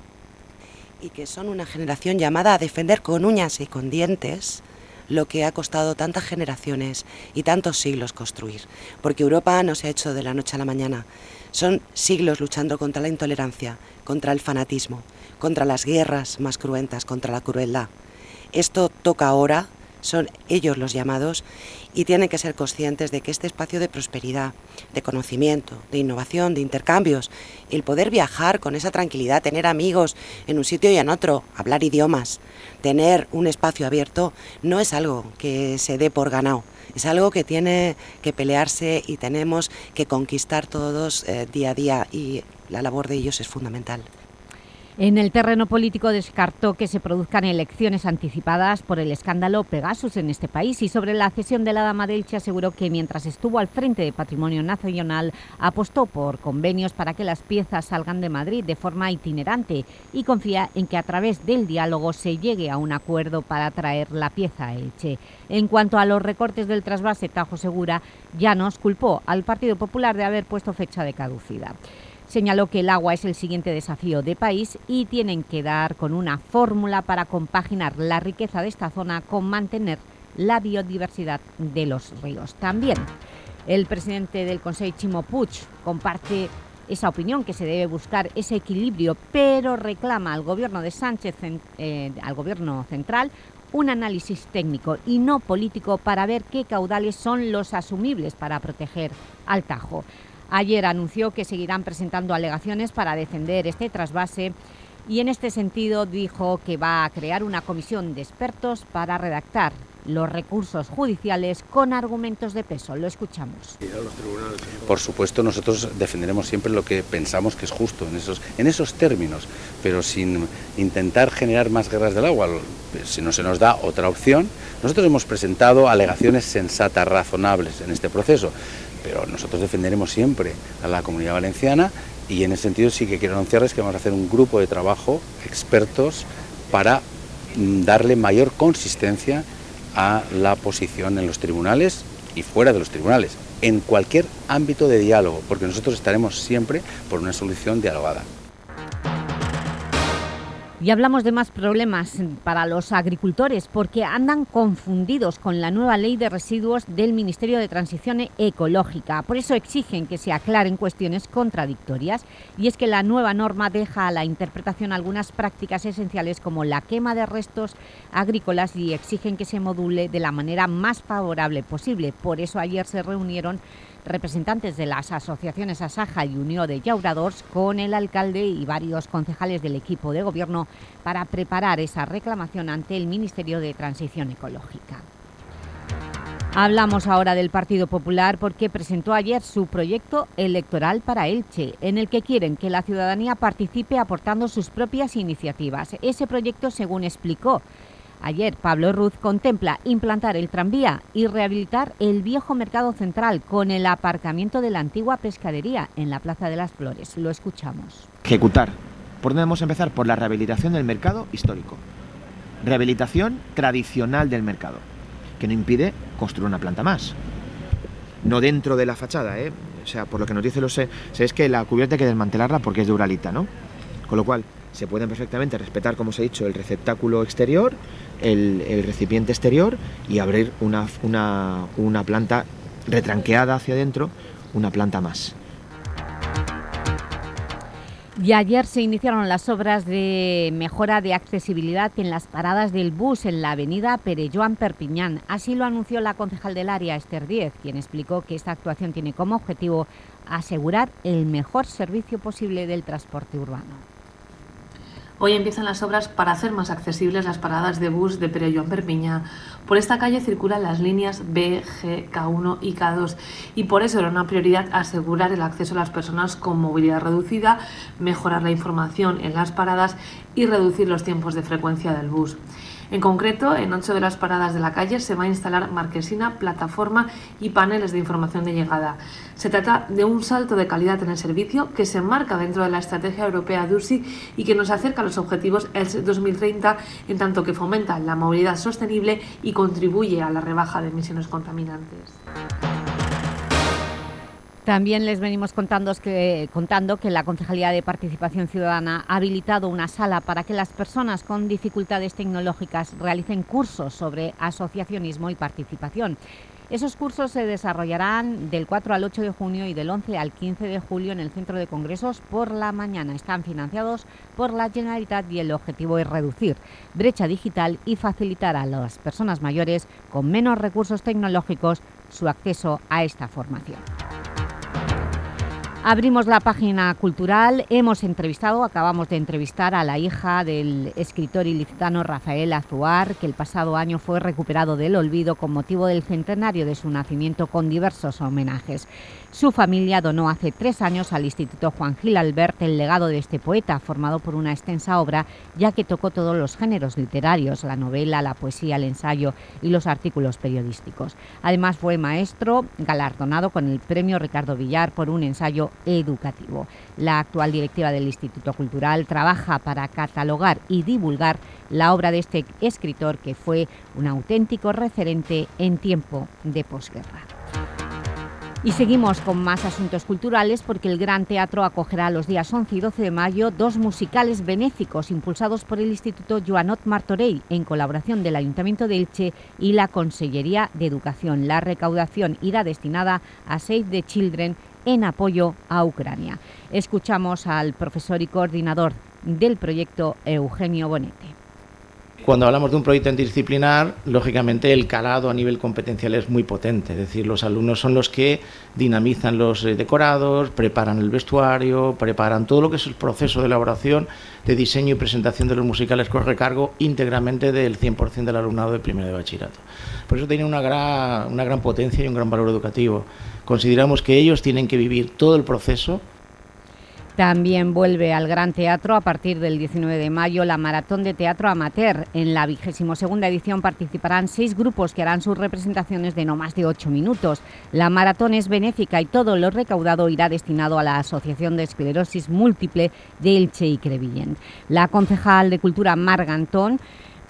y que son una generación llamada a defender con uñas y con dientes lo que ha costado tantas generaciones y tantos siglos construir, porque Europa no se ha hecho de la noche a la mañana. Son siglos luchando contra la intolerancia, contra el fanatismo, contra las guerras más cruentas, contra la crueldad. Esto toca ahora son ellos los llamados y tienen que ser conscientes de que este espacio de prosperidad, de conocimiento, de innovación, de intercambios, el poder viajar con esa tranquilidad, tener amigos en un sitio y en otro, hablar idiomas, tener un espacio abierto, no es algo que se dé por ganado. Es algo que tiene que pelearse y tenemos que conquistar todos eh, día a día y la labor de ellos es fundamental. En el terreno político descartó que se produzcan elecciones anticipadas por el escándalo Pegasus en este país y sobre la cesión de la Dama de Elche aseguró que mientras estuvo al frente de Patrimonio Nacional apostó por convenios para que las piezas salgan de Madrid de forma itinerante y confía en que a través del diálogo se llegue a un acuerdo para traer la pieza a Elche. En cuanto a los recortes del trasvase Tajo Segura, ya nos culpó al Partido Popular de haber puesto fecha de caducidad. Señaló que el agua es el siguiente desafío de país y tienen que dar con una fórmula para compaginar la riqueza de esta zona con mantener la biodiversidad de los ríos. También el presidente del Consejo, Chimo Puig, comparte esa opinión que se debe buscar ese equilibrio, pero reclama al gobierno de Sánchez, eh, al gobierno central, un análisis técnico y no político para ver qué caudales son los asumibles para proteger al Tajo. Ayer anunció que seguirán presentando alegaciones para defender este trasvase y en este sentido dijo que va a crear una comisión de expertos para redactar los recursos judiciales con argumentos de peso. Lo escuchamos. Por supuesto, nosotros defenderemos siempre lo que pensamos que es justo en esos, en esos términos, pero sin intentar generar más guerras del agua. Si no se nos da otra opción, nosotros hemos presentado alegaciones sensatas, razonables en este proceso pero nosotros defenderemos siempre a la comunidad valenciana y en ese sentido sí que quiero anunciarles que vamos a hacer un grupo de trabajo, expertos, para mm, darle mayor consistencia a la posición en los tribunales y fuera de los tribunales, en cualquier ámbito de diálogo, porque nosotros estaremos siempre por una solución dialogada. Y hablamos de más problemas para los agricultores porque andan confundidos con la nueva ley de residuos del Ministerio de Transición Ecológica. Por eso exigen que se aclaren cuestiones contradictorias y es que la nueva norma deja a la interpretación algunas prácticas esenciales como la quema de restos agrícolas y exigen que se module de la manera más favorable posible. Por eso ayer se reunieron representantes de las asociaciones Asaja y Unión de Llauradors con el alcalde y varios concejales del equipo de gobierno para preparar esa reclamación ante el Ministerio de Transición Ecológica. Hablamos ahora del Partido Popular porque presentó ayer su proyecto electoral para Elche, en el que quieren que la ciudadanía participe aportando sus propias iniciativas. Ese proyecto, según explicó Ayer Pablo Ruz contempla implantar el tranvía y rehabilitar el viejo mercado central con el aparcamiento de la antigua pescadería en la Plaza de las Flores. Lo escuchamos. Ejecutar. Podemos empezar por la rehabilitación del mercado histórico. Rehabilitación tradicional del mercado, que no impide construir una planta más. No dentro de la fachada, ¿eh? O sea, por lo que nos dice lo sé, es que la cubierta hay que desmantelarla porque es de uralita, ¿no? Con lo cual, se pueden perfectamente respetar, como os he dicho, el receptáculo exterior, el, recipiente exterior y abrir una, una, planta retranqueada hacia adentro, una planta más. Y ayer se iniciaron las obras de mejora de accesibilidad en las paradas del bus en la avenida Perelloan Perpiñán. Así lo anunció la concejal del área, Esther Díez, quien explicó que esta actuación tiene como objetivo asegurar el mejor servicio posible del transporte urbano. Hoy empiezan las obras para hacer más accesibles las paradas de bus de Pere Joan Perpiña. Por esta calle circulan las líneas B, G, K1 y K2 y por eso era una prioridad asegurar el acceso a las personas con movilidad reducida, mejorar la información en las paradas y reducir los tiempos de frecuencia del bus. En concreto, en ocho de las paradas de la calle se va a instalar marquesina, plataforma y paneles de información de llegada. Se trata de un salto de calidad en el servicio que se enmarca dentro de la estrategia europea de USI y que nos acerca a los objetivos el 2030 en tanto que fomenta la movilidad sostenible y contribuye a la rebaja de emisiones contaminantes. También les venimos contando que, contando que la Concejalía de Participación Ciudadana ha habilitado una sala para que las personas con dificultades tecnológicas realicen cursos sobre asociacionismo y participación. Esos cursos se desarrollarán del 4 al 8 de junio y del 11 al 15 de julio en el Centro de Congresos por la mañana. Están financiados por la Generalitat y el objetivo es reducir brecha digital y facilitar a las personas mayores con menos recursos tecnológicos su acceso a esta formación. Abrimos la página cultural, hemos entrevistado, acabamos de entrevistar a la hija del escritor ilicitano Rafael Azuar, que el pasado año fue recuperado del olvido con motivo del centenario de su nacimiento con diversos homenajes. Su familia donó hace tres años al Instituto Juan Gil Albert el legado de este poeta, formado por una extensa obra, ya que tocó todos los géneros literarios, la novela, la poesía, el ensayo y los artículos periodísticos. Además fue maestro galardonado con el Premio Ricardo Villar por un ensayo educativo. La actual directiva del Instituto Cultural trabaja para catalogar y divulgar la obra de este escritor que fue un auténtico referente en tiempo de posguerra. Y seguimos con más asuntos culturales porque el Gran Teatro acogerá los días 11 y 12 de mayo dos musicales benéficos impulsados por el Instituto Joanot Martorell en colaboración del Ayuntamiento de Elche y la Consellería de Educación. La recaudación irá destinada a Save the Children en apoyo a Ucrania. Escuchamos al profesor y coordinador del proyecto Eugenio Bonete. Cuando hablamos de un proyecto interdisciplinar, lógicamente el calado a nivel competencial es muy potente, es decir, los alumnos son los que dinamizan los eh, decorados, preparan el vestuario, preparan todo lo que es el proceso de elaboración, de diseño y presentación de los musicales corre cargo íntegramente del 100% del alumnado de primero de bachillerato. Por eso tiene una gran potencia y un gran valor educativo. Consideramos que ellos tienen que vivir todo el proceso también vuelve al Gran Teatro a partir del 19 de mayo la Maratón de Teatro Amateur. En la vigésimo segunda edición participarán seis grupos que harán sus representaciones de no más de ocho minutos. La maratón es benéfica y todo lo recaudado irá destinado a la Asociación de Esclerosis Múltiple de Elche y Crevillent. La concejal de Cultura Margantón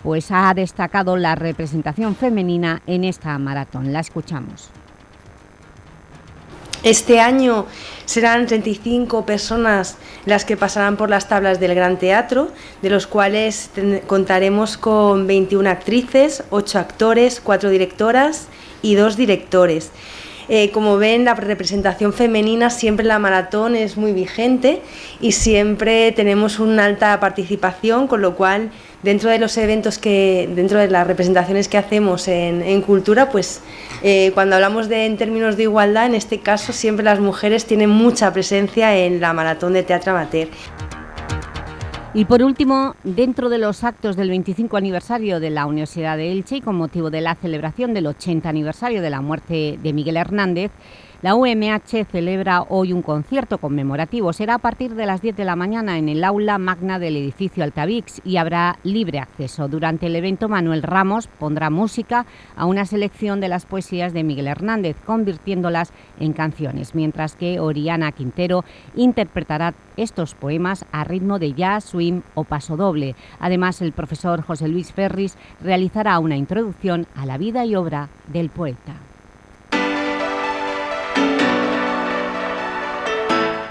pues, ha destacado la representación femenina en esta maratón. La escuchamos. Este año serán 35 personas las que pasarán por las tablas del Gran Teatro, de los cuales contaremos con 21 actrices, 8 actores, 4 directoras y 2 directores. Eh, como ven, la representación femenina siempre en la maratón es muy vigente y siempre tenemos una alta participación, con lo cual dentro de los eventos que, dentro de las representaciones que hacemos en, cultura, pues eh, cuando hablamos de en términos de igualdad, en este caso siempre las mujeres tienen mucha presencia en la maratón de teatro amateur. Y por último, dentro de los actos del 25 aniversario de la Universidad de Elche y con motivo de la celebración del 80 aniversario de la muerte de Miguel Hernández, la UMH celebra hoy un concierto conmemorativo. Será a partir de las 10 de la mañana en el aula magna del edificio Altavix y habrá libre acceso. Durante el evento, Manuel Ramos pondrá música a una selección de las poesías de Miguel Hernández, convirtiéndolas en canciones, mientras que Oriana Quintero interpretará estos poemas a ritmo de jazz, swing o paso doble. Además, el profesor José Luis Ferris realizará una introducción a la vida y obra del poeta.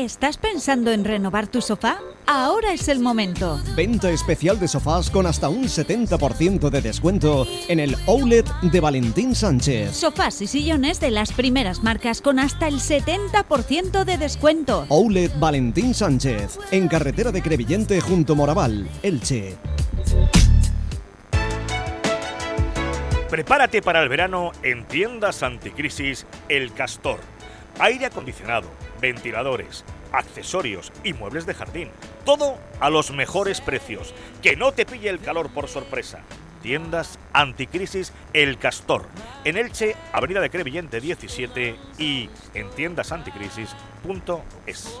¿Estás pensando en renovar tu sofá? Ahora es el momento. Venta especial de sofás con hasta un 70% de descuento en el Outlet de Valentín Sánchez. Sofás y sillones de las primeras marcas con hasta el 70% de descuento. Outlet Valentín Sánchez, en carretera de Crevillente junto Moraval, Elche. Prepárate para el verano en tiendas anticrisis El Castor. Aire acondicionado, ventiladores, accesorios y muebles de jardín. Todo a los mejores precios. Que no te pille el calor por sorpresa. Tiendas Anticrisis El Castor. En Elche, Avenida de Crevillente 17 y en tiendasanticrisis.es.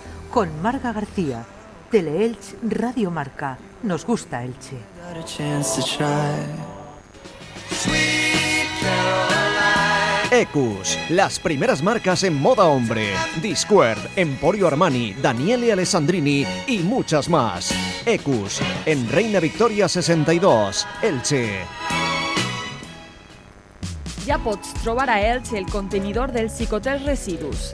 con Marga García. Teleelch Radio Marca. Nos gusta Elche. Ecus, las primeras marcas en moda hombre. Discord, Emporio Armani, Daniele Alessandrini y muchas más. Ecus, en Reina Victoria 62, Elche. Ja pots trobar a Elche el contenidor del Cicotel Residus.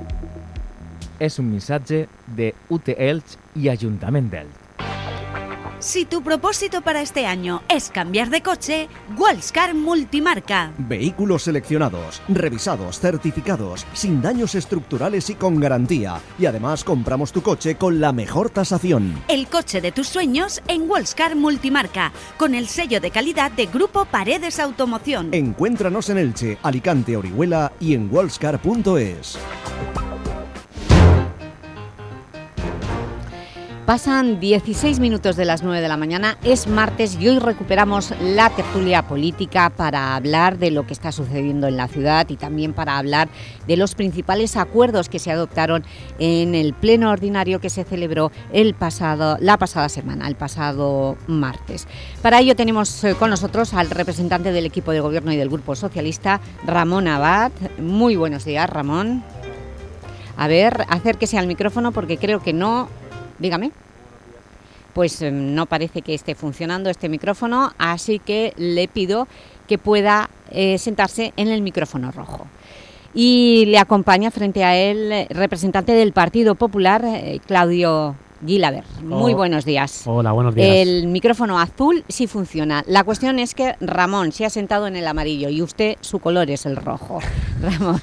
Es un mensaje de UT Elche y Ayuntamiento d'Elx. Si tu propósito para este año es cambiar de coche, Wallscar Multimarca. Vehículos seleccionados, revisados, certificados, sin daños estructurales y con garantía. Y además compramos tu coche con la mejor tasación. El coche de tus sueños en Wallscar Multimarca, con el sello de calidad de Grupo Paredes Automoción. Encuéntranos en Elche, Alicante, Orihuela y en wallscar.es. Pasan 16 minutos de las 9 de la mañana, es martes y hoy recuperamos la tertulia política para hablar de lo que está sucediendo en la ciudad y también para hablar de los principales acuerdos que se adoptaron en el pleno ordinario que se celebró el pasado, la pasada semana, el pasado martes. Para ello tenemos eh, con nosotros al representante del equipo de gobierno y del Grupo Socialista, Ramón Abad. Muy buenos días, Ramón. A ver, acérquese al micrófono porque creo que no Dígame. Pues em, no parece que esté funcionando este micrófono, así que le pido que pueda eh, sentarse en el micrófono rojo. Y le acompaña frente a él eh, representante del Partido Popular, eh, Claudio Gilaber. Muy Oh. buenos días. Hola, buenos días. El micrófono azul sí funciona. La cuestión es que Ramón se ha sentado en el amarillo y usted su color es el rojo. Ramón,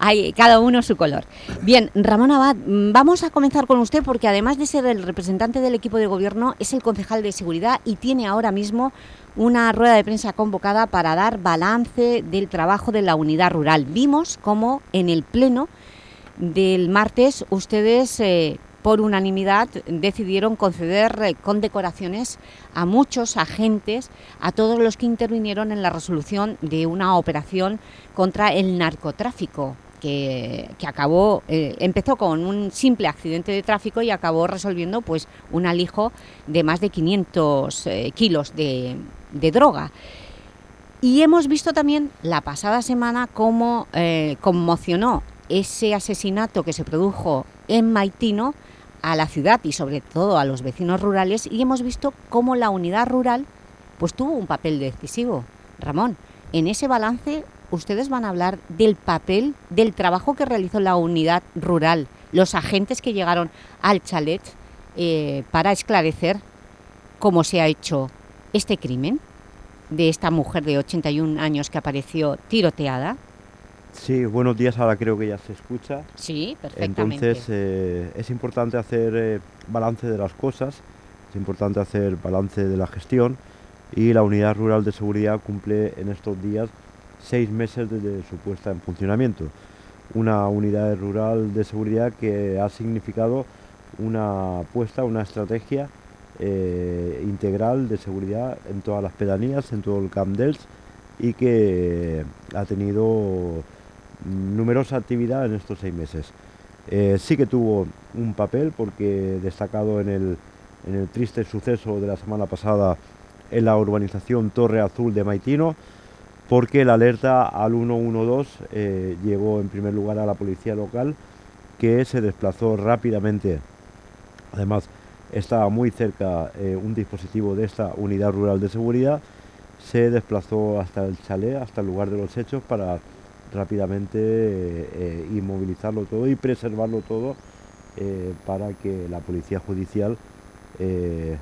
hay cada uno su color. Bien, Ramón Abad, vamos a comenzar con usted porque además de ser el representante del equipo de gobierno, es el concejal de seguridad y tiene ahora mismo una rueda de prensa convocada para dar balance del trabajo de la unidad rural. Vimos cómo en el pleno del martes ustedes eh, por unanimidad decidieron conceder eh, condecoraciones a muchos agentes, a todos los que intervinieron en la resolución de una operación contra el narcotráfico que, acabó, eh, empezó con un simple accidente de tráfico y acabó resolviendo pues, un alijo de más de 500 eh, kilos de, de droga. Y hemos visto también la pasada semana cómo eh, conmocionó ese asesinato que se produjo en Maitino a la ciudad y sobre todo a los vecinos rurales y hemos visto cómo la unidad rural pues tuvo un papel decisivo. Ramón, en ese balance ustedes van a hablar del papel, del trabajo que realizó la unidad rural, los agentes que llegaron al chalet eh, para esclarecer cómo se ha hecho este crimen de esta mujer de 81 años que apareció tiroteada. Sí, buenos días, ahora creo que ya se escucha. Sí, perfectamente. Entonces eh, es importante hacer eh, balance de las cosas, es importante hacer balance de la gestión y la Unidad Rural de Seguridad cumple en estos días seis meses desde su puesta en funcionamiento. Una unidad rural de seguridad que ha significado una apuesta, una estrategia eh, integral de seguridad en todas las pedanías, en todo el Camp dels y que ha tenido numerosa actividad en estos seis meses. Eh, sí que tuvo un papel porque destacado en el, en el triste suceso de la semana pasada en la urbanización Torre Azul de Maitino, porque la alerta al 112 eh, llegó en primer lugar a la policía local, que se desplazó rápidamente. Además, estaba muy cerca eh, un dispositivo de esta unidad rural de seguridad, se desplazó hasta el chalet, hasta el lugar de los hechos, para rápidamente eh, inmovilizarlo todo y preservarlo todo para que la policía judicial,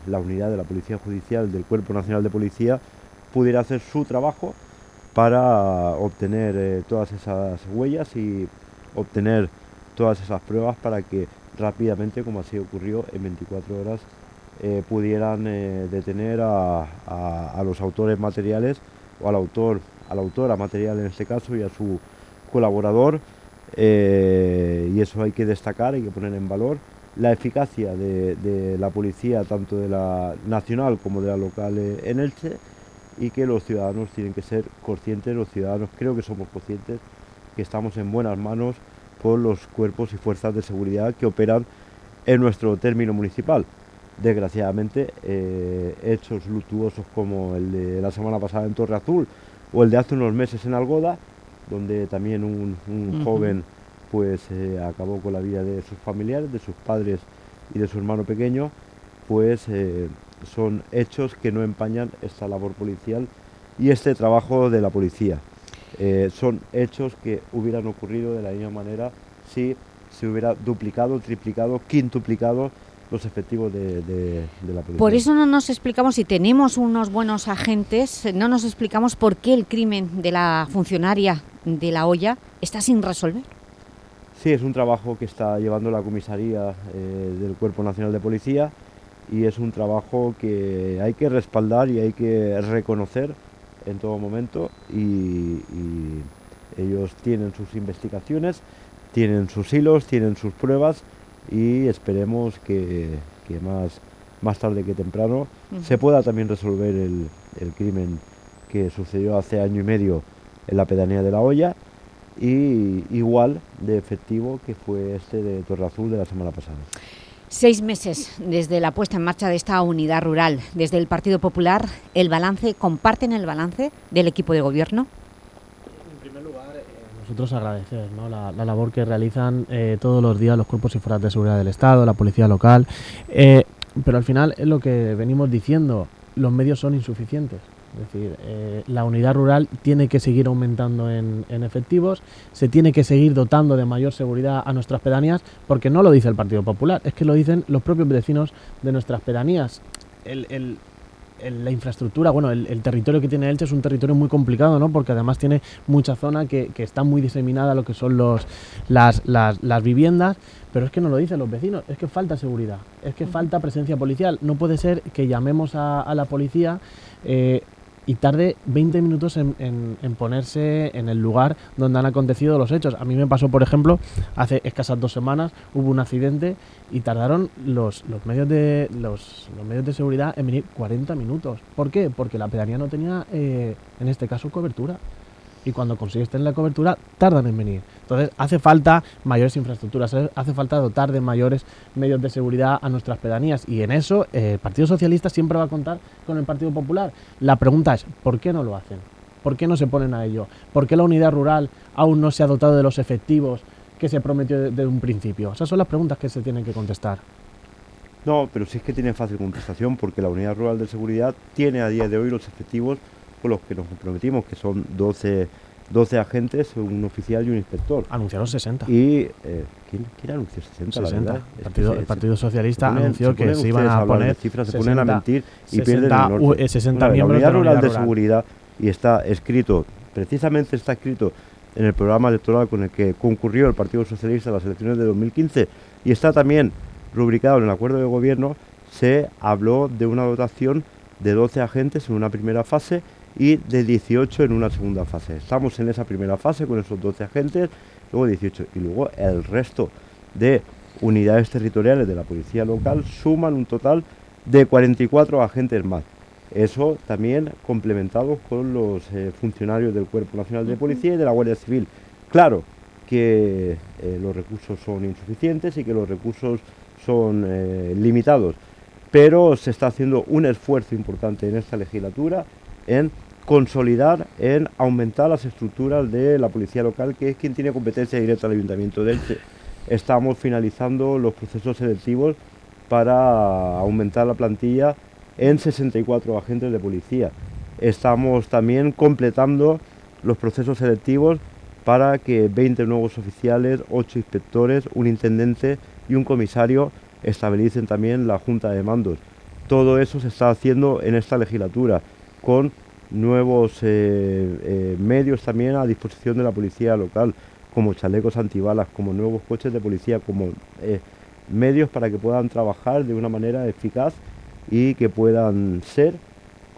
la unidad de la policía judicial del Cuerpo Nacional de Policía, pudiera hacer su trabajo para obtener eh, todas esas huellas y obtener todas esas pruebas para que rápidamente, como así ocurrió, en 24 horas eh, pudieran eh, detener a, los autores materiales o al autor, a la autora material en este caso y a su colaborador. y eso hay que destacar, hay que poner en valor la eficacia de, de la policía, tanto de la nacional como de la local en Elche y que los ciudadanos tienen que ser conscientes, los ciudadanos creo que somos conscientes que estamos en buenas manos por los cuerpos y fuerzas de seguridad que operan en nuestro término municipal. Desgraciadamente, eh, hechos luctuosos como el de la semana pasada en Torre Azul o el de hace unos meses en Algoda, donde también un, joven pues eh, acabó con la vida de sus familiares, de sus padres y de su hermano pequeño, pues eh, son hechos que no empañan esta labor policial y este trabajo de la policía. Eh, son hechos que hubieran ocurrido de la misma manera si se hubiera duplicado, triplicado, quintuplicado los efectivos de, la policía. Por eso no nos explicamos, si tenemos unos buenos agentes, no nos explicamos por qué el crimen de la funcionaria de la olla está sin resolver. Sí, es un trabajo que está llevando la comisaría eh, del Cuerpo Nacional de Policía y es un trabajo que hay que respaldar y hay que reconocer en todo momento y, ellos tienen sus investigaciones, tienen sus hilos, tienen sus pruebas y esperemos que, más, más tarde que temprano se pueda también resolver el, el crimen que sucedió hace año y medio en la pedanía de La Hoya y igual de efectivo que fue este de Torre Azul de la semana pasada. Seis meses desde la puesta en marcha de esta unidad rural. Desde el Partido Popular, el balance ¿comparten el balance del equipo de gobierno? En primer lugar, eh, nosotros agradecer la, labor que realizan eh, todos los días los cuerpos y fuerzas de seguridad del Estado, la policía local, eh, pero al final es lo que venimos diciendo, los medios son insuficientes. Es decir, eh, la unidad rural tiene que seguir aumentando en, efectivos, se tiene que seguir dotando de mayor seguridad a nuestras pedanías, porque no lo dice el Partido Popular, es que lo dicen los propios vecinos de nuestras pedanías. la infraestructura, bueno, el, territorio que tiene Elche es un territorio muy complicado, ¿no? Porque además tiene mucha zona que, está muy diseminada lo que son los, las, viviendas, pero es que no lo dicen los vecinos, es que falta seguridad, es que falta presencia policial. No puede ser que llamemos a, la policía eh, y tarde 20 minutos en, ponerse en el lugar donde han acontecido los hechos. A mí me pasó, por ejemplo, hace escasas dos semanas hubo un accidente y tardaron los, los, medios, de, los, medios de seguridad en venir 40 minutos. ¿Por qué? Porque la pedanía no tenía, eh, en este caso, cobertura y cuando consigues tener la cobertura tardan en venir. Entonces hace falta mayores infraestructuras, hace falta dotar de mayores medios de seguridad a nuestras pedanías y en eso eh, el Partido Socialista siempre va a contar con el Partido Popular. La pregunta es, ¿por qué no lo hacen? ¿Por qué no se ponen a ello? ¿Por qué la unidad rural aún no se ha dotado de los efectivos que se prometió desde un principio? Esas son las preguntas que se tienen que contestar. No, pero sí es que tiene fácil contestación porque la Unidad Rural de Seguridad tiene a día de hoy los efectivos con los que nos comprometimos, que son 12, 12 agentes, un oficial y un inspector. Anunciaron 60. Y, eh, ¿quién, anunció 60? 60. El, partido, el Partido Socialista anunció que se iban a poner cifras, se ponen a mentir y pierden el norte. 60 miembros la Unidad Rural de, Seguridad y está escrito, precisamente está escrito en el programa electoral con el que concurrió el Partido Socialista a las elecciones de 2015 y está también rubricado en el acuerdo de gobierno, se habló de una dotación de 12 agentes en una primera fase y de 18 en una segunda fase. Estamos en esa primera fase con esos 12 agentes, luego 18 y luego el resto de unidades territoriales de la policía local suman un total de 44 agentes más. Eso también complementado con los eh, funcionarios del Cuerpo Nacional de Policía y de la Guardia Civil. Claro que eh, los recursos son insuficientes y que los recursos son eh, limitados, pero se está haciendo un esfuerzo importante en esta legislatura en consolidar, en aumentar las estructuras de la policía local, que es quien tiene competencia directa al Ayuntamiento de Elche. Estamos finalizando los procesos selectivos para aumentar la plantilla en 64 agentes de policía. Estamos también completando los procesos selectivos para que 20 nuevos oficiales, 8 inspectores, un intendente y un comisario estabilicen también la junta de mandos. Todo eso se está haciendo en esta legislatura con nuevos eh, eh, medios también a disposición de la policía local, como chalecos antibalas, como nuevos coches de policía, como eh, medios para que puedan trabajar de una manera eficaz y que puedan ser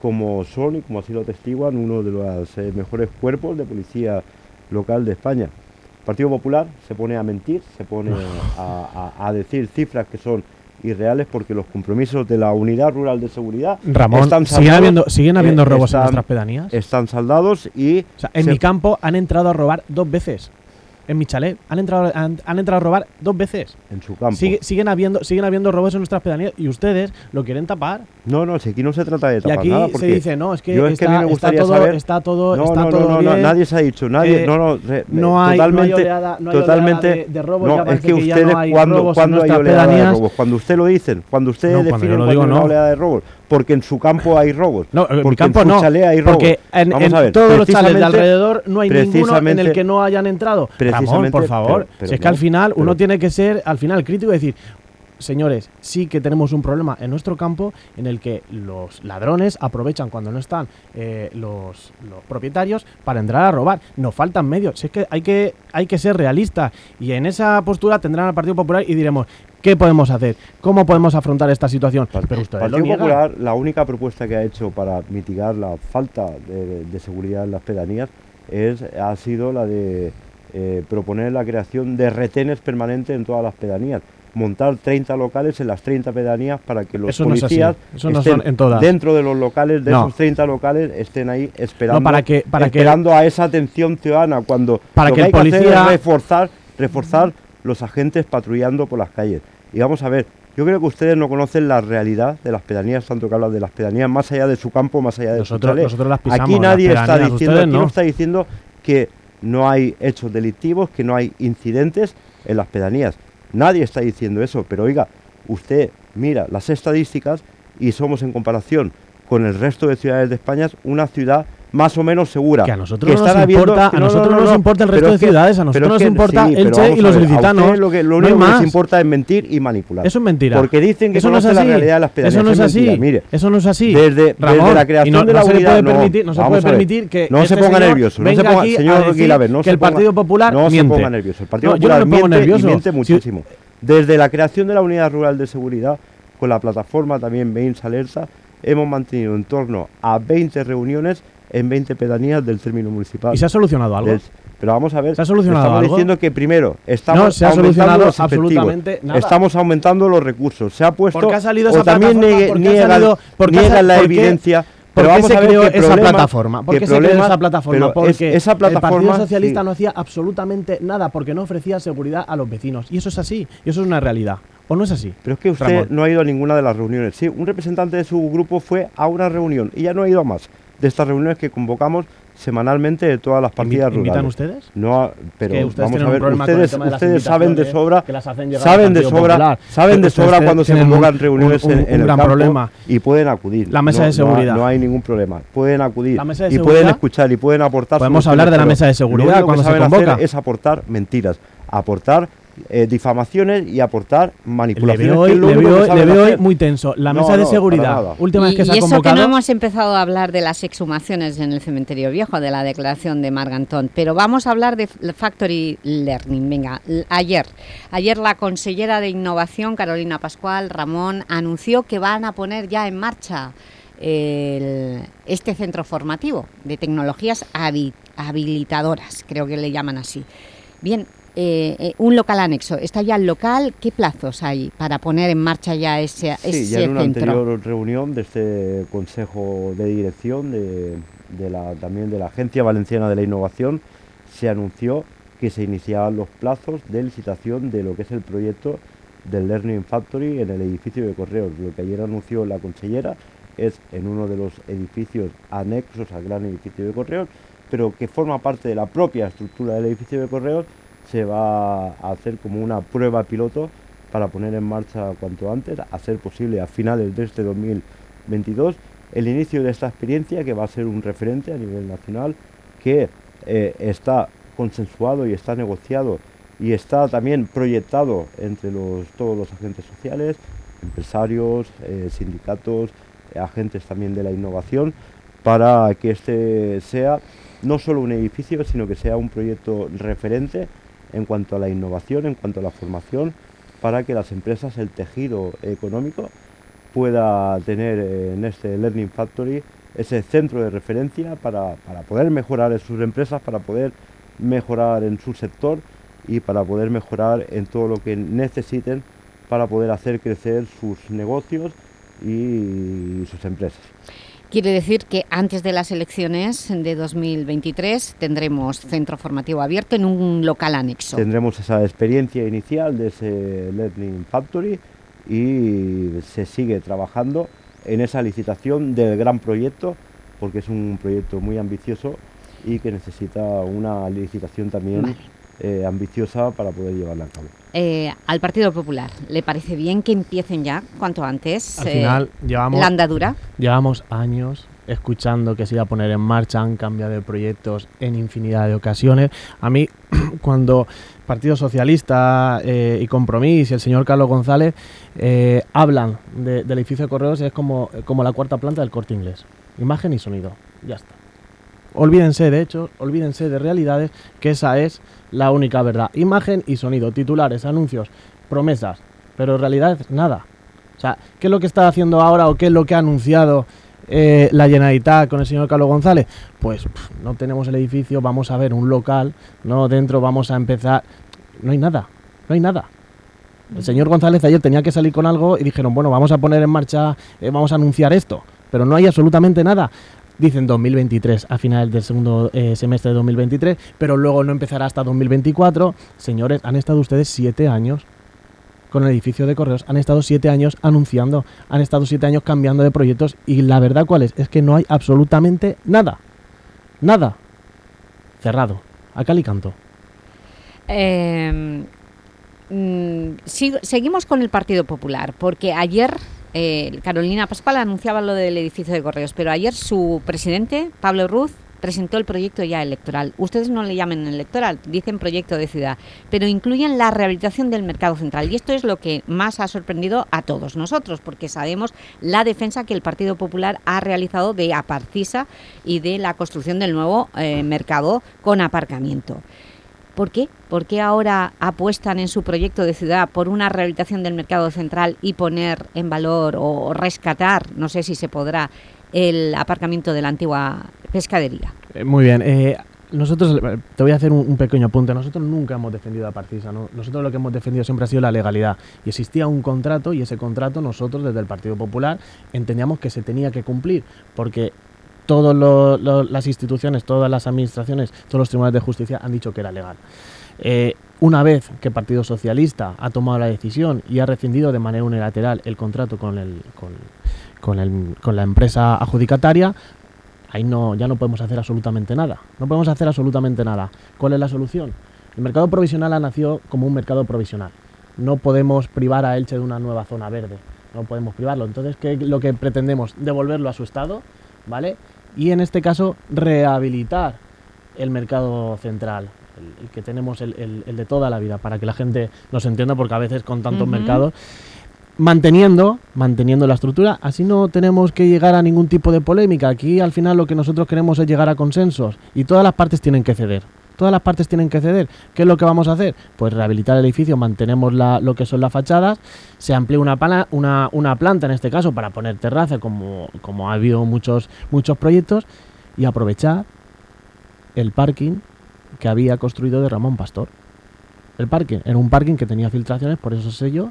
como son y como así lo testiguan uno de los mejores cuerpos de policía local de España. El Partido Popular se pone a mentir, se pone a decir cifras que son irreales porque los compromisos de la Unidad Rural de Seguridad Ramón, están ¿siguen saldados, habiendo, siguen habiendo eh, robos en están- nuestras pedanías? Están saldados y... O sea, en se- mi campo han entrado a robar dos veces. En mi chalet han entrado, han, han entrado a robar dos veces. En su campo. Sigue- siguen, habiendo, siguen habiendo robos en nuestras pedanías y ustedes lo quieren tapar. No, no, si aquí no se trata de Y tapar aquí nada. se porque dice, no, es que yo es está- que a mí me está gustaría todo- saber- está todo- no, está no, todo no, no, bien. nadie se ha dicho, nadie, Eh, no, no, re- no hay- totalmente, no hay oleada- no hay totalmente, de- de robos, no, ya es que que ya ustedes no hay cuando, robos en cuando hay oleada de robos, cuando usted lo dicen, cuando ustedes No, cuando yo lo digo, una oleada de robos, porque en su campo hay robos, No, en mi campo en su no, hay robos. porque en, Vamos en a ver, todos los chalets de alrededor no hay ninguno en el que no hayan entrado. Ramón, por favor, pero- pero si es que al final uno tiene que ser al final crítico y decir, señores, sí que tenemos un problema en nuestro campo en el que los ladrones aprovechan cuando no están eh, los, los propietarios para entrar a robar. Nos faltan medios. Si es que hay que hay que ser realistas y en esa postura tendrán al Partido Popular y diremos ¿qué podemos hacer? ¿Cómo podemos afrontar esta situación? Pero Partido. Popular, la única propuesta que ha hecho para mitigar la falta de, de seguridad en las pedanías es, ha sido la de eh, proponer la creación de retenes permanentes en todas las pedanías. Montar 30 locales en las 30 pedanías para que los Eso no es así, policías no estén en todas. dentro de los locales de No. esos 30 locales estén ahí esperando, para que- para que- esperando a esa atención ciudadana cuando Para lo que el hay hacer policía- es reforzar, reforzar los agentes patrullando por las calles. Y vamos a ver, yo creo que ustedes no conocen la realidad de las pedanías, tanto que hablan de las pedanías más allá de su campo, más allá de su Nosotros- chalet. nosotros las pisamos, Aquí nadie las está diciendo, aquí no está diciendo que no hay hechos delictivos, que no hay incidentes en las pedanías. Nadie está diciendo eso, pero oiga, usted mira las estadísticas y somos en comparación con el resto de ciudades de España una ciudad más o menos segura. Que a nosotros Que nos habiendo- importa- que a nosotros no nos importa el resto es de que- ciudades, a nosotros nos que importa sí, Elche y los ilicitanos. Lo, que, único que les más. importa es mentir y manipular. Eso es mentira. Porque dicen que Eso no es conocen la así. realidad de las pedanías. Eso no es así. mentira. Mire, Eso no es así. Desde, Ramón, desde la y creación no- de la unidad, no, se puede permitir que no este se ponga señor nervioso, no se venga ponga, señor no que el Partido Popular no se ponga nervioso. El Partido Popular miente nervioso. muchísimo. Desde la creación de la unidad rural de seguridad, con la plataforma también Veins Alerta, hemos mantenido en torno a 20 reuniones en 20 pedanías del término municipal. ¿Y se ha solucionado algo? Del- pero vamos a ver, ¿Se ha solucionado estamos algo? diciendo que primero estamos No se ha aumentando los absolutamente nada. estamos aumentando los recursos, se ha puesto ¿Por qué ha salido esa también plataforma? niegue- ¿Por qué ha niegan, niegan sal- la evidencia. ¿Por qué se creó esa problema- plataforma? ¿Por qué se creó esa plataforma? Porque esa el Partido plataforma, Socialista sí. no hacía absolutamente nada porque no ofrecía seguridad a los vecinos. Y eso es así. Y eso es una realidad. ¿O no es así? Pero es que usted Ramón. no ha ido a ninguna de las reuniones. Sí, un representante de su grupo fue a una reunión y ya no ha ido a más de estas reuniones que convocamos semanalmente de todas las partidas invitan rurales. ustedes? No, ha- pero que ustedes vamos a ver, ustedes, saben de sobra, que saben de sobra, Popular. saben de sobra cuando se convocan reuniones un- en, un en el gran campo problema. y pueden acudir. La mesa No- de seguridad. No, no hay ningún problema. Pueden acudir La mesa de y pueden escuchar y pueden aportar. Podemos hablar de la mesa de lo seguridad único que cuando se saben convoca. hacer es aportar mentiras, aportar eh, difamaciones y aportar Le manipulaciones. veo que hoy, es lo le veo- saben le veo hoy muy tenso. La No, mesa de no, seguridad, última vez que se y ha eso que no convocado... hemos empezado a hablar de las exhumaciones en el cementerio viejo, de la declaración de Margantón, pero vamos a hablar de Factory Learning. Venga, ayer, ayer la consellera de Innovación, Carolina Pascual, Ramón, anunció que van a poner ya en marcha el- este centro formativo de tecnologías habi- habilitadoras, creo que le llaman así. Bien, eh, eh, un local anexo, ¿está ya el local? ¿Qué plazos hay para poner en marcha ya ese, Sí, ese ya en una centro? anterior reunión de este Consejo de Dirección de, de la, también de la Agencia Valenciana de la Innovación se anunció que se iniciaban los plazos de licitación de lo que es el proyecto del Learning Factory en el edificio de Correos. Lo que ayer anunció la consellera es en uno de los edificios anexos al gran edificio de Correos, pero que forma parte de la propia estructura del edificio de Correos, se va a hacer como una prueba piloto para poner en marcha cuanto antes, a ser posible a finales de este 2022, el inicio de esta experiencia que va a ser un referente a nivel nacional, que eh, está consensuado y está negociado y está también proyectado entre los, todos los agentes sociales, empresarios, eh, sindicatos, eh, agentes también de la innovación, para que este sea no solo un edificio, sino que sea un proyecto referente en cuanto a la innovación, en cuanto a la formación, para que las empresas, el tejido económico, pueda tener eh, en este Learning Factory ese centro de referencia para, para poder mejorar en sus empresas, para poder mejorar en su sector y para poder mejorar en todo lo que necesiten para poder hacer crecer sus negocios y sus empresas. Quiere decir que antes de las elecciones de 2023 tendremos centro formativo abierto en un local anexo. Tendremos esa experiencia inicial de ese Learning Factory y se sigue trabajando en esa licitación del gran proyecto, porque es un proyecto muy ambicioso y que necesita una licitación también Vale. Eh, ambiciosa para poder llevarla a cabo. Eh, al Partido Popular, ¿le parece bien que empiecen ya cuanto antes Al eh, final llevamos, la andadura? llevamos años escuchando que se iba a poner en marcha, han cambiado de proyectos en infinidad de ocasiones. A mí, cuando Partido Socialista eh, y Compromís y el señor Carlos González eh, hablan de- del edificio de correos, es como, como la cuarta planta del corte inglés. Imagen y sonido, ya está. Olvídense de hechos, olvídense de realidades, que esa es la única verdad. Imagen y sonido, titulares, anuncios, promesas, pero en realidad nada. O sea, ¿qué es lo que está haciendo ahora o qué es lo que ha anunciado eh, la Generalitat con el señor Carlos González? Pues no tenemos el edificio, vamos a ver un local, no dentro vamos a empezar. No hay nada, no hay nada. El señor González ayer tenía que salir con algo y dijeron, bueno, vamos a poner en marcha, eh, vamos a anunciar esto, pero no hay absolutamente nada. Dicen 2023, a finales del segundo eh, semestre de 2023, pero luego no empezará hasta 2024. Señores, han estado ustedes siete años con el edificio de correos, han estado siete años anunciando, han estado siete años cambiando de proyectos y la verdad cuál es, es que no hay absolutamente nada. Nada. Cerrado. A cal y canto. Eh, mm, seguimos con el Partido Popular, porque ayer eh, Carolina Pascual anunciaba lo del edificio de correos, pero ayer su presidente, Pablo Ruz, presentó el proyecto ya electoral. Ustedes no le llamen electoral, dicen proyecto de ciudad, pero incluyen la rehabilitación del mercado central. Y esto es lo que más ha sorprendido a todos nosotros, porque sabemos la defensa que el Partido Popular ha realizado de Aparcisa y de la construcción del nuevo eh, mercado con aparcamiento. ¿Por qué? ¿Por qué ahora apuestan en su proyecto de ciudad por una rehabilitación del mercado central y poner en valor o rescatar, no sé si se podrá, el aparcamiento de la antigua pescadería? Eh, muy bien. eh, nosotros, eh, te voy a hacer un, pequeño apunte. Nosotros nunca hemos defendido a Partisa. ¿no? Nosotros lo que hemos defendido siempre ha sido la legalidad. Y existía un contrato y ese contrato nosotros desde el Partido Popular entendíamos que se tenía que cumplir. Porque todas las instituciones, todas las administraciones, todos los tribunales de justicia han dicho que era legal. Eh, una vez que el Partido Socialista ha tomado la decisión y ha rescindido de manera unilateral el contrato con, con la empresa adjudicataria, ahí no, ya no podemos hacer absolutamente nada. No podemos hacer absolutamente nada. ¿Cuál es la solución? El mercado provisional ha nacido como un mercado provisional. No podemos privar a Elche de una nueva zona verde. No podemos privarlo. Entonces, ¿qué es lo que pretendemos? Devolverlo a su estado, ¿vale? Y en este caso, rehabilitar el mercado central. el, que tenemos, el, el, de toda la vida, para que la gente nos entienda, porque a veces con tantos mercados manteniendo, manteniendo la estructura, así no tenemos que llegar a ningún tipo de polémica. Aquí al final lo que nosotros queremos es llegar a consensos y todas las partes tienen que ceder. Todas las partes tienen que ceder. ¿Qué es lo que vamos a hacer? Pues rehabilitar el edificio, mantenemos la- lo que son las fachadas, se amplía una, pala- una, una planta en este caso para poner terraza, como, como ha habido muchos, muchos proyectos, y aprovechar el parking que había construido de Ramón Pastor. El parking, era un parking que tenía filtraciones, por eso sello,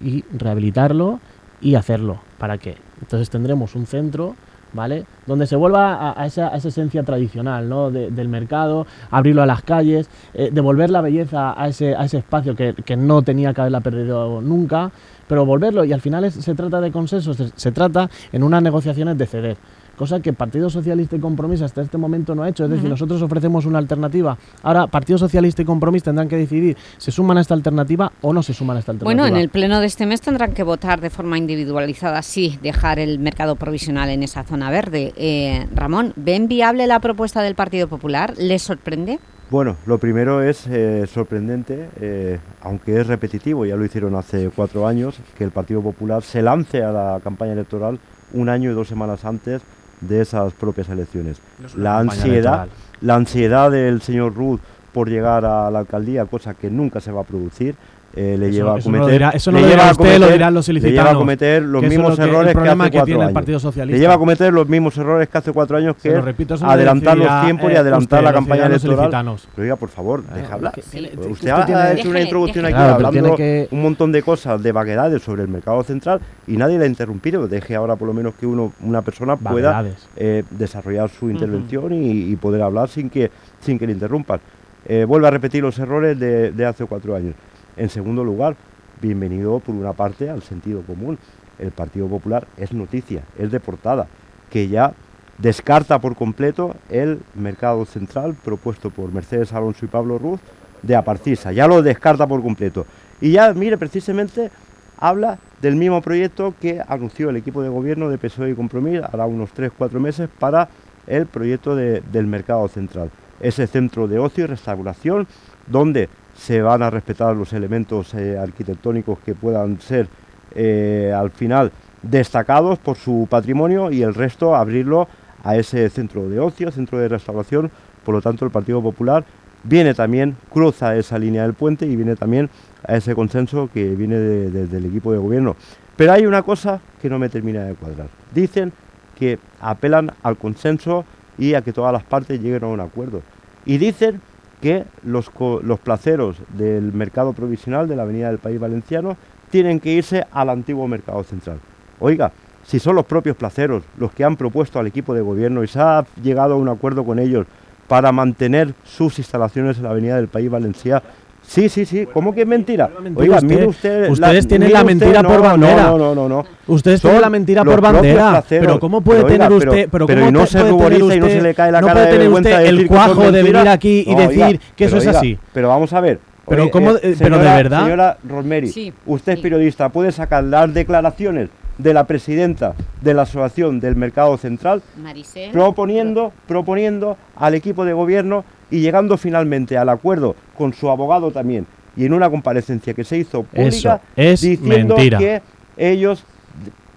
y rehabilitarlo y hacerlo. ¿Para qué? Entonces tendremos un centro, ¿vale? Donde se vuelva a, esa, esa esencia tradicional, ¿no? De- del mercado, abrirlo a las calles, eh, devolver la belleza a ese, a ese espacio que, no tenía que haberla perdido nunca, pero volverlo y al final es- se trata de consensos, se, se trata en unas negociaciones de ceder. Cosa que Partido Socialista y Compromís hasta este momento no ha hecho. Es decir, nosotros ofrecemos una alternativa. Ahora, Partido Socialista y Compromís tendrán que decidir, ¿se suman a esta alternativa o no se suman a esta alternativa? Bueno, en el pleno de este mes tendrán que votar de forma individualizada sí dejar el mercado provisional en esa zona verde. Eh, Ramón, ¿ven viable la propuesta del Partido Popular? ¿Les sorprende? Bueno, lo primero es eh, sorprendente, eh, aunque es repetitivo, ya lo hicieron hace cuatro años, que el Partido Popular se lance a la campaña electoral un año y dos semanas antes de esas propias elecciones. No La ansiedad, la ansiedad del señor Ruth por llegar a la alcaldía, cosa que nunca se va a producir, eh, le Eso- lleva a eso no cometer, lo dirá- eso no le lo lleva dirá a usted, lo cometer- dirán los le lleva a cometer los mismos lo que- el errores que hace que cuatro años. Partido Socialista. Le lleva a cometer los mismos errores que hace cuatro años, que repito, lo adelantar los tiempos y eh, adelantar usted, la campaña electoral. Pero oiga, por favor, deja hablar. usted usted ha tiene- hecho una introducción aquí. Claro, hablando que- un montón de cosas, de vaguedades sobre el mercado central y nadie le ha interrumpido. Deje ahora por lo menos que uno, una persona pueda eh, desarrollar su intervención y, y poder hablar sin que, sin que le interrumpan. Eh, vuelvo a repetir los errores de, de hace cuatro años. En segundo lugar, bienvenido por una parte al sentido común. El Partido Popular es noticia, es de portada, que ya descarta por completo el mercado central propuesto por Mercedes Alonso y Pablo Ruz de Aparcisa. Ya lo descarta por completo. Y ya, mire, precisamente habla del mismo proyecto que anunció el equipo de gobierno de PSOE y Compromís hará unos 3-4 meses para el proyecto de- del mercado central. Ese centro de ocio y restauración donde se van a respetar los elementos eh, arquitectónicos que puedan ser eh, al final destacados por su patrimonio y el resto abrirlo a ese centro de ocio, centro de restauración. Por lo tanto, el Partido Popular viene también, cruza esa línea del puente y viene también a ese consenso que viene de- de- del equipo de gobierno. Pero hay una cosa que no me termina de cuadrar. Dicen que apelan al consenso y a que todas las partes lleguen a un acuerdo. Y dicen que los, los placeros del mercado provisional de la Avenida del País Valenciano tienen que irse al antiguo mercado central. Oiga, si son los propios placeros los que han propuesto al equipo de gobierno y se ha llegado a un acuerdo con ellos para mantener sus instalaciones en la Avenida del País Valenciano, Sí, sí, sí, ¿cómo que es mentira? mentira Oiga, usted. mire usted... Ustedes tienen mire la usted- mentira por no, bandera. No, no, no, no. Ustedes Son tienen la mentira por bandera. placeros. Pero ¿cómo puede Pero, tener usted... Pero, pero ¿cómo y no se puede tener ruboriza y no usted- se le cae la no cara puede de tener vergüenza usted de el cuajo de venir aquí y No, decir oiga, que eso es oiga, así. Pero vamos a ver. Pero Oye, ¿cómo- eh, eh, pero de señora- verdad? Señora Rosemary, Sí, usted es periodista, puede sacar las declaraciones de la presidenta de la Asociación del Mercado Central Maricel. proponiendo, proponiendo al equipo de gobierno y llegando finalmente al acuerdo con su abogado también y en una comparecencia que se hizo pública Eso es diciendo mentira. que ellos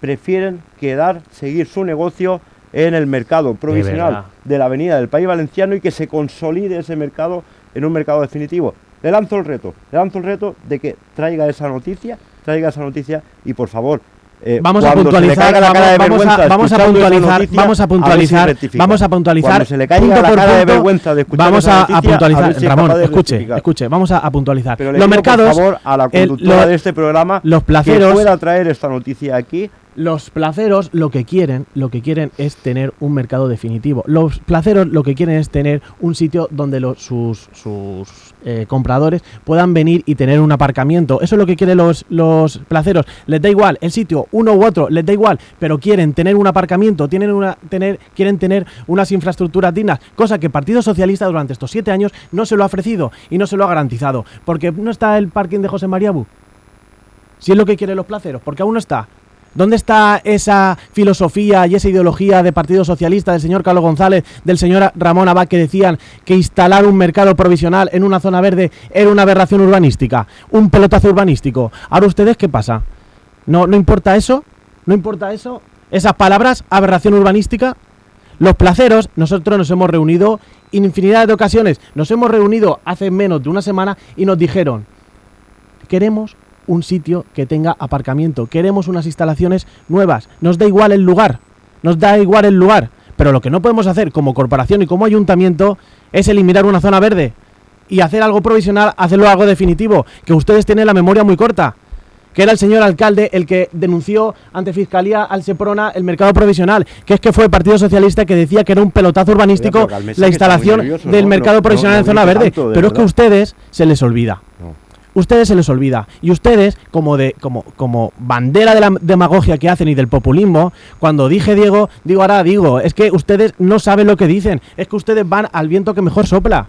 prefieren quedar, seguir su negocio en el mercado provisional verdad. de la Avenida del País Valenciano y que se consolide ese mercado en un mercado definitivo. Le lanzo el reto, le lanzo el reto de que traiga esa noticia, traiga esa noticia y por favor eh, Vamos a puntualizar, caiga la cara de vamos, vamos a, vamos a puntualizar, noticia, vamos a si puntualizar, rectifica. vamos a puntualizar, le caiga punto la cara de punto, vergüenza de escuchar vamos a, a noticia, a puntualizar, si Ramón, de escuche, escuche, vamos a, a puntualizar. Pero los mercados, por favor, a la el- conductora lo- de este programa los que placeros, pueda traer esta noticia aquí. los placeros lo que quieren, lo que quieren es tener un mercado definitivo. Los placeros lo que quieren es tener un sitio donde los, sus, sus eh, compradores puedan venir y tener un aparcamiento. Eso es lo que quieren los, los placeros. Les da igual el sitio, uno u otro, les da igual, pero quieren tener un aparcamiento, tienen una, tener, quieren tener unas infraestructuras dignas, cosa que el Partido Socialista durante estos siete años no se lo ha ofrecido y no se lo ha garantizado. Porque no está el parking de José María Bu. Si es lo que quieren los placeros, porque aún no está. ¿Dónde está esa filosofía y esa ideología de Partido Socialista del señor Carlos González, del señor Ramón Abad, que decían que instalar un mercado provisional en una zona verde era una aberración urbanística, un pelotazo urbanístico? Ahora ustedes, ¿qué pasa? ¿No, no importa eso? ¿No importa eso? Esas palabras, aberración urbanística. Los placeros, nosotros nos hemos reunido infinidad de ocasiones. Nos hemos reunido hace menos de una semana y nos dijeron, queremos un sitio que tenga aparcamiento, queremos unas instalaciones nuevas, nos da igual el lugar, nos da igual el lugar, pero lo que no podemos hacer como corporación y como ayuntamiento es eliminar una zona verde y hacer algo provisional, hacerlo algo definitivo, que ustedes tienen la memoria muy corta que era el señor alcalde el que denunció ante Fiscalía al Seprona el mercado provisional, que es que fue el Partido Socialista que decía que era un pelotazo urbanístico la instalación del mercado provisional en zona verde. pero es que a ustedes se les olvida. Ustedes se les olvida. Y ustedes, como de como, como bandera de la demagogia que hacen y del populismo, cuando dije Diego, digo ahora digo, es que ustedes no saben lo que dicen, es que ustedes van al viento que mejor sopla.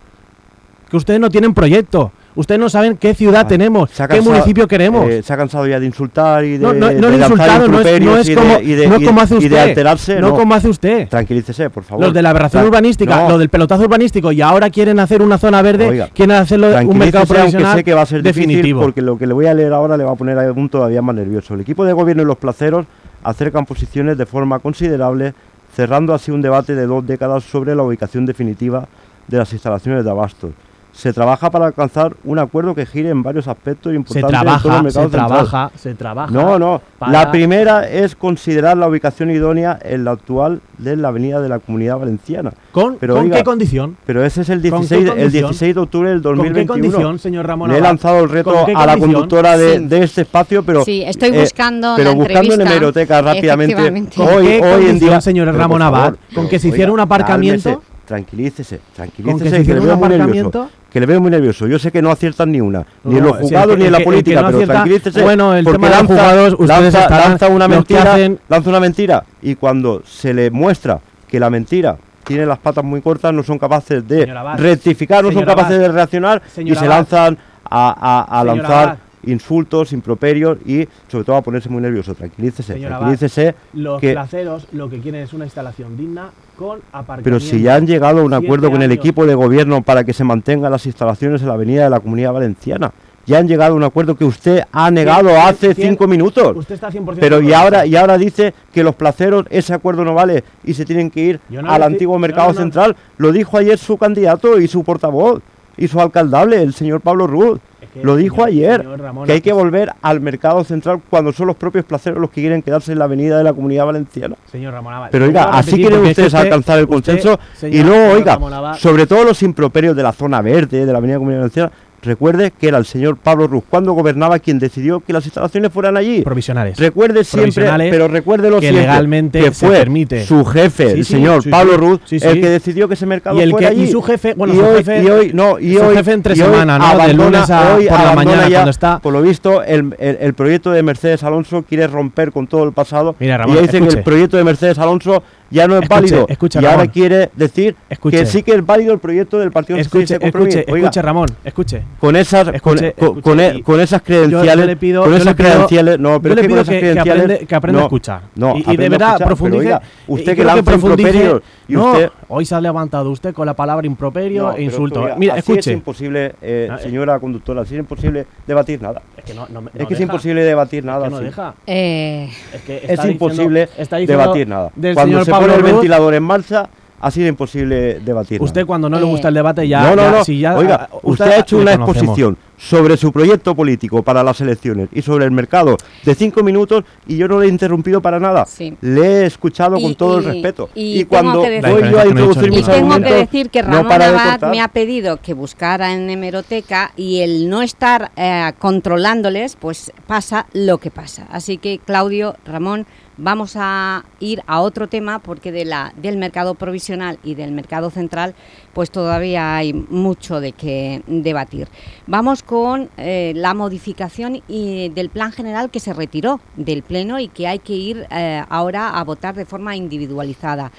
Que ustedes no tienen proyecto. Ustedes no saben qué ciudad tenemos, qué municipio queremos. eh, se ha cansado ya de insultar y de, No, no, no de insultado, no es, no y como, de- y de- no es como hace y usted. de alterarse. no, como hace usted. Tranquilícese, por favor. Los de la aberración urbanística, no. lo del pelotazo urbanístico y ahora quieren hacer una zona verde, Oiga, quieren hacerlo un mercado aunque provisional sé que va a ser definitivo. porque lo que le voy a leer ahora le va a poner aún todavía más nervioso. El equipo de gobierno y los placeros acercan posiciones de forma considerable, cerrando así un debate de dos décadas sobre la ubicación definitiva de las instalaciones de abastos. Se trabaja para alcanzar un acuerdo que gire en varios aspectos se importantes el trabaja, mercado se central. trabaja, se trabaja. No, no. para- La primera es considerar la ubicación idónea en la actual de la avenida de la Comunidad Valenciana. ¿Con, Pero, ¿con oiga, qué condición? Pero ese es el ¿Con qué 16, el condición? 16 de octubre del ¿Con qué 2021. condición, señor Ramón Le he lanzado el reto ¿Con qué a la conductora de, Sí. de este espacio, pero Sí, estoy eh, buscando pero la buscando en hemeroteca rápidamente. efectivamente. ¿Con Hoy, qué hoy en condición, día, señor Ramón Abad? ¿Con que se hiciera un aparcamiento? tranquilícese, tranquilícese, ¿Con que se que, un aparcamiento? Que le veo muy nervioso. Yo sé que no aciertan ni una, ni en los jugados ni en la política, pero tranquilícese. bueno, el porque tema de los jugados, ustedes lanza, una mentira, lanza una mentira y cuando se le muestra que la mentira tiene las patas muy cortas, no son capaces de rectificar, no son capaces de reaccionar y se lanzan a, a- a señor lanzar. Insultos, improperios y sobre todo a ponerse muy nervioso. Tranquilícese, Abad, tranquilícese. Los que, placeros lo que quieren es una instalación digna con aparcamiento. pero si ya han llegado a un acuerdo con el equipo de gobierno para que se mantengan las instalaciones en la avenida de la Comunidad Valenciana. Ya han llegado a un acuerdo que usted ha negado hace cinco minutos. Usted está 100% Pero y ahora, y ahora dice que los placeros, ese acuerdo no vale y se tienen que ir no al antiguo mercado no- no- central. Lo dijo ayer su candidato y su portavoz y su alcaldable, el señor Pablo Ruz. Lo dijo ayer, que hay que volver al mercado central cuando son los propios placeros los que quieren quedarse en la avenida de la Comunidad Valenciana. Señor Ramón Abad, Pero oiga, así quieren ustedes usted- alcanzar el usted, consenso. señor- y luego, oiga, Abad, sobre todo los improperios de la zona verde, de la avenida Comunidad Valenciana, recuerde que era el señor Pablo Ruz cuando gobernaba quien decidió que las instalaciones fueran allí. provisionales. Recuerde siempre, Provisionales pero recuérdelo que siempre, legalmente que se fue permite. su jefe, Sí, el sí, señor sí, Pablo. Ruz, el que decidió que ese mercado Y el fuera que- y allí. su jefe- bueno, y su hoy, jefe- y hoy, no, y su hoy, jefe entre semana, ¿no? De abandona- lunes a- hoy por la mañana, ya, cuando está- Por lo visto, el, el- el proyecto de Mercedes Alonso quiere romper con todo el pasado. Mira, Ramón, y ya dice que escuche. el proyecto de Mercedes Alonso ya no es Escuche, válido. escuche, y ahora quiere decir Escuche. que sí que es válido el proyecto del Partido Escuche, Socialista escuche, Oiga, escuche, Ramón, escuche. con esas con, Escuche, con- escuche, con e- con esas credenciales yo le pido- con esas credenciales no yo pero le es que con pido esas que- que credenciales aprende- que aprenda no, a escuchar. no Y- y de verdad, escuchar, profundice- oiga, usted que lanza improperios y no, usted hoy se ha levantado usted con la palabra improperio No, e es insulto. oiga, Mira, así escuche. es imposible eh, Ah, eh. señora conductora así es imposible debatir nada Es que no, es que es imposible debatir nada que no deja. Es que es está diciendo- imposible debatir nada cuando se Pablo pone el Ruz, ventilador en marcha así de imposible debatir Usted cuando no le Eh, gusta el debate ya... no, no, ya- no. si ya- Oiga, ah, usted, ha hecho una conocemos. exposición sobre su proyecto político para las elecciones y sobre el mercado de cinco minutos y yo no le he interrumpido para nada. Sí. Le he escuchado Y- con todo el respeto. y cuando voy yo a introducir mis Y tengo que decir que Ramón Abad me ha pedido que buscara en hemeroteca y el no estar eh, controlándoles, pues pasa lo que pasa. Así que, Claudio, Ramón, vamos a ir a otro tema porque de la, del mercado provisional y del mercado central pues todavía hay mucho de qué debatir. Vamos con eh, la modificación y del plan general que se retiró del Pleno y que hay que ir eh, ahora a votar de forma individualizada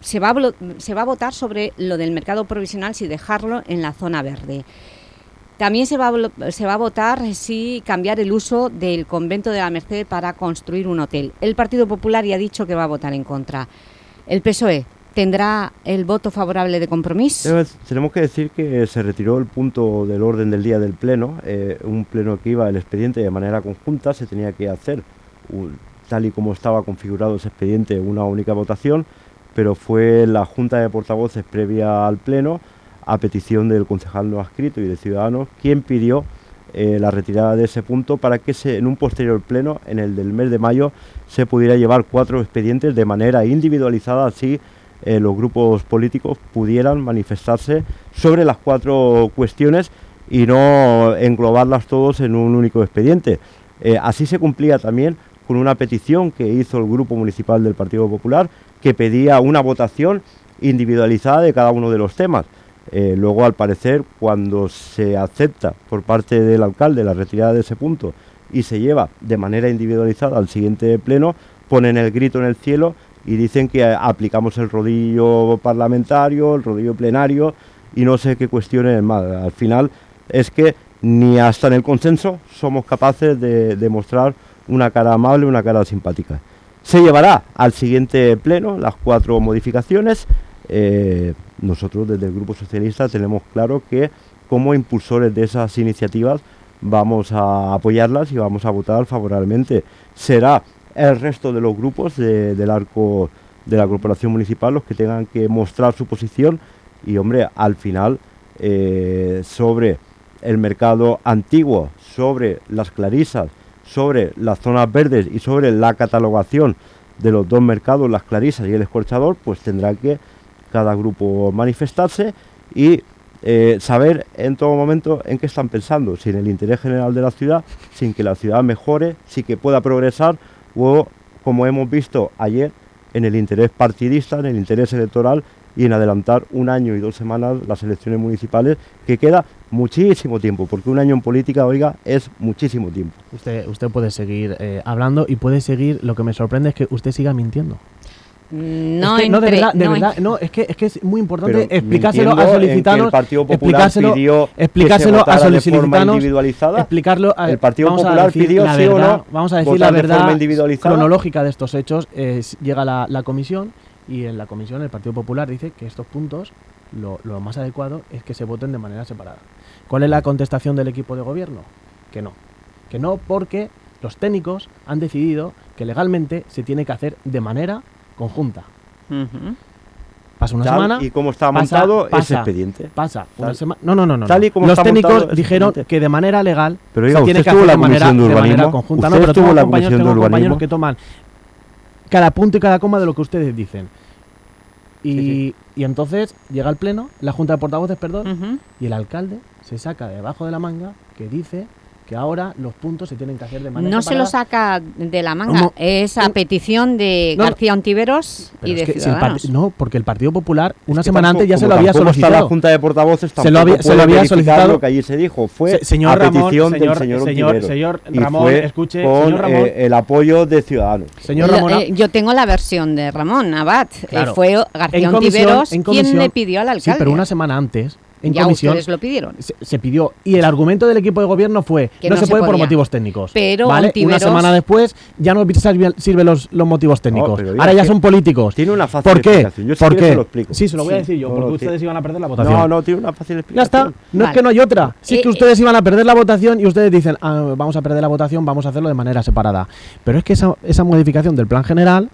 se va, a, se va a votar sobre lo del mercado provisional si dejarlo en la zona verde. También se va, a, votar si cambiar el uso del convento de la Merced para construir un hotel. El Partido Popular ya ha dicho que va a votar en contra. El PSOE tendrá el voto favorable de compromiso. Tenemos que decir que se retiró el punto del orden del día del Pleno, eh, un Pleno que iba el expediente de manera conjunta, se tenía que hacer tal y como estaba configurado ese expediente una única votación, pero fue la Junta de Portavoces previa al Pleno, a petición del concejal no adscrito y de Ciudadanos, quien pidió eh, la retirada de ese punto para que en un posterior pleno, en el del mes de mayo, se pudiera llevar cuatro expedientes de manera individualizada, así eh, los grupos políticos pudieran manifestarse sobre las cuatro cuestiones y no englobarlas todos en un único expediente. Eh, así se cumplía también con una petición que hizo el Grupo Municipal del Partido Popular que pedía una votación individualizada de cada uno de los temas. Eh, luego, al parecer, cuando se acepta por parte del alcalde la retirada de ese punto y se lleva de manera individualizada al siguiente pleno, ponen el grito en el cielo y dicen que aplicamos el rodillo parlamentario, el rodillo plenario y no sé qué cuestiones más. Al final es que ni hasta en el consenso somos capaces de demostrar una cara amable, una cara simpática. Se llevará al siguiente pleno las cuatro modificaciones. Eh, nosotros desde el Grupo Socialista tenemos claro que como impulsores de esas iniciativas vamos a apoyarlas y vamos a votar favorablemente. Será el resto de los grupos del arco de la corporación municipal los que tengan que mostrar su posición y hombre, al final eh, sobre el mercado antiguo, sobre las clarisas, sobre las zonas verdes y sobre la catalogación de los dos mercados, las clarisas y el escorchador, pues tendrá que cada grupo manifestarse y eh, saber en todo momento en qué están pensando, si en el interés general de la ciudad, sin que la ciudad mejore, si que pueda progresar o, como hemos visto ayer, en el interés partidista, en el interés electoral y en adelantar un año y dos semanas las elecciones municipales, que queda muchísimo tiempo, porque un año en política, oiga, es muchísimo tiempo. Usted, usted puede seguir eh, hablando y puede seguir, lo que me sorprende es que usted siga mintiendo. No, es que, no, de verdad, de verdad, no, es que, es que es muy importante explicárselo a solicitanos, el Partido Popular explicárselo, pidió explicárselo que se a de solicitanos, individualizada. explicarlo a, el Partido Popular decir pidió la sí o verdad, no vamos a decir la de verdad individualizada. cronológica de estos hechos, es, llega la, la comisión y en la comisión el Partido Popular dice que estos puntos lo, lo más adecuado es que se voten de manera separada. ¿Cuál es la contestación del equipo de gobierno? Que no. Que no porque los técnicos han decidido que legalmente se tiene que hacer de manera conjunta. Pasa una Tal semana. y como está pasa- montado ese expediente. Pasa una semana. No, no, no, no. tal y no. como Los técnicos dijeron que de manera legal Pero, oiga, se tiene usted que estuvo hacer en de la manera, de de manera conjunta. No, pero tengo en la compañeros, tengo que toman cada punto y cada coma de lo que ustedes dicen. Y, y entonces llega el pleno, la junta de portavoces, perdón, y el alcalde se saca de debajo de la manga que dice que ahora los puntos se tienen que hacer de manera No se lo separada. saca de la manga, ¿Cómo? es a petición de No, no. García Ontiveros y de si Ciudadanos. parti- no, porque el Partido Popular una Es que semana tampoco- antes ya se lo había solicitado. la Junta de Portavoces se lo había, se lo había solicitado. lo que allí se dijo. Fue Se- señor a Ramón, petición señor- del señor señor- Ontiveros. señor Y Ramón, fue escuche, con señor Ramón. eh, el apoyo de Ciudadanos. Señor Ramón, eh, yo tengo la versión de Ramón Abad. eh, Claro. fue García comisión- Ontiveros en quien le pidió al alcalde. Sí, pero una semana antes, en ya comisión, ustedes lo pidieron. se, se pidió. Y el argumento del equipo de gobierno fue Que no, no se se puede por motivos técnicos. Pero ¿vale? Una semana después ya no sirven sirve los, los motivos técnicos. Ahora ya son políticos. Tiene una fácil ¿Por qué? explicación. Yo si ¿Por qué? se lo explico. Sí, se lo voy a decir yo, No, porque no, ustedes iban a perder la votación. No, no, tiene una fácil Ya explicación. está, no es que no hay otra. Si es Eh, que ustedes iban a perder la votación y ustedes dicen, "Ah, vamos a perder la votación, vamos a hacerlo de manera separada. Pero es que esa, esa modificación del plan general,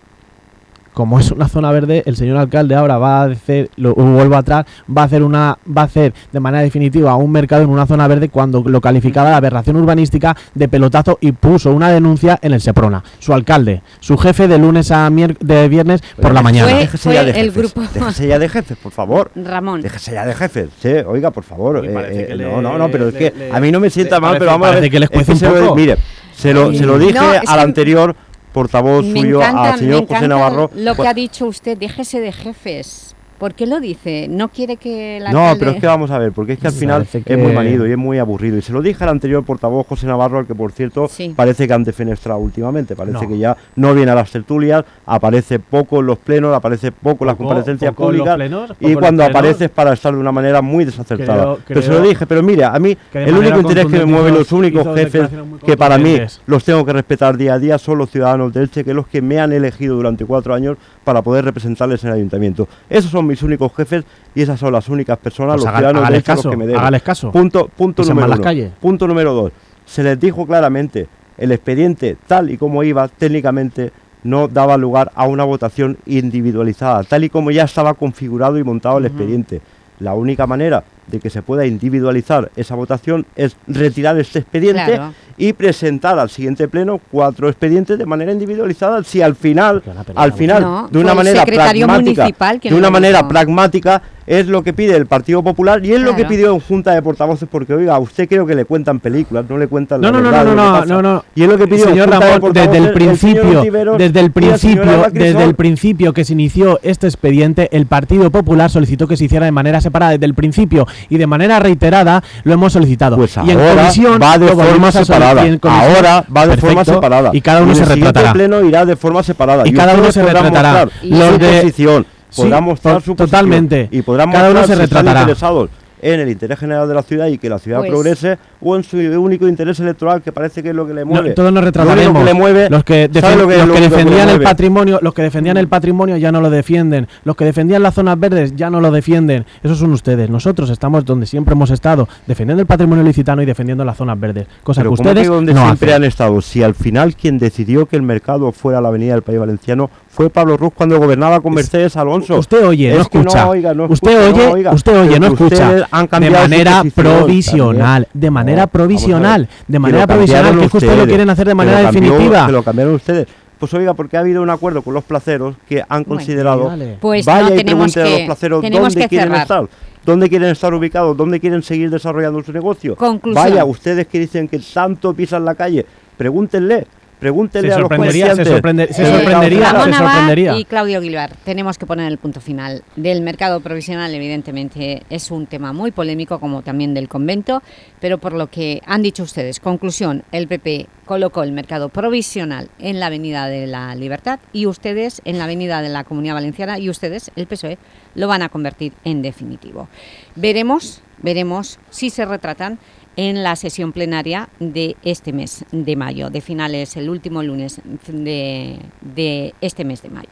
como es una zona verde, el señor alcalde ahora va a hacer, lo vuelvo atrás, va a hacer una, va a hacer de manera definitiva un mercado en una zona verde cuando lo calificaba de aberración urbanística de pelotazo y puso una denuncia en el Seprona. Su alcalde, su jefe de lunes a de viernes por la mañana. Fue- Déjese ya de el jefes, grupo- Déjese ya de jefes, por favor. Ramón. Déjese ya de jefes. Sí, oiga, por favor. Eh, eh, le- no, no, no, pero es que le- a mí no me sienta le- mal, parece- pero vamos a parece ver. que les es cuece un se lo- poco. mire, se lo, se lo No, dije es al que- anterior portavoz Me suyo, encanta, al me señor José Navarro. lo que Pues- ha dicho usted, déjese de jefes. ¿Por qué lo dice? ¿No quiere que la No, pero es que vamos a ver, porque es que al final es muy manido y es muy aburrido. Y se lo dije al anterior portavoz José Navarro, al que por cierto parece que han defenestrado últimamente. Parece No. que ya no viene a las tertulias, aparece poco en los plenos, aparece poco en las comparecencias poco en los públicas. plenos, poco y cuando plenos. aparece es para estar de una manera muy desacertada. Creo- pero se lo dije, pero mira, a mí el único interés que me mueve, los únicos jefes que para mí los tengo que respetar día a día son los ciudadanos de Elche, que los que me han elegido durante cuatro años para poder representarles en el ayuntamiento. Esos son mis únicos jefes y esas son las únicas personas, Pues los haga- ciudadanos de Elche, los caso, que me deben. caso. Punto, punto número las uno. calles. Punto número dos. Se les dijo claramente, el expediente tal y como iba, técnicamente no daba lugar a una votación individualizada, tal y como ya estaba configurado y montado el expediente. La única manera de que se pueda individualizar esa votación es retirar este expediente Claro. y presentar al siguiente pleno cuatro expedientes de manera individualizada. Si al final, al final, No, de una manera pragmática, que de una manera dijo. pragmática es lo que pide el Partido Popular y es lo que pidió en Junta de Portavoces porque oiga, a usted creo que le cuentan películas, no le cuentan No, la no, no, verdad no, no, no, no. Y es lo que pidió en Señor Junta de Ramón, desde el principio, desde el principio, desde el principio que se inició este expediente, el Partido Popular solicitó que se hiciera de manera separada desde el principio y de manera reiterada lo hemos solicitado. y en Pues comisión va de forma separada. Ahora va de forma Perfecto. separada. Y cada uno en se el retratará. pleno irá de forma separada. Y cada uno se retratará. Los de- posición, Sí, podrán mostrar su totalmente. Y podrán Cada uno se retratará. interesados en el interés general de la ciudad y que la ciudad Pues- progrese o en su único interés electoral que parece que es lo que le No, mueve. todos nos Lo retrataremos. único que le mueve, los que, ¿sabe defen- lo que es los lo que único que le defendían el patrimonio, los que defendían el patrimonio ya no lo defienden. Los que defendían las zonas verdes ya no lo defienden. Esos son ustedes. Nosotros estamos donde siempre hemos estado, defendiendo el patrimonio licitano y defendiendo las zonas verdes. Cosa Pero que ¿cómo ustedes que donde no siempre hacen. han estado? Si al final quien decidió que el mercado fuera la avenida del País Valenciano fue Pablo Ruz cuando gobernaba con Mercedes Alonso. Usted oye, no Es que escucha. oiga, no usted oye, no oiga. usted oye, no que escucha. ustedes han De cambiado su manera provisional, también. de manera provisional, de Que manera provisional, que es que ustedes lo quieren hacer de que manera cambió- definitiva. Que lo cambiaron ustedes. Pues oiga, porque ha habido un acuerdo con los placeros que han considerado. vale. Pues vaya no, y tenemos pregunte a que- los placeros tenemos dónde que quieren estar. ¿Dónde quieren estar ubicados? ¿Dónde quieren seguir desarrollando su negocio? Conclusión. Vaya, ustedes que dicen que tanto pisan la calle, pregúntenle. Pregúntenle Se a los sorprendería, se sorprende- se sorprendería, se sorprendería. y Claudio Aguilar, tenemos que poner el punto final. Del mercado provisional, evidentemente, es un tema muy polémico, como también del convento, pero por lo que han dicho ustedes, conclusión, el PP colocó el mercado provisional en la Avenida de la Libertad y ustedes en la Avenida de la Comunidad Valenciana y ustedes, el PSOE, lo van a convertir en definitivo. Veremos, veremos si se retratan en la sesión plenaria de este mes de mayo, de finales, el último lunes de, de este mes de mayo.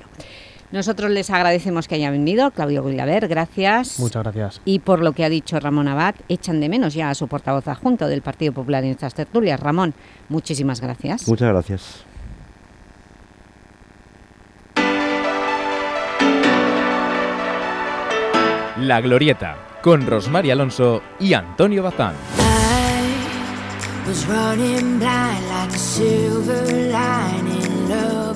Nosotros les agradecemos que hayan venido, Claudio Guilaber, gracias. Muchas gracias. Y por lo que ha dicho Ramón Abad, echan de menos ya a su portavoz adjunto del Partido Popular en estas tertulias. Ramón, muchísimas gracias. Muchas gracias. La Glorieta, con Rosmar Alonso y Antonio Bazán. Was running blind like a silver lining lover.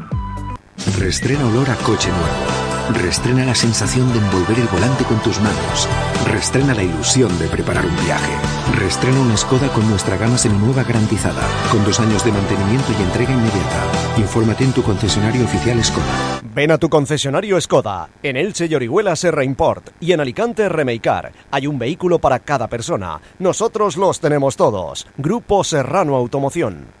Restrena olor a coche nuevo. Restrena la sensación de envolver el volante con tus manos. Restrena la ilusión de preparar un viaje. Restrena una Skoda con nuestra gama seminueva garantizada, con dos años de mantenimiento y entrega inmediata. Infórmate en tu concesionario oficial Skoda. Ven a tu concesionario Skoda. En Elche y Orihuela Serra Import y en Alicante Remeicar. Hay un vehículo para cada persona. Nosotros los tenemos todos. Grupo Serrano Automoción.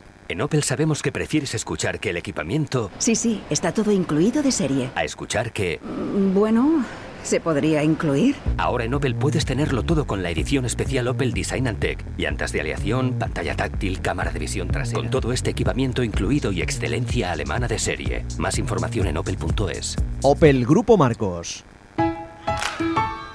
En Opel sabemos que prefieres escuchar que el equipamiento Sí, sí, está todo incluido de serie. a escuchar que... Mm, Bueno, ¿se podría incluir? Ahora en Opel puedes tenerlo todo con la edición especial Opel Design and Tech. Llantas de aleación, pantalla táctil, cámara de visión trasera. Con todo este equipamiento incluido y excelencia alemana de serie. Más información en opel.es. Opel Grupo Marcos.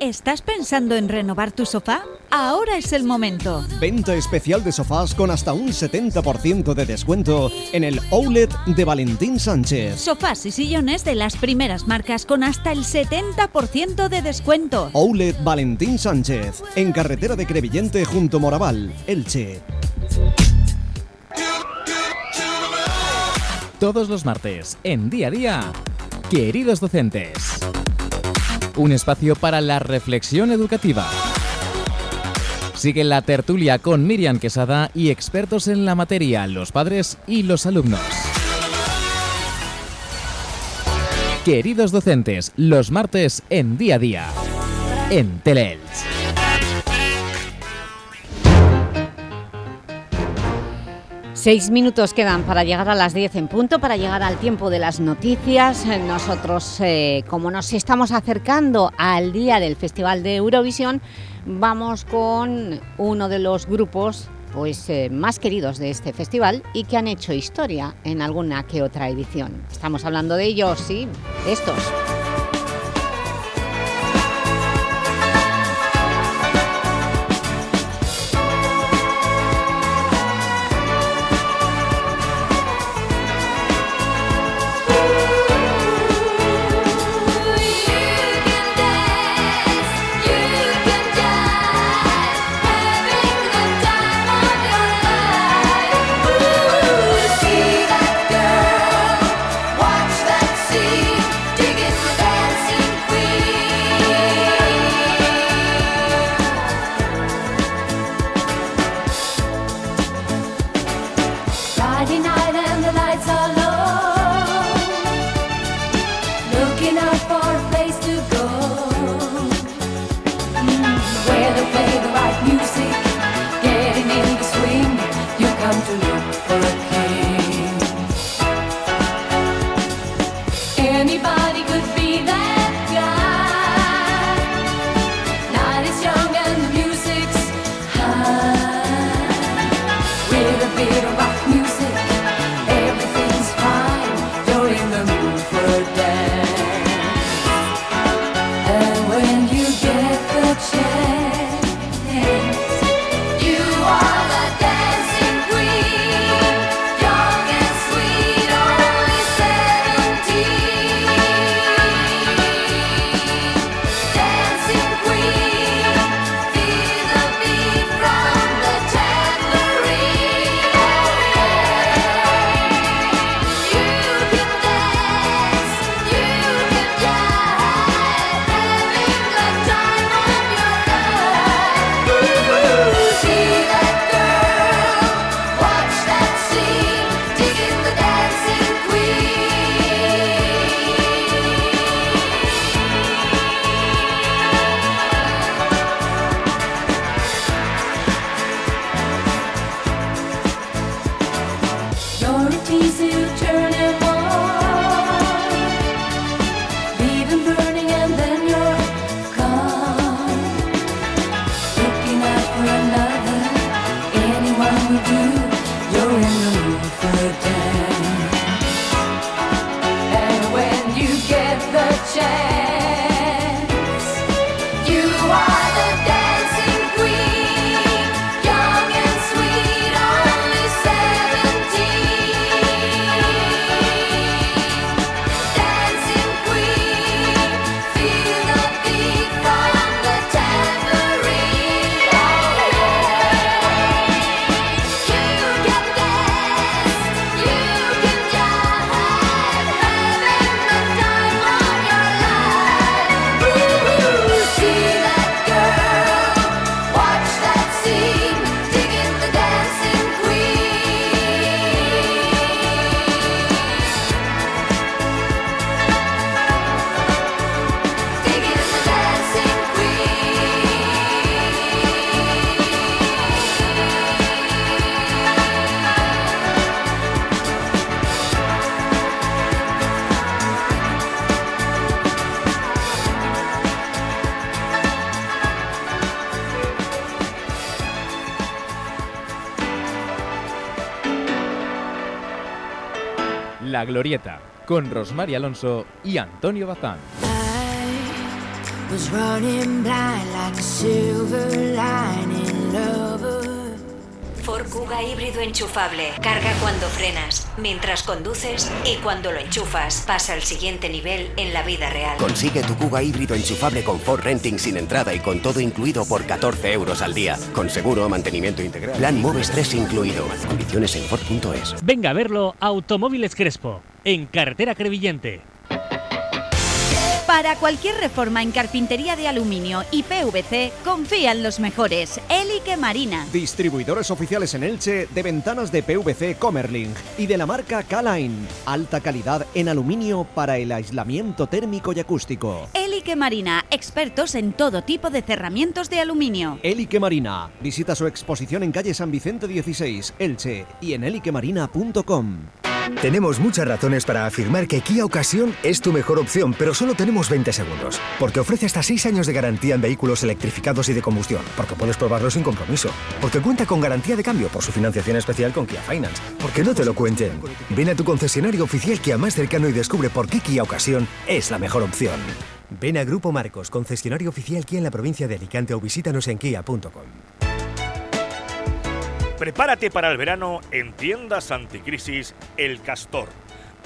¿Estás pensando en renovar tu sofá? Ahora es el momento. Venta especial de sofás con hasta un 70% de descuento en el Outlet de Valentín Sánchez. Sofás y sillones de las primeras marcas con hasta el 70% de descuento. Outlet Valentín Sánchez, en carretera de Crevillente junto a Moraval, Elche. Todos los martes, en día a día, queridos docentes. Un espacio para la reflexión educativa. Sigue la tertulia con Miriam Quesada y expertos en la materia, los padres y los alumnos. Queridos docentes, los martes en día a día, en Teleelch. Seis minutos quedan para llegar a las 10 en punto, para llegar al tiempo de las noticias. Nosotros, eh, como nos estamos acercando al día del Festival de Eurovisión, vamos con uno de los grupos pues, eh, más queridos de este festival y que han hecho historia en alguna que otra edición. Estamos hablando de ellos, sí, estos. Glorieta, con Rosmar Alonso y Antonio Bazán. Was running blind like a silver lining lover. Ford Kuga híbrido enchufable. Carga cuando frenas, mientras conduces y cuando lo enchufas. Pasa al siguiente nivel en la vida real. Consigue tu Kuga híbrido enchufable con Ford Renting sin entrada y con todo incluido por 14 euros al día. Con seguro, mantenimiento integral. Plan Moves 3 incluido. Condiciones en Ford.es. Venga a verlo Automóviles Crespo, en carretera Crevillente. Para cualquier reforma en carpintería de aluminio y PVC, confían los mejores. Elique Marina. Distribuidores oficiales en Elche de ventanas de PVC Comerling y de la marca K-Line. Alta calidad en aluminio para el aislamiento térmico y acústico. Elique Marina, expertos en todo tipo de cerramientos de aluminio. Elique Marina. Visita su exposición en calle San Vicente 16, Elche y en eliquemarina.com. Tenemos muchas razones para afirmar que Kia Ocasión es tu mejor opción, pero solo tenemos 20 segundos. Porque ofrece hasta 6 años de garantía en vehículos electrificados y de combustión. Porque puedes probarlo sin compromiso. Porque cuenta con garantía de cambio por su financiación especial con Kia Finance. Porque no te lo cuenten. Ven a tu concesionario oficial Kia más cercano y descubre por qué Kia Ocasión es la mejor opción. Ven a Grupo Marcos, concesionario oficial Kia en la provincia de Alicante o visítanos en kia.com. Prepárate para el verano en tiendas anticrisis El Castor.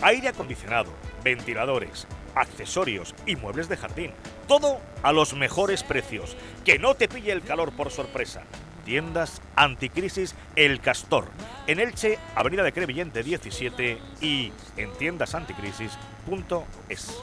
Aire acondicionado, ventiladores, accesorios y muebles de jardín. Todo a los mejores precios. Que no te pille el calor por sorpresa. Tiendas anticrisis El Castor. En Elche, Avenida de Crevillente 17 y en tiendasanticrisis.es.